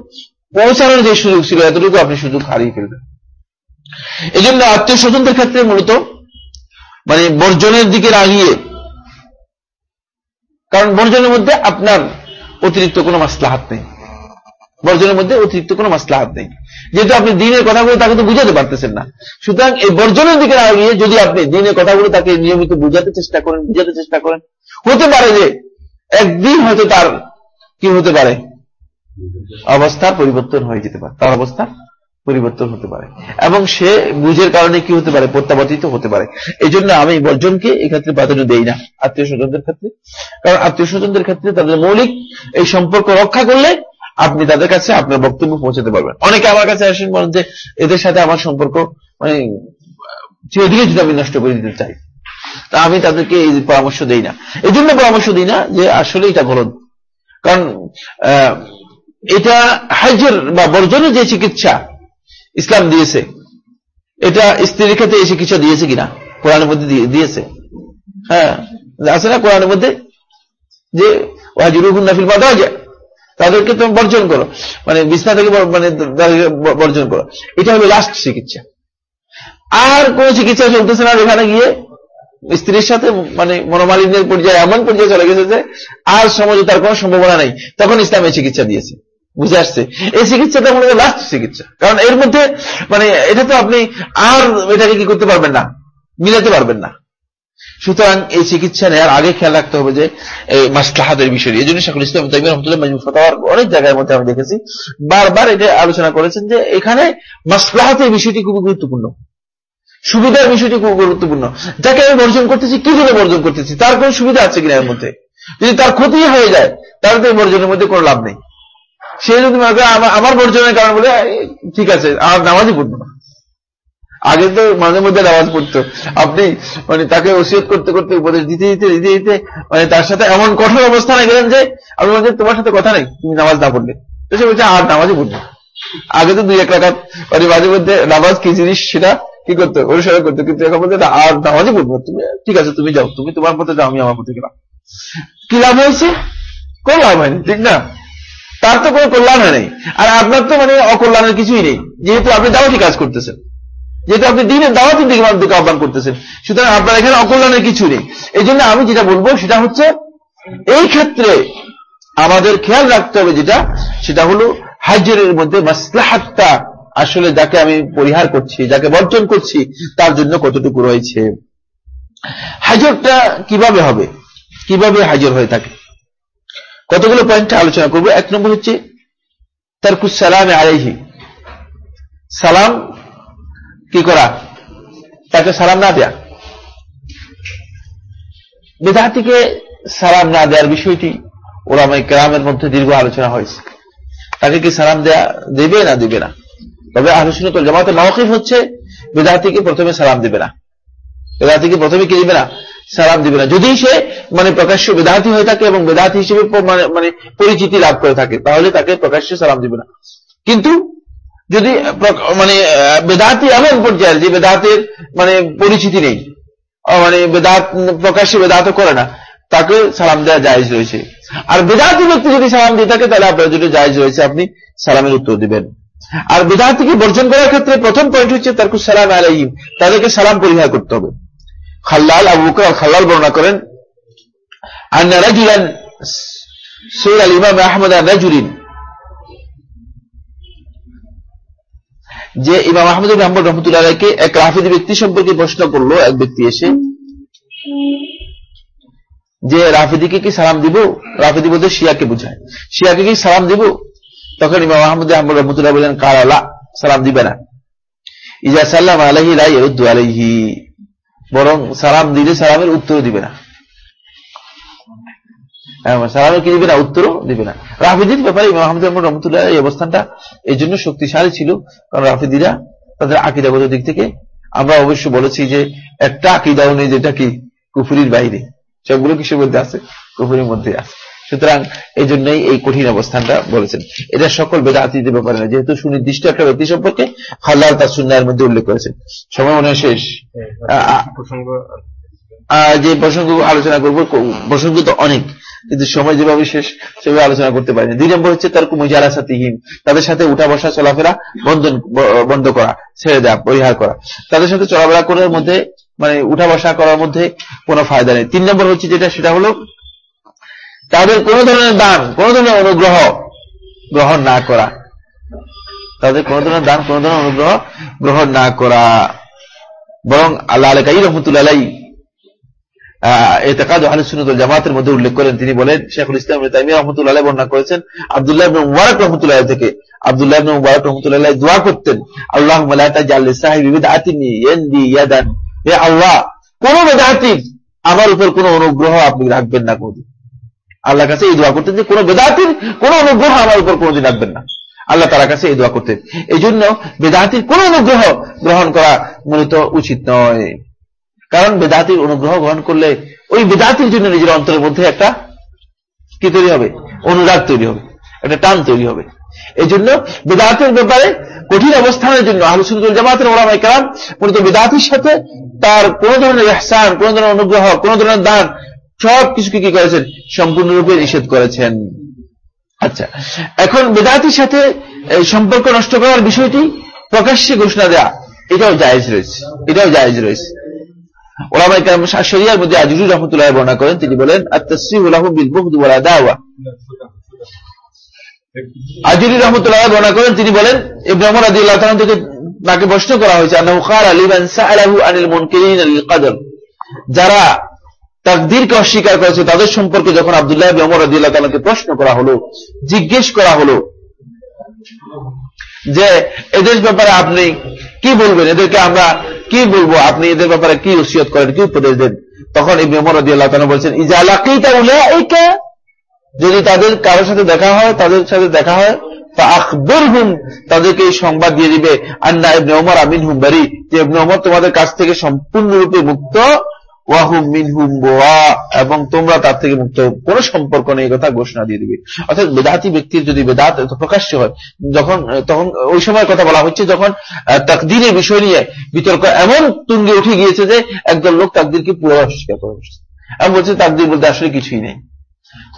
পৌঁছানোর যে সুযোগ ছিল, এতটুকু আপনি সুযোগ হারিয়ে ফেলবেন। এই জন্য আত্মীয় স্বজনদের ক্ষেত্রে মূলত মানে বর্জনের দিকে রাগিয়ে, কারণ বর্জনের মধ্যে আপনার অতিরিক্ত কোনো মাসলাহাত নেই। বর্জনের মধ্যে অতিরিক্ত কোনো মাসলাহাত নেই। যেহেতু আপনি দিনের কথাগুলো তাকে তো বুঝাতে পারতেছেন না। সুতরাং এই বর্জনের দিকে না গিয়ে যদি আপনি দিনের কথাগুলো তাকে নিয়মিত বুঝাতে চেষ্টা করেন, বুঝাতে চেষ্টা করেন, হতে পারে যে একদিন হয়তো তার কি হতে পারে? অবস্থার পরিবর্তন হয়ে যেতে পারে। তার অবস্থা পরিবর্তন হতে পারে। এবং সে বুঝের কারণে কি হতে পারে? প্রত্যাবর্তিত হতে পারে। এই জন্য আমি বর্জনকে এক্ষেত্রে প্রাধান্য দেই না, আত্মীয় স্বজনদের ক্ষেত্রে। কারণ আত্মীয় স্বজনদের ক্ষেত্রে তাদের মৌলিক এই সম্পর্ক রক্ষা করলে আপনি তাদের কাছে আপনার বক্তব্য পৌঁছাতে পারবেন। অনেকে আমার কাছে আসেন বলেন যে, এদের সাথে আমার সম্পর্ক মানে চিরদিকে যদি আমি নষ্ট করে দিতে চাই। তা আমি তাদেরকে এই পরামর্শ দিই না। এই জন্য পরামর্শ দিই না যে, আসলে এটা গলত কারণ এটা হাজের বা বর্জনের যে চিকিৎসা ইসলাম দিয়েছে, এটা স্ত্রীর ক্ষেত্রে এই চিকিৎসা দিয়েছে কিনা? কোরআনের মধ্যে দিয়েছে। হ্যাঁ আছে না কোরআনের মধ্যে? যে ওয়াজিরুহুন নাফিল বাদা যায় তাদেরকে তুমি বর্জন করো। মানে বিছনা থেকে মানে বর্জন করো। এটা হলো লাস্ট চিকিৎসা। আর কোন চিকিৎসা চলতেছে না এখানে গিয়ে স্ত্রীর সাথে মানে মনোমালিন্যের পর্যায়ে, এমন পর্যায়ে চলে গেছে যে আর সমঝোতার কোন সম্ভাবনা নেই। তখন ইসলামের চিকিৎসা দিয়েছে। বুঝে আসছে। এই চিকিৎসাটা মনে হয় লাস্ট চিকিৎসা। কারণ এর মধ্যে মানে এটা তো আপনি আর এটাকে কি করতে পারবেন না? মিলাতে পারবেন না। সুতরাং এই চিকিৎসা নেওয়ার আগে খেয়াল রাখতে হবে যে এই মাসলাহাদের বিষয় এই জন্য শাকুল ইসলাম তাইম রহমতুল্লাহ ফতাওয়ার অনেক জায়গার মধ্যে আমি দেখেছি। বারবার এটা আলোচনা করেছেন যে এখানে মাসলাহাতের বিষয়টি খুবই গুরুত্বপূর্ণ। সুবিধার বিষয়টি খুব গুরুত্বপূর্ণ। যাকে আমি বর্জন করতেছি কি জন্য বর্জন করতেছি? তার কোন সুবিধা আছে কিনা এর মধ্যে? যদি তার ক্ষতি হয়ে যায়, তাহলে তো এই বর্জনের মধ্যে কোনো লাভ নেই। সে যদি আমার বর্জনের কারণ বলে ঠিক আছে আমার নামাজই পড়ব না। আগে তো মাঝে মধ্যে নামাজ পড়তো। আপনি মানে তাকে ওসিয়ত করতে করতে উপদেশ দিতে দিতে দিতে দিতে মানে তার সাথে এমন কঠোর অবস্থানে গেলেন যে, আমি বলছি তোমার সাথে কথা নেই, তুমি নামাজ না পড়লে। তো সে বলছে, আর নামাজই পড়বে আগে তো দুই এক রাখাত মানে মাঝে মধ্যে নামাজ কি জিনিস, সেটা কি করতো, অনুসরণ করতো, কিন্তু এখন বলতে আর নামাজই পড়ব তুমি, ঠিক আছে, তুমি যাও, তুমি তোমার মতো যাও, আমি আমার মতো গেলাম কি লাভ হয়েছে? কোন লাভ হয়নি, ঠিক না? তার তো কোনো কল্যাণ হয় নাই। আর আপনার তো মানে অকল্যাণের কিছুই নেই। যেহেতু আপনি দাওয়াতি কাজ করতেছেন। যেহেতু আপনি দিনের দাওয়াতের দিকে দিকে আহ্বান করতেছেন। সুতরাং আপনার এখানে অকল্যাণের কিছু নেই। এই জন্য আমি যেটা বলব, সেটা হচ্ছে এই ক্ষেত্রে আমাদের খেয়াল রাখতে হবে যেটা, সেটা হলো হাজরের মধ্যে মাসলাহাতটা আসলে যাকে আমি পরিহার করছি, যাকে বর্জন করছি, তার জন্য কতটুকু রয়েছে। হাজরটা কীভাবে হবে? কীভাবে হাজর হয়ে থাকে? কতগুলো পয়েন্টে আলোচনা করব? এক নম্বর হচ্ছে তারকুস সালামে আলাইহি। সালাম কি করা? তাকে সালাম না দেয়া। বেদাতিকে সালাম না দেওয়ার বিষয়টি ওরামাই গ্রামের মধ্যে দীর্ঘ আলোচনা হয়েছে। তাকে কি সালাম দেয়া দেবে না দেবে না? তবে আলোচনা তো জামাতে মহকিফ হচ্ছে বেদাতিকে প্রথমে সালাম দেবে না। বেদাতিকে প্রথমে কি দেবে না? সালাম দিবে না। যদি সে মানে প্রকাশ্য বেদাতি হয়ে থাকে এবং বেদাতি হিসেবে মানে, মানে পরিচিতি লাভ করে থাকে তাহলে তাকে প্রকাশ্য সালাম দিবে না। কিন্তু যদি মানে বেদাতি এমন পর্যায়ের যে বেদাতের মানে পরিচিতি নেই। মানে বেদাত প্রকাশ্যে বেদাত করে না। তাকে সালাম দেওয়া জায়জ রয়েছে। আর বেদাতি ব্যক্তি যদি সালাম দিয়ে থাকে, তাহলে আপনার জন্য জায়জ রয়েছে, আপনি সালামের উত্তর দিবেন। আর বেদাতিকে বর্জন করার ক্ষেত্রে প্রথম পয়েন্ট হচ্ছে তারকু সালাম আলাইহিম। তাদেরকে সালাম পরিহার করতে হবে। খাল্লাল আবু খাল্লাল বর্ণনা করেন, আন্না রাজুলান সৈয়দ আল ইমাম আহমদ আর রাজুলিন যে ইমাম আহমদ আহমদ রহমতুল্লাহকে এক রাফিদি ব্যক্তি সম্পর্কে প্রশ্ন করল, এক ব্যক্তি এসে। যে রাফিদিকে কি সালাম দিব? রাফিদি বলতে শিয়াকে বুঝায়। শিয়াকে কি সালাম দিব? তখন ইমাম আহমদ আহমদ রহমতুল্লাহ বললেন, কার আলা সালাম দিবে না। ইজা সাল্লাম আলহি রাই আলহি বরং সালাম দিলে সালামের উত্তর দিবে না। হ্যাঁ, সালামের কি দিবে না? উত্তরও দিবে না। রাফিদির ব্যাপারে ইমাম আহমদ রহমতুল্লাহ এই অবস্থানটা এই জন্য শক্তিশালী ছিল কারণ রাফিদিরা তাদের আকিদাগত দিক থেকে আমরা অবশ্য বলেছি যে একটা আকিদাও নেই যেটা কি? কুফুরির বাইরে। সবগুলো কিসের মধ্যে আছে? কুফুরির মধ্যে আছে। সুতরাং এই জন্যই এই কঠিন অবস্থানটা বলেছেন। এটা সকল বেদাতিদের ব্যাপারে না যেহেতু সুনির্দিষ্ট একটা ব্যক্তি সম্পর্কে হাল্লাল তার সুন্নায়ের মধ্যে উল্লেখ করেছেন। সময় মনে শেষ। যে প্রসঙ্গ আলোচনা করব প্রসঙ্গ তো অনেক, কিন্তু সময় যেভাবে শেষ, সেভাবে আলোচনা করতে পারিনি। দুই নম্বর হচ্ছে তার কুমজারা সাথীহীন তাদের সাথে উঠা বসা, চলাফেরা বন্ধন, বন্ধ করা, ছেড়ে দেওয়া পরিহার করা। তাদের সাথে চলাফেরা করার মধ্যে মানে উঠা বসা করার মধ্যে কোনো ফায়দা নেই। তিন নম্বর হচ্ছে যেটা, সেটা হলো তাদের কোন ধরনের দান, কোন ধরনের অনুগ্রহ গ্রহণ না করা। তাদের কোন ধরনের দান, কোন ধরনের অনুগ্রহ গ্রহণ না করা। বরং আল্লাহ আলকাই রহমতুল্লাহ এতেকাদ আহলুসুন্নতুল জামাতের মধ্যে উল্লেখ করেন। তিনি বলেন, শেখুল ইসলাম তাইমিয়া রহমতুল্লাহ বর্ণনা করেছেন, আব্দুল্লাহ মুবারক রহমতুল্লাহ থেকে। আব্দুল্লাহ মুবারক রহমতুল্লাহ দোয়া করতেন আল্লাহ আল্লাহ, কোন বেদাতির আমার উপর কোন অনুগ্রহ আপনি রাখবেন না কোনদিন। আল্লাহ কাছে এই দোয়া করতেন যে, কোন বেদাতির কোন অনুগ্রহ আমার উপর কোনদিন রাখবেন না। আল্লাহ তার কাছে এই দোয়া করতেন। এই জন্য বেদাতির কোন অনুগ্রহ গ্রহণ করা মূলত উচিত নয়। কারণ বেদাতির অনুগ্রহ গ্রহণ করলে ওই বেদাতির জন্য নিজের অন্তরের মধ্যে একটা কি তৈরি হবে? অনুরাগ তৈরি হবে। একটা টান তৈরি হবে। এই জন্য বেদাতের ব্যাপারে কঠিন অবস্থানের জন্য আলোচনা জামাতের ওরামাই কালাম মূলত বেদাতির সাথে তার কোন ধরনের এহসান কোন ধরনের অনুগ্রহ, কোন ধরনের দান, সব কিছুকে কি করেছেন? সম্পূর্ণরূপে নিষেধ করেছেন। আচ্ছা এখন বেদাতির সাথে সম্পর্ক নষ্ট করার বিষয়টি প্রকাশ্যে ঘোষণা দেয়া, এটাও জায়েজ রয়েছে। এটাও জায়েজ রয়েছে। ওলামাই কালাম শরিয়ার মধ্যে আজুরি রহমতুল্লাহ বর্ণনা করেন, তিনি বলেন আত্মাসিহুল্লাহ বিল বুহদ ওয়ালা দাওয়া। আজুরি রহমতুল্লাহ বর্ণনা করেন, তিনি বলেন রাদিয়াল্লাহু তাআলা থেকে তাকে প্রশ্ন করা হয়েছে যারা তাকদীরকে অস্বীকার করেছে, তাদের সম্পর্কে যখন আব্দুল্লাহ ইবনে ওমর রাদিয়াল্লাহু তাআলাকে প্রশ্ন করা হলো, জিজ্ঞেস করা হলো যে এদের ব্যাপারে আপনি কি বলবেন? এদেরকে আমরা কি বলব? আপনি এদের ব্যাপারে কি ওসিয়ত করেন, কি উপদেশ দেন? তখন এই মেমর আল্লাহ বলছেন ইজালাকিটা উলাইকা যদি তাদের কারোর সাথে দেখা হয়, তাদের সাথে দেখা হয় তা আখবর হুম তাদেরকে এই সংবাদ দিয়ে দিবে, আন্না ইবনে ওমর আমিন হুম বারি যে ইবনে ওমর তোমাদের কাছ থেকে সম্পূর্ণরূপে মুক্ত ওয়াহুম মিনহুম বোয়া, এবং তোমরা তার থেকে মুক্ত কোন সম্পর্ক নেই কথা ঘোষণা দিয়ে দিবে। অর্থাৎ বেদাতি ব্যক্তির যদি বেদাত প্রকাশ্য হয়, যখন, তখন ওই সময় কথা বলা হচ্ছে যখন তাকদিরের বিষয় নিয়ে বিতর্ক এমন তুঙ্গে উঠে গিয়েছে যে, একদল লোক তাকদিরকে পুরো অস্বীকার করে বসছে। এবং বলছে তাকদির বলতে আসলে কিছুই নেই।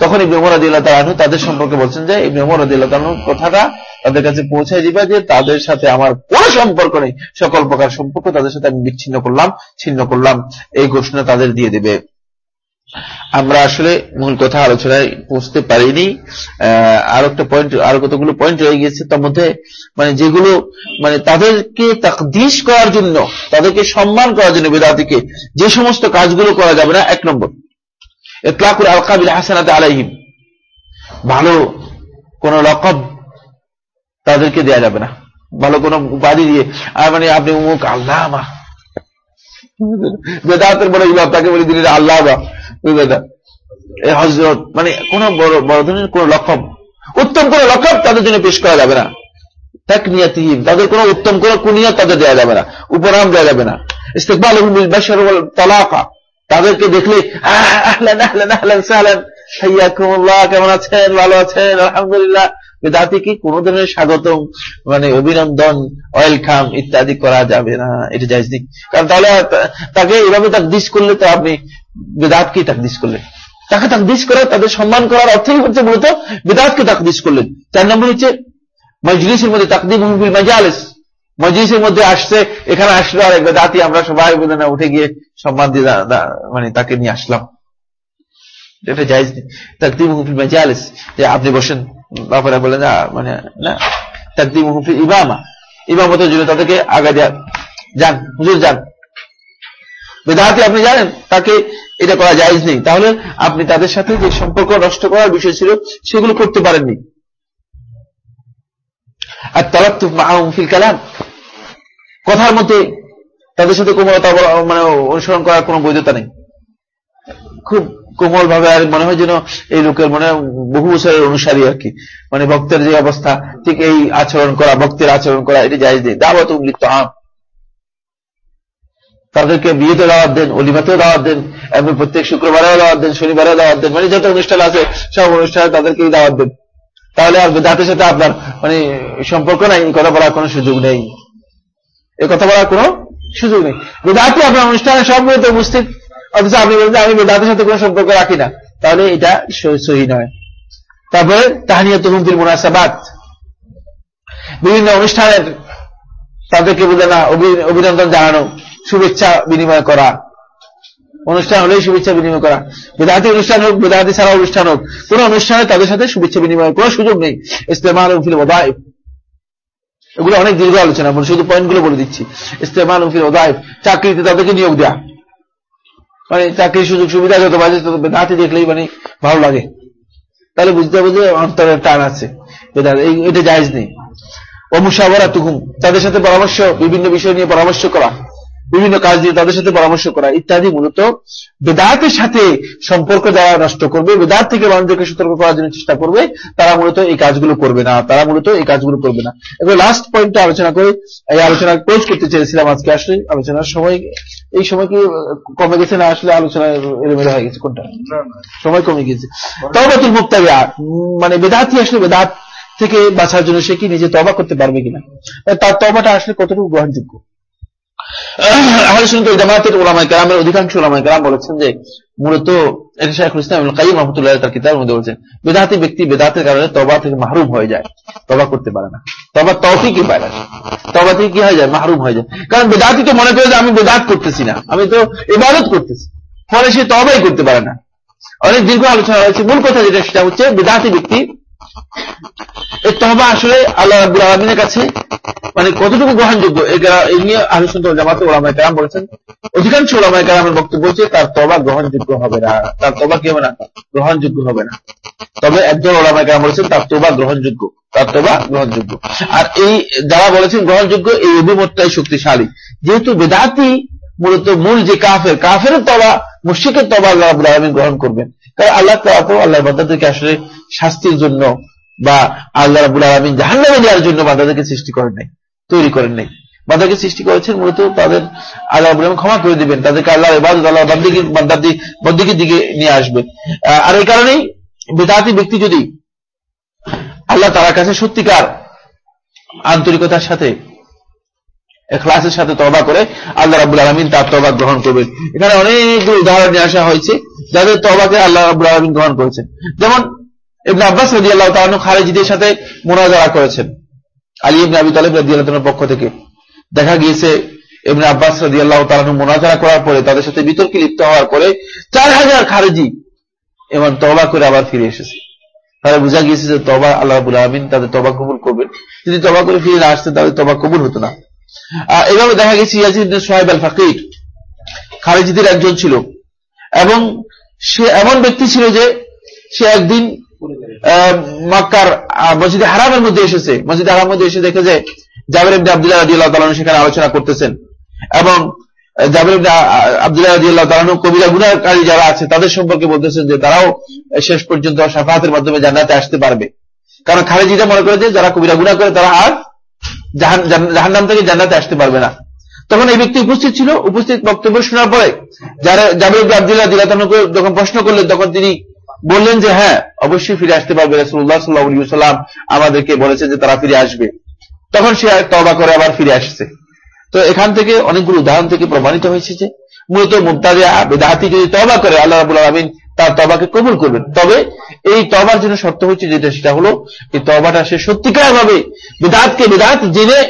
তখন এই মেমর আদিল্লাহ তালানু তাদের সম্পর্কে বলছেন যে এই মেমর আদিল্লাহ তালানু কথাটা তাদের কাছে পৌঁছায় দিবে যে তাদের সাথে আমার কোন সম্পর্ক নেই। সকল প্রকার সম্পর্ক তাদের সাথে আমি বিচ্ছিন্ন করলাম, ছিন্ন করলাম। এই ঘোষণা তাদের দিয়ে দেবে। আমরা আসলে মূল কথা আলোচনায় পৌঁছতে পারিনি। আরও একটা পয়েন্ট আরও কতগুলো পয়েন্ট রয়ে গিয়েছে তার মধ্যে। মানে যেগুলো মানে তাদেরকে তাকদিস করার জন্য, তাদেরকে সম্মান করার জন্য বেদাতিকে যে সমস্ত কাজগুলো করা যাবে না, এক নম্বর। ইতলাকুল আলকাবিল হাসানাতে আলাইহিম। ভালো কোন লকব তাদেরকে দেয়া যাবে না। ভালো কোন উপাধি দিয়ে। আর মানে আপনি উমুক আল্লাহ মা বেদাতের বলে তাকে বলে দিলেন আল্লাহ বা হজরত মানে কোন বড় বড় ধরনের কোন লক্ষব উত্তম কোন লক্ষব তাদের জন্য পেশ করা যাবে না। তাকনিয়াতিহীন তাদের কোন উত্তম কোন কুনিয়ত তাদের দেওয়া যাবে না। উপনাম দেওয়া যাবে না। ইস্তেকবাল তালাকা। তাদেরকে দেখলে কেমন আছেন? ভালো আছেন? আলহামদুলিল্লাহ। বেদাতি কি কোন ধরনের স্বাগতম মানে অভিনন্দন, ওয়েলকাম ইত্যাদি করা যাবে না। এটা যাইজ নেই। কারণ তাহলে তাকে এভাবে তাক দিস করলে তো আপনি, বেদাত কি তাক দিস করলেন? তাকে তাকদিস করা, তাদের সম্মান করার অর্থই হচ্ছে মূলত বেদাতকে তাকদিস করলেন। চার নম্বর হচ্ছে, মজলিসের মধ্যে তাকদিম মাজালিস। মজলিসের মধ্যে আসছে, এখানে আসলো আর এক বেদাতি আমরা সবাই বলে না, উঠে গিয়ে সম্মান দিয়ে মানে তাকে নিয়ে আসলাম। এটা নেই। তাকদিম হুফিল মাজালিস, যে আপনি বসেন বাপারা বলে, না মানে না। তাকদিম হুফিল ইমামা, ইমামতের জন্য তাদেরকে আগা যান, হুজুর যান। বেদাহাতি, আপনি জানেন, তাকে এটা করা জায়জ নেই। তাহলে আপনি তাদের সাথে যে সম্পর্ক নষ্ট করার বিষয় ছিল, সেগুলো করতে পারেননি। আর তালাক ফিল কালাম। কথার মধ্যে তাদের সাথে কোমলতা মানে অনুসরণ করার কোন বৈধতা নেই। খুব কোমল ভাবে আর মনে হয় যেন এই লোকের মনে বহু বছরের অনুসারী আর কি। মানে ভক্তের যে অবস্থা, ঠিক এই আচরণ করা, ভক্তের আচরণ করা, এটি জায়জ নেই। দাওয়াত উল্লিখ আম। তাদেরকে বিয়েতে দাওয়াত দেন, অলিমাতেও দাওয়াত দেন, এবং প্রত্যেক শুক্রবারেও দাওয়াত দেন, শনিবারেও দাওয়াত দেন মানে যত অনুষ্ঠান আছে, সব অনুষ্ঠানে তাদেরকেই দাওয়াত দেন। তাহলে আর বেদাতের সাথে আপনার মানে সম্পর্ক নাই, কথা বলার কোনো সুযোগ নেই। এ কথা বলার কোনো সুযোগ নেই। বেদাতি আপনার অনুষ্ঠানে সব মূলত উপস্থিত। অথচ আপনি বলছেন আমি বেদাতের সাথে কোনো সম্পর্ক রাখি না। তাহলে এটা সহি নয়। তারপরে তাহানিয়া তহুমফিল মুনাসাবাদ বিভিন্ন অনুষ্ঠানের তাদেরকে বলে না অভিনন্দন জানানো, শুভেচ্ছা বিনিময় করা। অনুষ্ঠান হলেই শুভেচ্ছা বিনিময় করা। বেদাহাতি অনুষ্ঠান হোক বেদাহাতি ছাড়া অনুষ্ঠান হোক, কোন অনুষ্ঠানে তাদের সাথে শুভেচ্ছা বিনিময় কোন সুযোগ নেই। ইস্তেমাল ফিল ওদাইফ এগুলো অনেক দীর্ঘ আলোচনা, আমি শুধু পয়েন্টগুলো বলে দিচ্ছি। ইস্তেমাল ফির ওদাইফ, চাকরিতে তাদেরকে নিয়োগ দেওয়া মানে চাকরির সুযোগ সুবিধা যত বাজে তত বেদাহাতি দেখলেই মানে ভালো লাগে। তাহলে বুঝতে হবে যে অন্তরের টান আছে। এটা জায়জ নেই। অমুসাবরা তুহুম তাদের সাথে পরামর্শ, বিভিন্ন বিষয় নিয়ে পরামর্শ করা। বিভিন্ন কাজ দিয়ে তাদের সাথে পরামর্শ করা ইত্যাদি মূলত বেদাতের সাথে সম্পর্ক যারা নষ্ট করবে বেদাত থেকে মানুষদেরকে সতর্ক করার জন্য চেষ্টা করবে তারা মূলত এই কাজগুলো করবে না তারা মূলত এই কাজগুলো করবে না। এবার লাস্ট পয়েন্টটা আলোচনা করে এই আলোচনা ক্লোজ করতে চেয়েছিলাম আজকে আসলে আলোচনার সময় এই সময় কি কমে গেছে না আসলে আলোচনা এলোমেলো হয়ে গেছে কোনটা? সময় কমে গেছে। তবে তুল মুক্তি মানে বেদাতি আসলে বেদাত থেকে বাঁচার জন্য সে কি নিজে তবা করতে পারবে কিনা? তার তবাটা আসলে কতটুকু গ্রহণযোগ্য? আহলে সুন্নাত জামাতের ওলামায়ে কেরামের অধিকাংশ ওলামায়ে কেরাম বলেছেন যে, মূলত বেদাতি ব্যক্তি বেদাতের কারণে তওবা থেকে মাহরুম হয়ে যায়, তওবা করতে পারে না। তৌফিকই পায় না। তওবা থেকে কি হয়ে যায়? মাহরুম হয়ে যায়। কারণ বেদাতি তো মনে করে যে আমি বেদাত করতেছি না, আমি তো ইবাদত করতেছি। ফলে সে তওবাই করতে পারে না। অনেক দীর্ঘ আলোচনা হয়েছে মূল কথা যেটা সেটা হচ্ছে বেদাতি ব্যক্তি এই তহবা আসলে আল্লাহ রাবুল আলমিনের কাছে মানে কতটুকু গ্রহণযোগ্য? এই নিয়ে আলোচনা জামাতে ওলামায় কালাম বলেছেন। অধিকাংশ ওলামায় কালামের বক্তব্য হচ্ছে, তার তবা গ্রহণযোগ্য হবে না। তার তবা কি হবে না? গ্রহণযোগ্য হবে না। তবে একজন ওলামায় কালাম বলেছেন, তার তোবা গ্রহণযোগ্য। তার তোবা গ্রহণযোগ্য। আর এই যারা বলেছেন গ্রহণযোগ্য, এই অভিমতটাই শক্তিশালী। যেহেতু বেদাতি মূলত মূল যে কাফের কাফের তবা মুশিকের তবা আল্লাহ রাবুল আলমিন গ্রহণ করবেন। কারণ আল্লাহ তো আল্লাহ বাদ্দাদেরকে আসলে শাস্তির জন্য বা আল্লাহ রাবুল আলমিন জাহান্নামে নেওয়ার জন্য বান্দাদেরকে সৃষ্টি করেন নাই, তৈরি করেন নাই। বান্দাকে সৃষ্টি করেছেন মূলত তাদের আল্লাহ আলম ক্ষমা করে দিবেন, তাদেরকে আল্লাহ ইবাদত, আল্লাহ বন্দিকের দিকে নিয়ে আসবে। আর এই কারণেই বেদাতি ব্যক্তি যদি আল্লাহ তার কাছে সত্যিকার আন্তরিকতার সাথে ক্লাসের সাথে তবা করে, আল্লাহ রাবুল আলমিন তার তবা গ্রহণ করবেন এখানে অনেকগুলো উদাহরণ নিয়ে আসা হয়েছে। যাদের তবাকে আল্লাহ রাবুল আলমিন গ্রহণ করেছেন। যেমন ইবনে আব্বাস রাজি আল্লাহ তালু খারেজিদের সাথে মোনাজারা করেছেন। আলী ইবনে আবি তালেব রাজি আল্লাহ পক্ষ থেকে। দেখা গিয়েছে ইবনে আব্বাস রাজি আল্লাহ তালু মোনাজারা করার পরে তাদের সাথে বিতর্কে লিপ্ত হওয়ার পরে চার হাজার খারেজি এবং তবা করে আবার ফিরে এসেছে। তাহলে বোঝা গিয়েছে যে তবা আল্লাহ আবুল আহমিন তাদের তবা কবুল করবেন। যদি তবা করে ফিরে না আসতেন তাদের তবা কবুল হতো না। এভাবে দেখা গেছে ইয়াজিদ সোহেব আল ফাকির খারেজিদের একজন ছিল। এবং সে এমন ব্যক্তি ছিল যে সে একদিন মক্কার মসজিদে হারামের মধ্যে এসেছে। মসজিদে হারামের মধ্যে এসে দেখে যে জাবির ইবনে আব্দুল্লাহ রাদিয়াল্লাহু তাআলা সেখানে আলোচনা করতেছেন। এবং জাবির ইবনে আব্দুল্লাহ রাদিয়াল্লাহু তাআলা কবিরা গুনাহকারী যারা আছে, তাদের সম্পর্কে বলতেছেন যে তারাও শেষ পর্যন্ত শাফাতের মাধ্যমে জান্নাতে আসতে পারবে। কারণ খারেজিটা মনে করে যে যারা কবিরা গুনাহ করে, তারা আর জাহান্নাম থেকে জান্নাতে আসতে পারবে না। তখন এই ব্যক্তি উপস্থিত ছিল, উপস্থিত বক্তব্য শোনার পরে যারা জাবির আব্দুল্লাহ দিল্লাহ যখন প্রশ্ন করলেন, তখন তিনি বললেন যে হ্যাঁ অবশ্যই ফিরে আসতে পারবে রাসুল্লাহ সাল্লাহ সাল্লাম আমাদেরকে বলেছে যে তারা ফিরে আসবে। তখন সে তবা করে আবার ফিরে আসছে। তো এখান থেকে অনেকগুলো উদাহরণ থেকে প্রমাণিত হয়েছে যে, মূলত মুক্তাদিয়া বেদাহাতি যদি তবা করে, আল্লাহ রাবুল আলমিন তার তবাকে কবুল করবেন। তবে এই তবার জন্য শর্ত হচ্ছে যেটা, সেটা হলো, এই তবাটা সে সত্যিকার ভাবে বিদাতকে বিদাত জেনে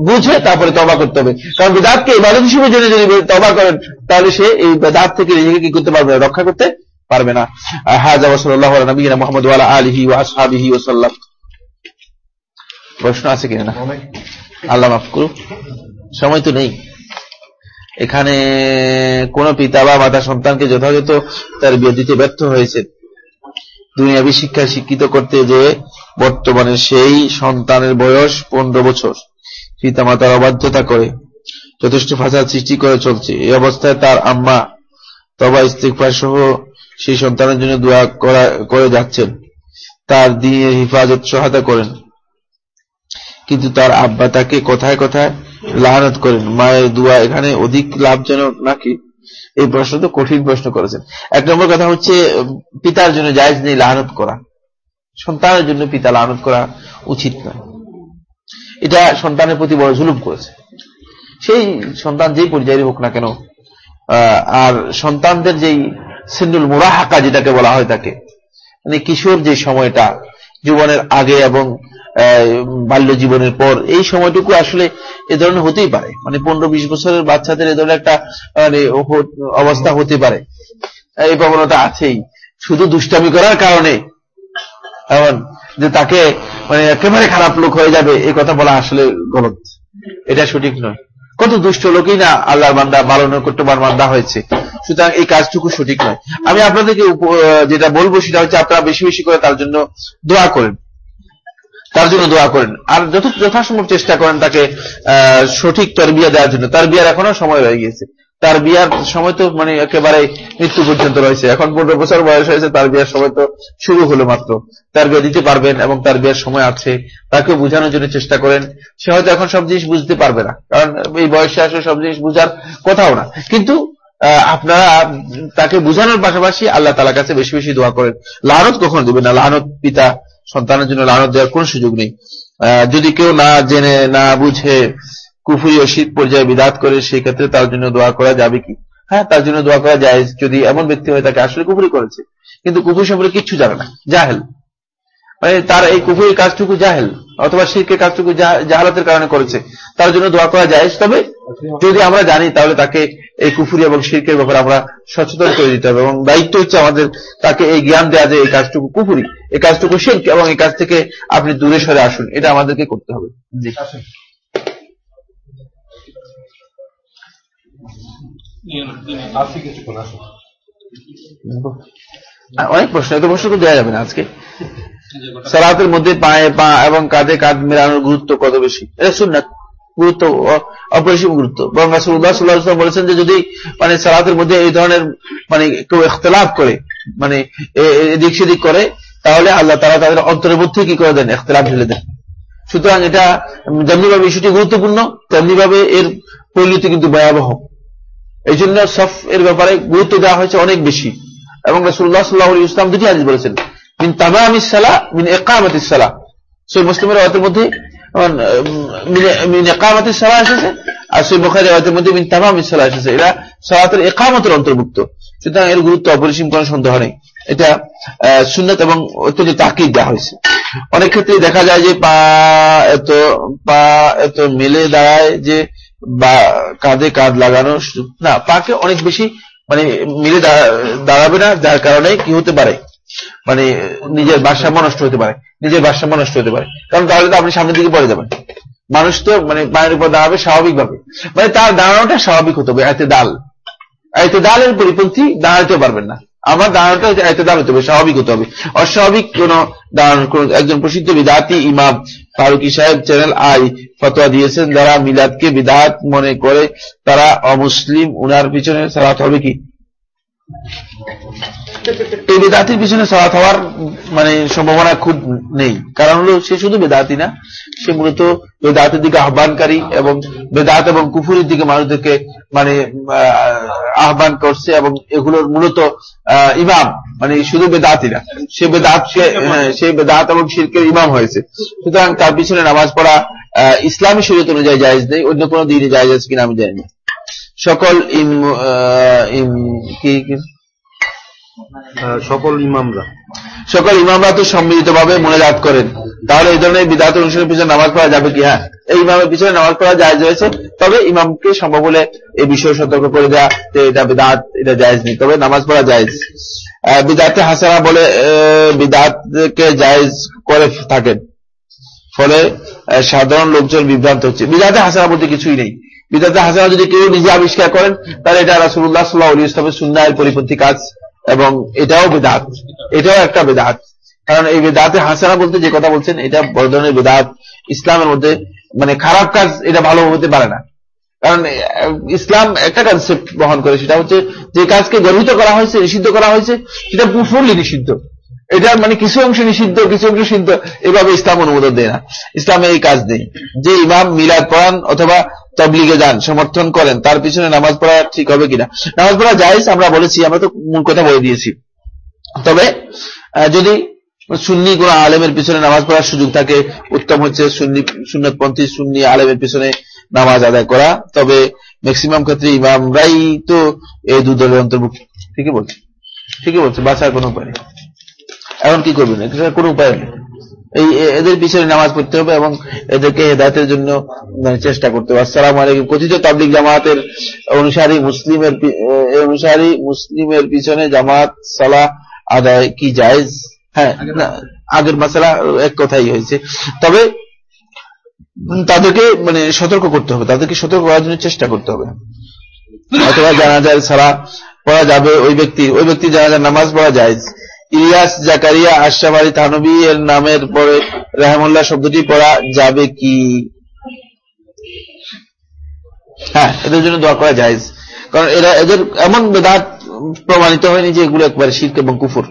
বুঝে তারপরে তবা করতে হবে। কারণ বিদাতকে ইবাদত হিসেবে জেনে যদি তবা করেন, তাহলে সে এই বেদাত থেকে নিজেকে কি করতে পারবে না, রক্ষা করতে পারবে না। হাজা ওসল্লাহ নবীনা মোহাম্মদ ওয়ালা আলহি ও আসহাবিহি ওসাল্লাম প্রশ্ন আছে কিনা? আল্লাহ মাফ করুক। সময় তো নেই। এখানে কোন পিতা বা মাতা সন্তানকে যথাযথ তার বিয়ে দিতে ব্যর্থ হয়েছে। দুনিয়াবী শিক্ষা শিক্ষিত করতে যে বর্তমানে সেই সন্তানের বয়স পনেরো বছর। পিতা মাতার অবাধ্যতা করে, যথেষ্ট ফাঁসাদ সৃষ্টি করে চলছে। এই অবস্থায় তার আম্মা তবা ইস্তিকফার সহ সেই সন্তানের জন্য দোয়া করে যাচ্ছেন। তার দিয়ে হিফাজত সহায়তা করেন। কিন্তু তার আব্বা তাকে কথায় কথায় লাহানত করেন। মায়ের দোয়া এখানে অধিক লাভজনক নাকি? এই প্রশ্ন তো কঠিন প্রশ্ন করেছেন। এক নম্বর কথা হচ্ছে, পিতার জন্য জায়জ নেই লাহানত করা। সন্তানের জন্য পিতা লাহানত করা উচিত নয়। এটা সন্তানের প্রতি বড় জুলুম করেছে। সেই সন্তান যেই পর্যায়ে হোক না কেন আর সন্তানদের যেই সিন্ডুল মুরাহাকা যেটাকে বলা হয় তাকে মানে কিশোর যে সময়টা, জীবনের আগে এবং বাল্য জীবনের পর, এই সময়টুকু আসলে এ ধরনের হতেই পারে। মানে পনেরো বিশ বছরের বাচ্চাদের এ ধরনের একটা মানে অবস্থা হতে পারে। এই প্রবণতা আছেই। শুধু দুষ্টামি করার কারণে এমন যে তাকে মানে একেবারে খারাপ লোক হয়ে যাবে, এই কথা বলা আসলে গলত। এটা সঠিক নয়। কত দুষ্ট লোকই না আল্লাহর বান্দা ভালো নৈকট্যবান বান্দা হয়েছে। সুতরাং এই কাজটুকু সঠিক নয়। আমি আপনাদেরকে যেটা বলব সেটা হচ্ছে আপনারা বেশি বেশি করে তার জন্য দোয়া করেন। তার জন্য দোয়া করেন। আর যত যথাসম্ভব চেষ্টা করেন তাকে সঠিক তরবিয়া দেওয়ার জন্য। তার বিয়ার এখনও সময় হয়ে গিয়েছে। তার বিয়ার সময় তো মানে একেবারে মৃত্যু পর্যন্ত রয়েছে। এখন পনেরো বছর বয়স হয়েছে, তার বিয়ার সময় তো শুরু হলো মাত্র। তার বিয়ে দিতে পারবেন এবং তার বিয়ার সময় আছে। তাকে বোঝানোর জন্য চেষ্টা করেন। সে হয়তো এখন সব জিনিস বুঝতে পারবে না। কারণ এই বয়সে আসলে সব জিনিস বুঝার কথাও না। কিন্তু আপনারা তাকে বোঝানোর পাশাপাশি আল্লাহ তালার কাছে বেশি বেশি দোয়া করেন। লানত কখন দেবেন না। লানত পিতা সন্তানের জন্য লানত দেওয়ার কোন সুযোগ নেই। যদি কেউ না জেনে, না বুঝে কুফুরি ও শীত পর্যায়ে বিদাত করে, সেই ক্ষেত্রে তার জন্য দোয়া করা যাবে কি? হ্যাঁ তার জন্য দোয়া করা যায় যদি এমন ব্যক্তি হয় তাকে আসলে কুফুরি করেছে। কিন্তু কুফুরি সম্পর্কে কিচ্ছু জানে না, জাহেল। মানে তার এই কুফুরির কাজটুকু জাহেল, অথবা শিরকের কাজটুকু জাহালাতের কারণে করেছে। তার জন্য দোয়া করা যায় তবে যদি আমরা জানি, তাহলে তাকে এই কুফুরি এবং শিরকের ব্যাপারে আমরা সচেতন করে দিতে হবে। এবং দায়িত্ব হচ্ছে আমাদের তাকে এই জ্ঞান দেওয়া যে এই কাজটুকু কুফুরি, এই কাজটুকু শিল্প এবং এই কাজ থেকে আপনি দূরে সরে আসুন। এটা আমাদেরকে করতে হবে। জি। অনেক প্রশ্ন এত প্রশ্ন তো দেওয়া যাবে না আজকে। সালাতের মধ্যে পায়ে পা এবং কাঁধে কাঁধ মেলানোর গুরুত্ব কত বেশি? এটা শুননাথ গুরুত্ব অপরিসীম গুরুত্ব। বরং রাসুল্লাহ সাল্লাহ বলেছেন যে যদি মানে সালাতের মধ্যে এই ধরনের মানে কেউ এখতলাফ করে মানে এদিক সেদিক করে তাহলে আল্লাহ তারা তাদের অন্তরের মধ্যে কি করে দেন? এখতলাফ ঢেলে দেন। সুতরাং এটা যেমনিভাবে ইস্যুটি গুরুত্বপূর্ণ তেমনিভাবে এর পরিণতি কিন্তু ভয়াবহ। এই জন্য সফ এর ব্যাপারে গুরুত্ব দেওয়া হয়েছে অনেক বেশি। এবং রসুল্লাহ সাল্লাহ ইসলাম দুটি হাদিস বলেছেন, মিন তামাম ইসালা মিন একামত ইসালা সেই মুসলিমের রাতের মধ্যে অনেক ক্ষেত্রে দেখা যায় যে পা এত পা এত মেলে দাঁড়ায় যে বা কাঁধে কাঁধ লাগানো না, পাকে অনেক বেশি মানে মিলে দাঁড়াবে না, যার কারণে কি হতে পারে? মানে নিজের ভারসাম্য নষ্ট হতে পারে, নিজের ভারসাম্য নষ্ট হতে পারে। কারণ তাহলে তো আপনি সামনের দিকে পড়ে যাবেন। মানুষ তো মানে পায়ের উপর দাঁড়াবে স্বাভাবিকভাবে। মানে তার দাঁড়ানোটা স্বাভাবিক হতে হবে, এতে দাল। এতে দালের পরিপন্থী দাঁড়াতে পারবেন না। আমার দাঁড়ানোটা এতে দাঁড়াতে হবে, স্বাভাবিক হতে হবে। অস্বাভাবিক কোন দাঁড়ানোর কোন একজন প্রসিদ্ধ বিদাতি ইমাম ফারুকি সাহেব চ্যানেল আই ফতোয়া দিয়েছেন, যারা মিলাদকে বিদাত মনে করে, তারা অমুসলিম, উনার পিছনে সালাত হবে কি? এই বেদাতির পিছনে সলাৎ হওয়ার মানে সম্ভাবনা খুব নেই। কারণ হলো, সে শুধু বেদাতি না, সে মূলত বেদাতের দিকে আহ্বানকারী এবং বেদাত এবং কুফুরের দিকে মানুষদেরকে মানে আহ্বান করছে এবং এগুলোর মূলত ইমাম মানে শুধু বেদাতি না সে বেদাত হ্যাঁ, সে বেদাত এবং শিল্পের ইমাম হয়েছে। সুতরাং তার পিছনে নামাজ পড়া ইসলামী শরীয়ত অনুযায়ী জায়েজ নেই অন্য কোনো দিনে জায়েজ আছে কিনা আমি জানি সকল ইম কি সকল ইমামরা। সকল ইমামরা তো সম্মিলিত ভাবে মোনাজাত করেন। তাহলে এই ধরনের বিদাত অনুষ্ঠানের পিছনে নামাজ পড়া যাবে কি? হ্যাঁ এই ইমামের পিছনে নামাজ পড়া জায়জ রয়েছে। তবে ইমামকে সম্ভব হলে এই বিষয়ে সতর্ক করে দেওয়া এটা বিদাত, এটা জায়জ নেই। তবে নামাজ পড়া জায়জ। বিদাতে হাসানা বলে বিদাতকে জায়জ করে থাকেন। ফলে সাধারণ লোকজন বিভ্রান্ত হচ্ছে। বিদাতে হাসানা বলতে কিছুই নেই। বিদাতে হাসানা যদি কেউ নিজে আবিষ্কার করেন, তাহলে এটা রাসুল্লাহ সাল্লাহ আলী ইসলামের পরিপন্থী কাজ এবং এটাও বেদাত। এটাও একটা বেদাত। কারণ এই বেদাতে হাসানা বলতে যে কথা বলছেন, এটা বড় ধরনের বেদাত। ইসলামের মধ্যে মানে খারাপ কাজ এটা ভালো হতে পারে না। কারণ ইসলাম একটা কনসেপ্ট বহন করে, সেটা হচ্ছে যে কাজকে গর্বিত করা হয়েছে, নিষিদ্ধ করা হয়েছে, সেটা ফুললি নিষিদ্ধ। এটা মানে কিছু অংশ নিষিদ্ধ, কিছু অংশ সিদ্ধ, এভাবে ইসলাম অনুমোদন দেয় না। ইসলামে এই কাজ নেই। যে ইমাম মিলাদ পড়ান অথবা তবলিগে যান, সমর্থন করেন, তার পিছনে নামাজ পড়া ঠিক হবে কিনা? নামাজ পড়া যাইজ আমরা বলেছি, আমরা তো মূল কথা বলে দিয়েছি। তবে যদি সুন্নি কোন আলেমের পিছনে নামাজ পড়ার সুযোগ থাকে, উত্তম হচ্ছে সুন্নি, সুন্নতপন্থী সুন্নি আলেমের পিছনে নামাজ আদায় করা। তবে ম্যাক্সিমাম ক্ষেত্রে ইমামরাই তো এই দু দলের অন্তর্ভুক্ত। ঠিকই বলছে ঠিকই বলছে বাঁচার কোনো উপায় এখন কি করবেন? কোনো উপায় নেই। এই এদের পিছনে নামাজ পড়তে হবে এবং এদেরকে হেদায়তের জন্য মানে চেষ্টা করতে হবে। আসসালাম আলাইকুম। কথিত তাবলিক জামাতের অনুসারী মুসলিমের অনুসারী মুসলিমের পিছনে জামাত সালা আদায় কি জায়েজ? হ্যাঁ আগের মাসালা এক কথাই হয়েছে। তবে তাদেরকে মানে সতর্ক করতে হবে। তাদেরকে সতর্ক করার জন্য চেষ্টা করতে হবে। অথবা জানাজার ছাড়া পড়া যাবে ওই ব্যক্তির ওই ব্যক্তির জানাজার নামাজ পড়া যায়। ইলিয়াস জাকারিয়া আশরাফ আলী থানবী এর নামের পরে রাহমুল্লাহ শব্দটি পড়া যাবে কি? হ্যাঁ এদের জন্য দোয়া করা যায়। কারণ এরা এদের এমন বেদাত প্রমাণিত হয়নি যে এগুলো একবারে শির্ক এবং কুফর।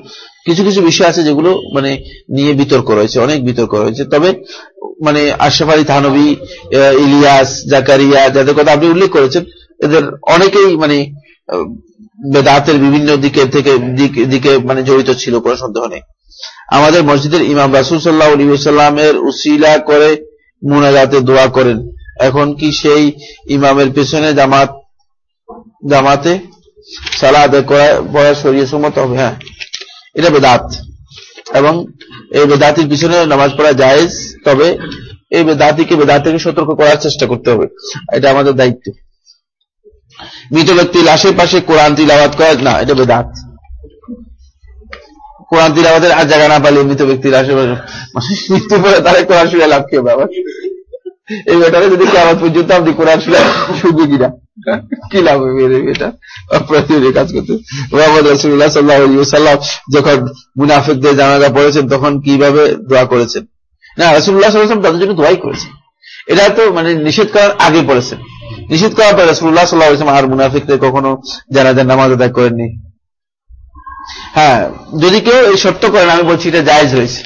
কিছু কিছু বিষয় আছে যেগুলো মানে নিয়ে বিতর্ক রয়েছে, অনেক বিতর্ক রয়েছে। তবে মানে আশরাফ আলী থানবী ইলিয়াস, জাকারিয়া যাদের কথা আপনি উল্লেখ করেছেন, এদের অনেকেই মানে বেদাতের বিভিন্ন দিকে থেকে দিকে মানে জড়িত ছিল কোনো সন্দেহ নেই। আমাদের মসজিদের ইমাম রাসুল সাল্লাহ সাল্লামের উসিলা করে মুনাজাতে দোয়া করেন। এখন কি সেই ইমামের পেছনে জামাত, জামাতে সালা আদায় করা, পড়া সরিয়ে সম্মত হবে? হ্যাঁ। এটা বেদাত। এবং এই বেদাতির পিছনে নামাজ পড়া জায়েজ, তবে এই বেদাতিকে বেদাত থেকে সতর্ক করার চেষ্টা করতে হবে। এটা আমাদের দায়িত্ব। মৃত ব্যক্তি লাশের পাশে কোরআন তিলাবাত করা, না, এটা বেদাত। কোরআন তিলাবাতের আর জায়গা না পালে মৃত ব্যক্তির আশেপাশে মৃত্যু পরে তারা কোরআন শুনে লাভ কি হবে আবার? এই ব্যাটারে যদি কেমন পর্যন্ত আপনি কোরআন শুনে শুনবে কিনা? কি লাভ হবে এটা? অপ্রয়োজনীয় কাজ করতে মোহাম্মদ রসুল্লাহ সাল্লাহ যখন মুনাফিকদের জানাজা পড়েছেন, তখন কীভাবে দোয়া করেছেন? না রসুল্লাহ সাল্লাম তাদের জন্য দোয়াই করেছেন। এটা তো মানে নিষেধ করার আগে পড়েছেন নিষেধ করার পরে রসুল্লাহ সাল্লাহ ইসলাম আর মুনাফিকদের কখনো জানাজার নামাজ আদায় করেননি। হ্যাঁ যদি কেউ এই শর্ত করেন, আমি বলছি এটা জায়জ হয়েছে।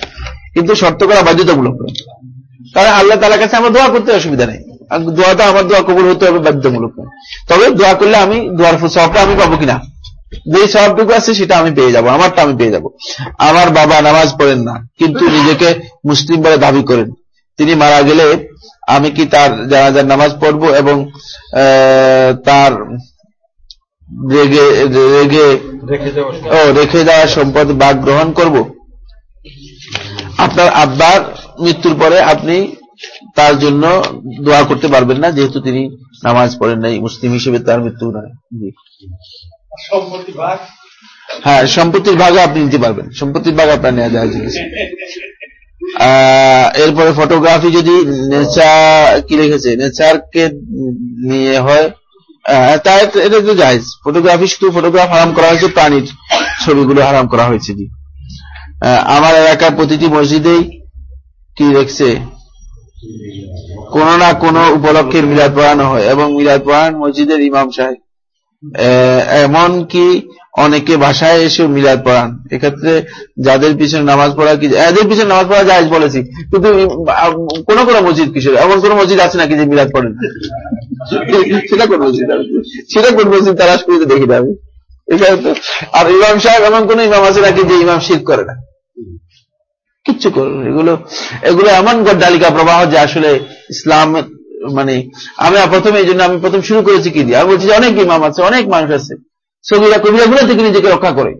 কিন্তু শর্ত করা বাধ্যতামূলক কারণ আল্লাহ তালার কাছে আমার দোয়া করতে অসুবিধা নেই। দোয়াটা আমার দোয়া কবুল হতে হবে বাধ্যতামূলক নয় তবে দোয়া করলে আমি দোয়ার সবটা আমি পাবো কিনা? যে সবটুকু আছে সেটা আমি পেয়ে যাব আমারটা আমি পেয়ে যাব। আমার বাবা নামাজ পড়েন না কিন্তু নিজেকে মুসলিম বলে দাবি করেন। তিনি মারা গেলে আমি কি তার জানাজার নামাজ পড়ব এবং তার রেগে রেগে ও রেখে দেওয়া সম্পদ বাঘ গ্রহণ করব? আপনার আব্বার মৃত্যুর পরে আপনি তার জন্য দোয়া করতে পারবেন না যেহেতু তিনি নামাজ পড়েন নাই মুসলিম হিসেবে তার মৃত্যু নয়। হ্যাঁ সম্পত্তির ভাগে আপনি নিতে পারবেন। সম্পত্তির ভাগ আপনার নেওয়া যায় জিনিস এরপরে ফটোগ্রাফি যদি নেচার কি রেখেছে নেচারকে নিয়ে হয় তাই এটা তো জায়জ। ফটোগ্রাফি শুধু ফটোগ্রাফ হারাম করা হয়েছে প্রাণীর ছবিগুলো হারাম করা হয়েছে জি। আমার এলাকার প্রতিটি মসজিদেই কি দেখছে? কোন না কোন উপলক্ষে মিলাদ পড়ানো হয় এবং মিলাদ পড়ান মসজিদের ইমাম সাহেব। এমন কি অনেকে বাসায় এসে মিলাদ পড়ান। এক্ষেত্রে যাদের পিছনে নামাজ পড়া কি এদের পিছনে নামাজ পড়া যায় বলেছি, কিন্তু কোন কোন মসজিদ কিশোর এমন কোন মসজিদ আছে নাকি যে মিলাদ পড়েন? সেটা কোন মসজিদ সেটা কোন মসজিদ? তারা করে দেখি এখানে তো আর ইমাম সাহেব এমন কোন ইমাম আছে নাকি যে ইমাম শিখ করে না? কিচ্ছু করবে এগুলো এগুলো এমন গড্ডালিকা প্রবাহ যে আসলে ইসলাম মানে আমি প্রথমে এই জন্য আমি প্রথম শুরু করেছি কি দিয়ে? আমি বলছি যে অনেক ইমাম আছে, অনেক মানুষ আছে। সবিরা কবিরা গুলো থেকে নিজেকে রক্ষা করে।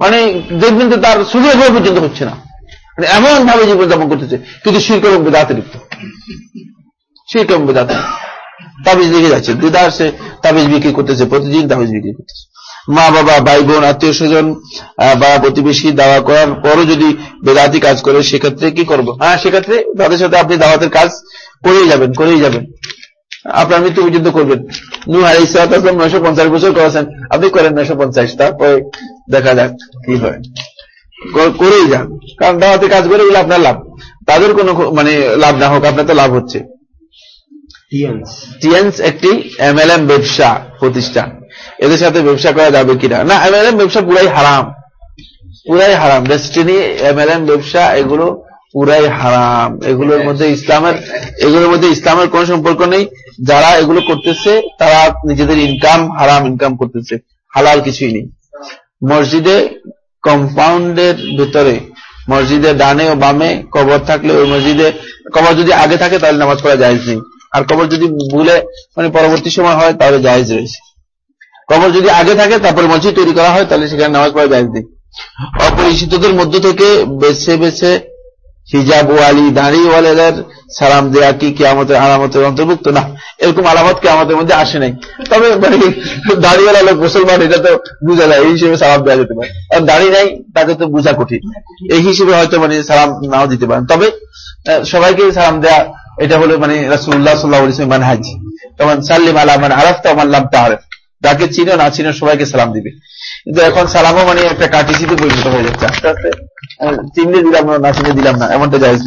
মানে দেখবেন যে তার সুযোগ পর্যন্ত হচ্ছে না। মানে এমন ভাবে জীবনযাপন করতেছে, কিন্তু শিল্প এবং বেদাতে লিপ্ত। শিল্প এবং বেদাতে। তাবিজ লিখে যাচ্ছে। দিদা সে তাবিজ বিক্রি করতেছে, প্রতিদিন তাবিজ বিক্রি করতেছে। মা বাবা ভাই বোন আত্মীয় স্বজন বা প্রতিবেশী দাওয়া করার পরও যদি বেদাতি কাজ করে সেক্ষেত্রে কি করব? হ্যাঁ সেক্ষেত্রে তাদের সাথে আপনি দাওয়াতের কাজ করেই যাবেন করেই যাবেন। আপনার মৃত্যু পর্যন্ত করবেন। নু আলাই সালাম নয়শো পঞ্চাশ বছর করেছেন। আপনি করেন নয়শো পঞ্চাশ তারপরে দেখা যাক কি হয়। করেই যান। কারণ দাওয়াতে কাজ করে এগুলো আপনার লাভ। তাদের কোনো মানে লাভ না হোক আপনার তো লাভ হচ্ছে। টিএনস একটি এমএলএম ব্যবসা প্রতিষ্ঠান। এদের সাথে ব্যবসা করা যাবে কিনা? না এমএলএম ব্যবসা পুরাই হারাম। পুরাই হারাম। ডেস্টিনি এমএলএম ব্যবসা, এগুলো পুরাই হারাম। এগুলোর মধ্যে ইসলামের, এগুলোর মধ্যে ইসলামের কোন সম্পর্ক নেই। যারা এগুলো করতেছে, তারা নিজেদের ইনকাম হারাম ইনকাম করতেছে। হালাল কিছুই নেই। মসজিদে কম্পাউন্ডের ভিতরে, মসজিদে ডানে ও বামে কবর থাকলে ওই মসজিদে, কবর যদি আগে থাকে তাহলে নামাজ পড়া যায় নেই। আর কবর যদি ভুলে মানে পরবর্তী সময় হয়, তাহলে জায়েজ রয়েছে। কবর যদি আগে থাকে, তারপরে মসজিদ তৈরি করা হয়, তাহলে সেখানে নামাজ পড়া জায়েজ নেই অপরিচিতদের মধ্য থেকে বেছে বেছে হিজাব, ওয়ালি দাঁড়িওয়ালেদের সালাম দেয়া কি কেয়ামতের আলামতের অন্তর্ভুক্ত? না, এরকম আলামত কেয়ামতের মধ্যে আসে নাই। তবে মানে দাঁড়িওয়ালা লোক, মুসলমান, এটা তো বুঝা যায়, এই হিসেবে সালাম দেওয়া যেতে পারে। আর দাড়ি নাই, তাকে তো বোঝা কঠিন। এই হিসেবে হয়তো মানে সালাম নাও দিতে পারেন। তবে সবাইকে সালাম দেয়া, এটা হলো মানে রাসুল্লাহ সাল্লাহ ইসলাম মানহাজ। তখন সাল্লিম আলা মানে আমার লাভ তাহারেফ যাকে চিনো, না চিনো, সবাইকে সালাম দিবে। কিন্তু এখন সালামও মানে একটা কাটিসিতে পরিণত হয়ে যাচ্ছে। আস্তে আস্তে চিনলে দিলাম না চিনে দিলাম না, এমনটা যাইজ